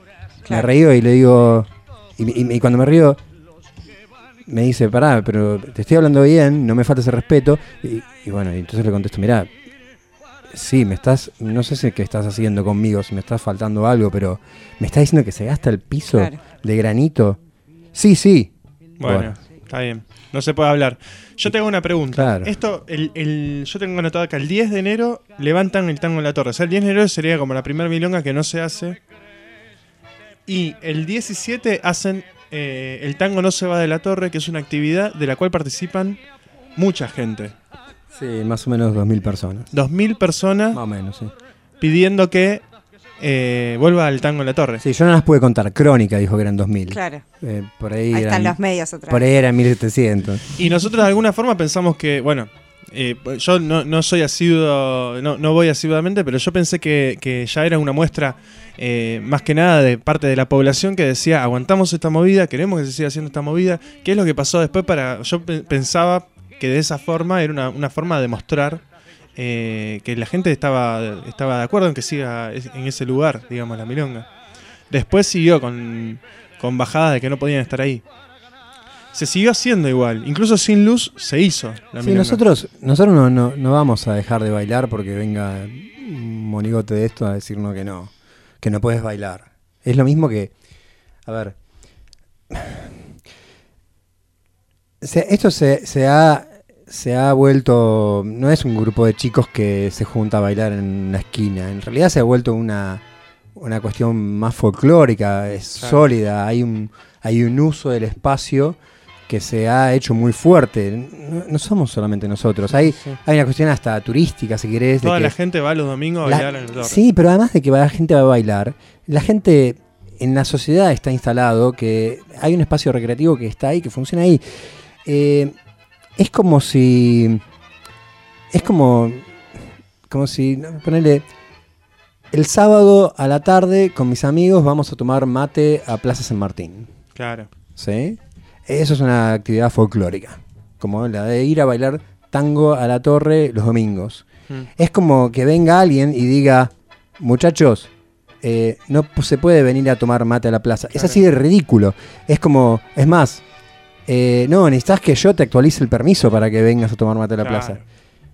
Me reí y le digo. Y, y- y cuando me río, me dice, pará, pero te estoy hablando bien, no me falta ese respeto. Y, y bueno, y entonces le contesto, mirá, sí, me estás, no sé si qué estás haciendo conmigo, si me estás faltando algo, pero me estás diciendo que se gasta el piso Claro. de granito. Sí, sí. Bueno, está bien. No se puede hablar. Yo tengo una pregunta. Claro. Esto, el, el- yo tengo anotado acá, el 10 de enero levantan el tango en la torre. O sea, el 10 de enero sería como la primera milonga que no se hace. Y el 17 hacen eh, el tango no se va de la torre, que es una actividad de la cual participan mucha gente. Sí, más o menos 2.000 personas. 2.000 personas Más o menos, sí. pidiendo que eh, vuelva al tango en la torre. Sí, yo no las pude contar. Crónica dijo que eran 2.000. Claro. Eh, por ahí, Ahí están los medios otra Por vez. ahí eran 1.700. Y nosotros de alguna forma pensamos que, bueno, eh, yo no, no soy asiduo, no, no voy asiduamente, pero yo pensé que, que ya era una muestra eh, más que nada de parte de la población que decía, aguantamos esta movida, queremos que se siga haciendo esta movida. ¿Qué es lo que pasó después para...? Yo pe- pensaba que de esa forma era una, una forma de mostrar eh, que la gente estaba, estaba de acuerdo en que siga en ese lugar, digamos, la milonga. Después siguió con, con bajadas de que no podían estar ahí. Se siguió haciendo igual. Incluso sin luz se hizo la Sí, milonga. nosotros, nosotros no, no, no vamos a dejar de bailar porque venga un monigote de esto a decirnos que no, que no puedes bailar. Es lo mismo que, a ver, [sighs] esto se, se ha, se ha vuelto, no es un grupo de chicos que se junta a bailar en una esquina, en realidad se ha vuelto una, una cuestión más folclórica, es Claro. sólida, hay un, hay un uso del espacio que se ha hecho muy fuerte. No, no somos solamente nosotros, hay, Sí. hay una cuestión hasta turística, si querés. de Toda que- la gente va los domingos a la- bailar en el torre. Sí, pero además de que la gente va a bailar, la gente en la sociedad está instalado que hay un espacio recreativo que está ahí, que funciona ahí. Eh, es como si. Es como. Como si. Ponele. El sábado a la tarde con mis amigos vamos a tomar mate a Plaza San Martín. Claro. ¿Sí? Eso es una actividad folclórica. Como la de ir a bailar tango a la torre los domingos. Mm. Es como que venga alguien y diga, muchachos, eh, no se puede venir a tomar mate a la plaza. Es así de ridículo. Es como, es más, eh, no, necesitas que yo te actualice el permiso para que vengas a tomar mate a la Claro. plaza.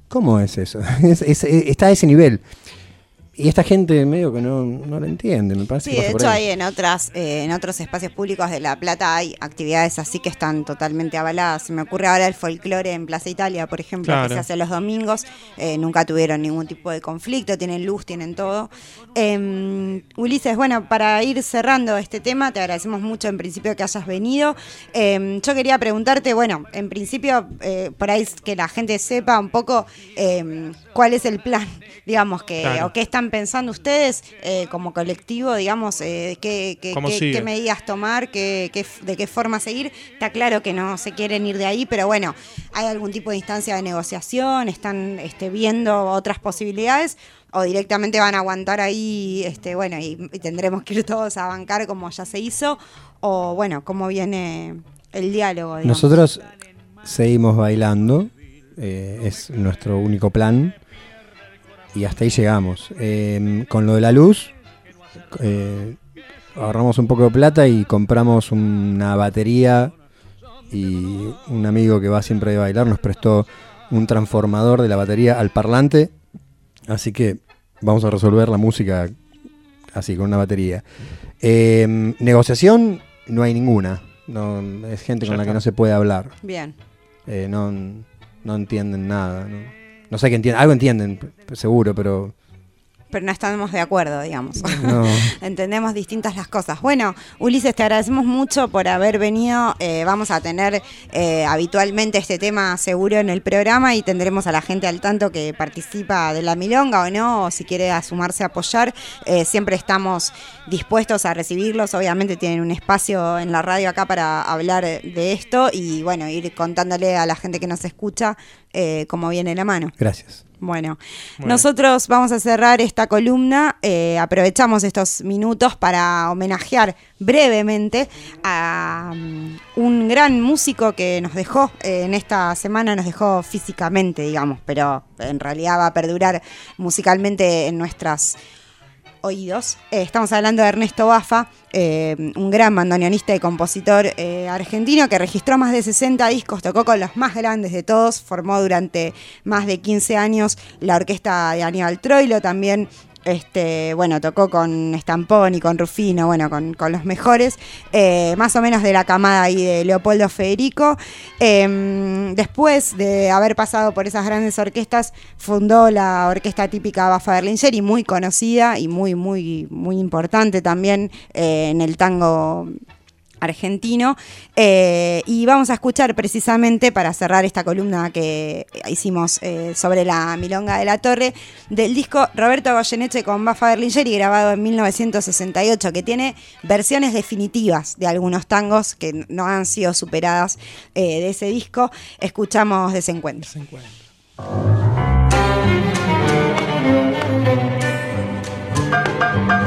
¿Cómo es eso? [laughs] Es- es- está a ese nivel. Y esta gente medio que no, no lo entiende, me parece. Sí, que de hecho ahí. hay en otras, eh, en otros espacios públicos de La Plata hay actividades así que están totalmente avaladas. Se me ocurre ahora el folclore en Plaza Italia, por ejemplo, Claro. que se hace los domingos. Eh, nunca tuvieron ningún tipo de conflicto, tienen luz, tienen todo. Eh, Ulises, bueno, para ir cerrando este tema, te agradecemos mucho en principio que hayas venido. Eh, yo quería preguntarte, bueno, en principio, eh, por ahí que la gente sepa un poco eh, cuál es el plan, digamos, que, Claro. o qué están pensando ustedes eh, como colectivo, digamos, eh, qué, qué- ¿Cómo qué- medidas tomar, qué, de qué forma seguir. Está claro que no se quieren ir de ahí, pero bueno, ¿hay algún tipo de instancia de negociación? ¿Están este, viendo otras posibilidades? ¿O directamente van a aguantar ahí, este, bueno, y, y tendremos que ir todos a bancar como ya se hizo? ¿O bueno, cómo viene el diálogo? digamos? Nosotros seguimos bailando, eh, es nuestro único plan y hasta ahí llegamos. Eh, con lo de la luz, eh, ahorramos un poco de plata y compramos una batería y un amigo que va siempre a bailar nos prestó un transformador de la batería al parlante, así que vamos a resolver la música así, con una batería. Eh, negociación, no hay ninguna. No, es gente con la que no se puede hablar. Bien. Eh, no, no entienden nada. No, No sé qué entienden. Algo entienden, seguro, pero pero no estamos de acuerdo, digamos. No. [laughs] Entendemos distintas las cosas. Bueno, Ulises, te agradecemos mucho por haber venido. Eh, vamos a tener eh, habitualmente este tema seguro en el programa y tendremos a la gente al tanto que participa de la milonga o no, o si quiere a sumarse a apoyar. Eh, siempre estamos dispuestos a recibirlos. Obviamente tienen un espacio en la radio acá para hablar de esto y bueno, ir contándole a la gente que nos escucha eh, cómo viene la mano. gracias. Bueno, Bueno. nosotros vamos a cerrar esta columna. eh, aprovechamos estos minutos para homenajear brevemente a um, un gran músico que nos dejó eh, en esta semana, nos dejó físicamente, digamos, pero en realidad va a perdurar musicalmente en nuestras oídos. Eh, estamos hablando de Ernesto Bafa, eh, un gran bandoneonista y compositor eh, argentino que registró más de 60 discos, tocó con los más grandes de todos, formó durante más de 15 años la orquesta de Aníbal Troilo, también este, bueno, tocó con Estampón y con Rufino, bueno, con, los mejores, eh, más o menos de la camada ahí de Leopoldo Federico. Eh, después de haber pasado por esas grandes orquestas, fundó la orquesta típica Bafa Berlingeri, muy conocida y muy, muy, muy importante también eh, en el tango argentino. Eh, y vamos a escuchar precisamente para cerrar esta columna que hicimos eh, sobre la Milonga de la Torre, del disco Roberto Goyeneche con Bafa Berlingeri, grabado en 1968, que tiene versiones definitivas de algunos tangos que no han sido superadas eh, de ese disco. Escuchamos Desencuentro. Estás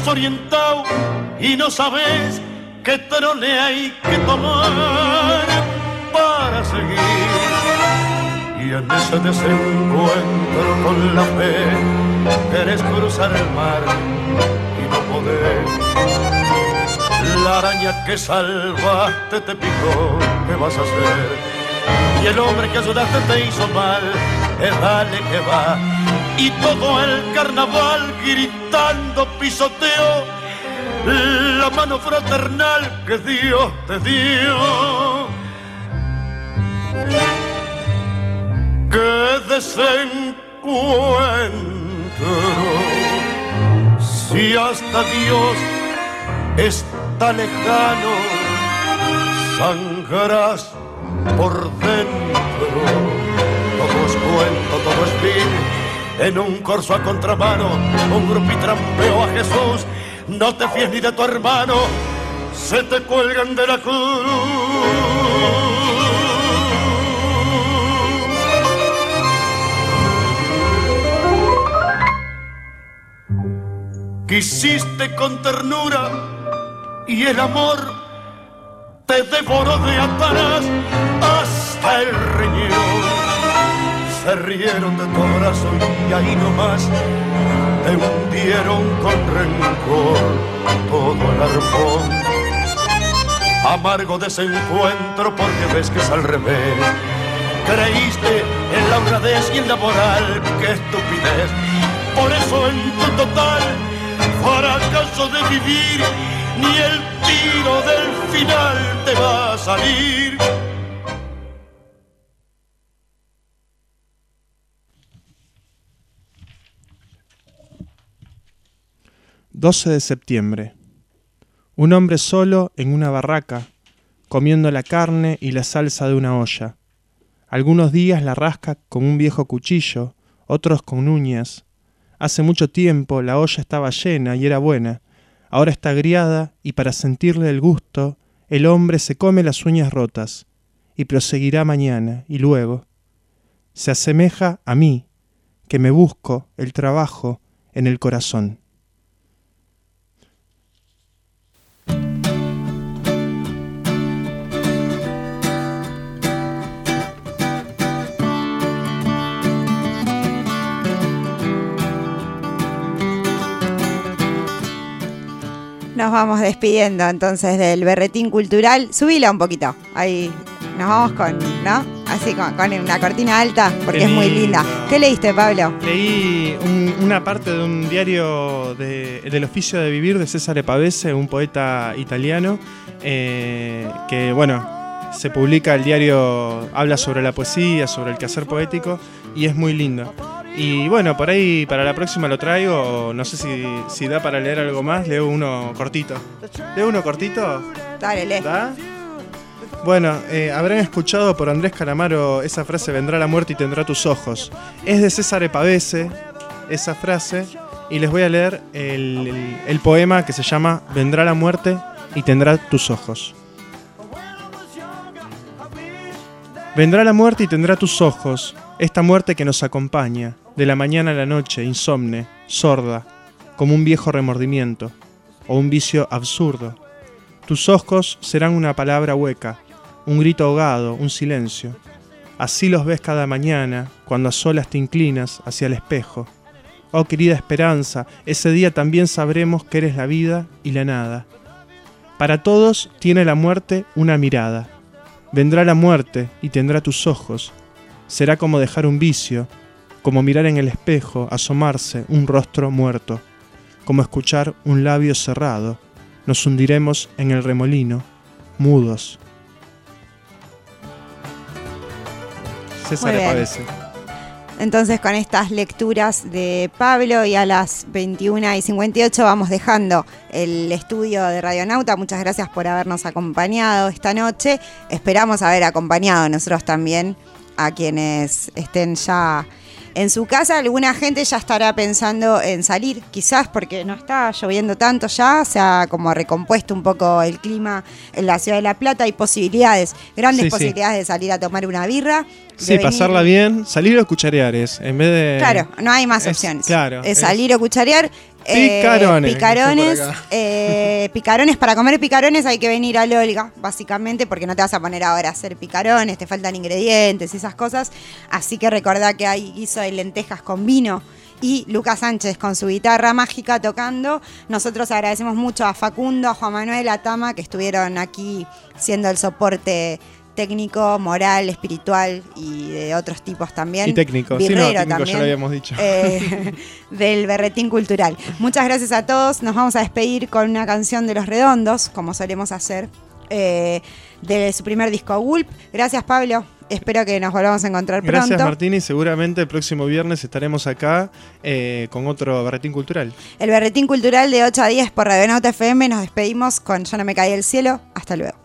desorientado y no sabes qué trole hay que tomar para seguir. Y en ese desencuentro con la fe, querés cruzar el mar y no podés. La araña que salvaste te picó, ¿qué vas a hacer? Y el hombre que ayudaste te hizo mal, eh, dale que va. Y todo el carnaval gritando pisoteo la mano fraternal que Dios te dio. Que desencuentro, si hasta Dios está lejano, sangrarás por dentro. Todo es cuento, todo es fin. En un corso a contramano, un trampeo a Jesús. No te fíes ni de tu hermano, se te cuelgan de la cruz. Quisiste con ternura y el amor te devoró de atrás hasta el riñón. Se rieron de tu abrazo y ahí nomás te hundieron con rencor todo el arpón. Amargo desencuentro porque ves que es al revés. Creíste en la honradez y en la moral, qué estupidez. Por eso en tu total fracaso de vivir, ni el tiro del final te va a salir. 12 de septiembre. Un hombre solo en una barraca, comiendo la carne y la salsa de una olla. Algunos días la rasca con un viejo cuchillo, otros con uñas. Hace mucho tiempo la olla estaba llena y era buena. Ahora está agriada y para sentirle el gusto, el hombre se come las uñas rotas y proseguirá mañana y luego. Se asemeja a mí, que me busco el trabajo en el corazón. Nos vamos despidiendo entonces del berretín cultural. Subila un poquito. Ahí nos vamos con, ¿no? Así con, con una cortina alta, porque es muy linda. ¿Qué leíste, Pablo? Leí un- una parte de un diario de- del oficio de vivir de César Pavese, un poeta italiano, eh, que bueno, se publica el diario, habla sobre la poesía, sobre el quehacer poético, y es muy lindo. Y bueno, por ahí para la próxima lo traigo, no sé si, si da para leer algo más, leo uno cortito. ¿Leo uno cortito? Dale, lee. ¿Da? Bueno, eh, habrán escuchado por Andrés Calamaro esa frase, vendrá la muerte y tendrá tus ojos. Es de César Pavese esa frase y les voy a leer el, el- el poema que se llama Vendrá la muerte y tendrá tus ojos. Vendrá la muerte y tendrá tus ojos, esta muerte que nos acompaña, de la mañana a la noche, insomne, sorda, como un viejo remordimiento, o un vicio absurdo. Tus ojos serán una palabra hueca, un grito ahogado, un silencio. Así los ves cada mañana, cuando a solas te inclinas hacia el espejo. Oh querida esperanza, ese día también sabremos que eres la vida y la nada. Para todos tiene la muerte una mirada. Vendrá la muerte y tendrá tus ojos. Será como dejar un vicio, como mirar en el espejo, asomarse un rostro muerto, como escuchar un labio cerrado. Nos hundiremos en el remolino, mudos. César. Pavese. Entonces con estas lecturas de Pablo y a las 21 y 58 vamos dejando el estudio de Radionauta. Muchas gracias por habernos acompañado esta noche. Esperamos haber acompañado nosotros también a quienes estén ya en su casa. Alguna gente ya estará pensando en salir, quizás porque no está lloviendo tanto ya, se ha como recompuesto un poco el clima en la ciudad de La Plata. Hay posibilidades, grandes Sí, sí. posibilidades de salir a tomar una birra. Sí, venir- pasarla bien, salir a cucharear es, en vez de... Claro, no hay más es- opciones. claro, Es es- salir o cucharear. Picarones, picarones. eh, picarones. Para comer picarones hay que venir al Olga, básicamente, porque no te vas a poner ahora a hacer picarones, te faltan ingredientes y esas cosas. Así que recordá que hay guiso de lentejas con vino. Y Lucas Sánchez con su guitarra mágica tocando. Nosotros agradecemos mucho a Facundo, a Juan Manuel, a Tama, que estuvieron aquí siendo el soporte técnico, moral, espiritual y de otros tipos también. Y técnico, sí, no, técnico ya también, lo habíamos dicho. eh, [laughs] del Berretín Cultural. Muchas gracias a todos. Nos vamos a despedir con una canción de Los Redondos, como solemos hacer, eh, de su primer disco Gulp. Gracias, Pablo. Espero que nos volvamos a encontrar Gracias pronto. Martín y seguramente el próximo viernes estaremos acá eh, con otro barretín cultural. El Berretín Cultural de 8 a 10 por Radio Nauta FM. Nos despedimos con Yo no me caí del cielo. Hasta luego.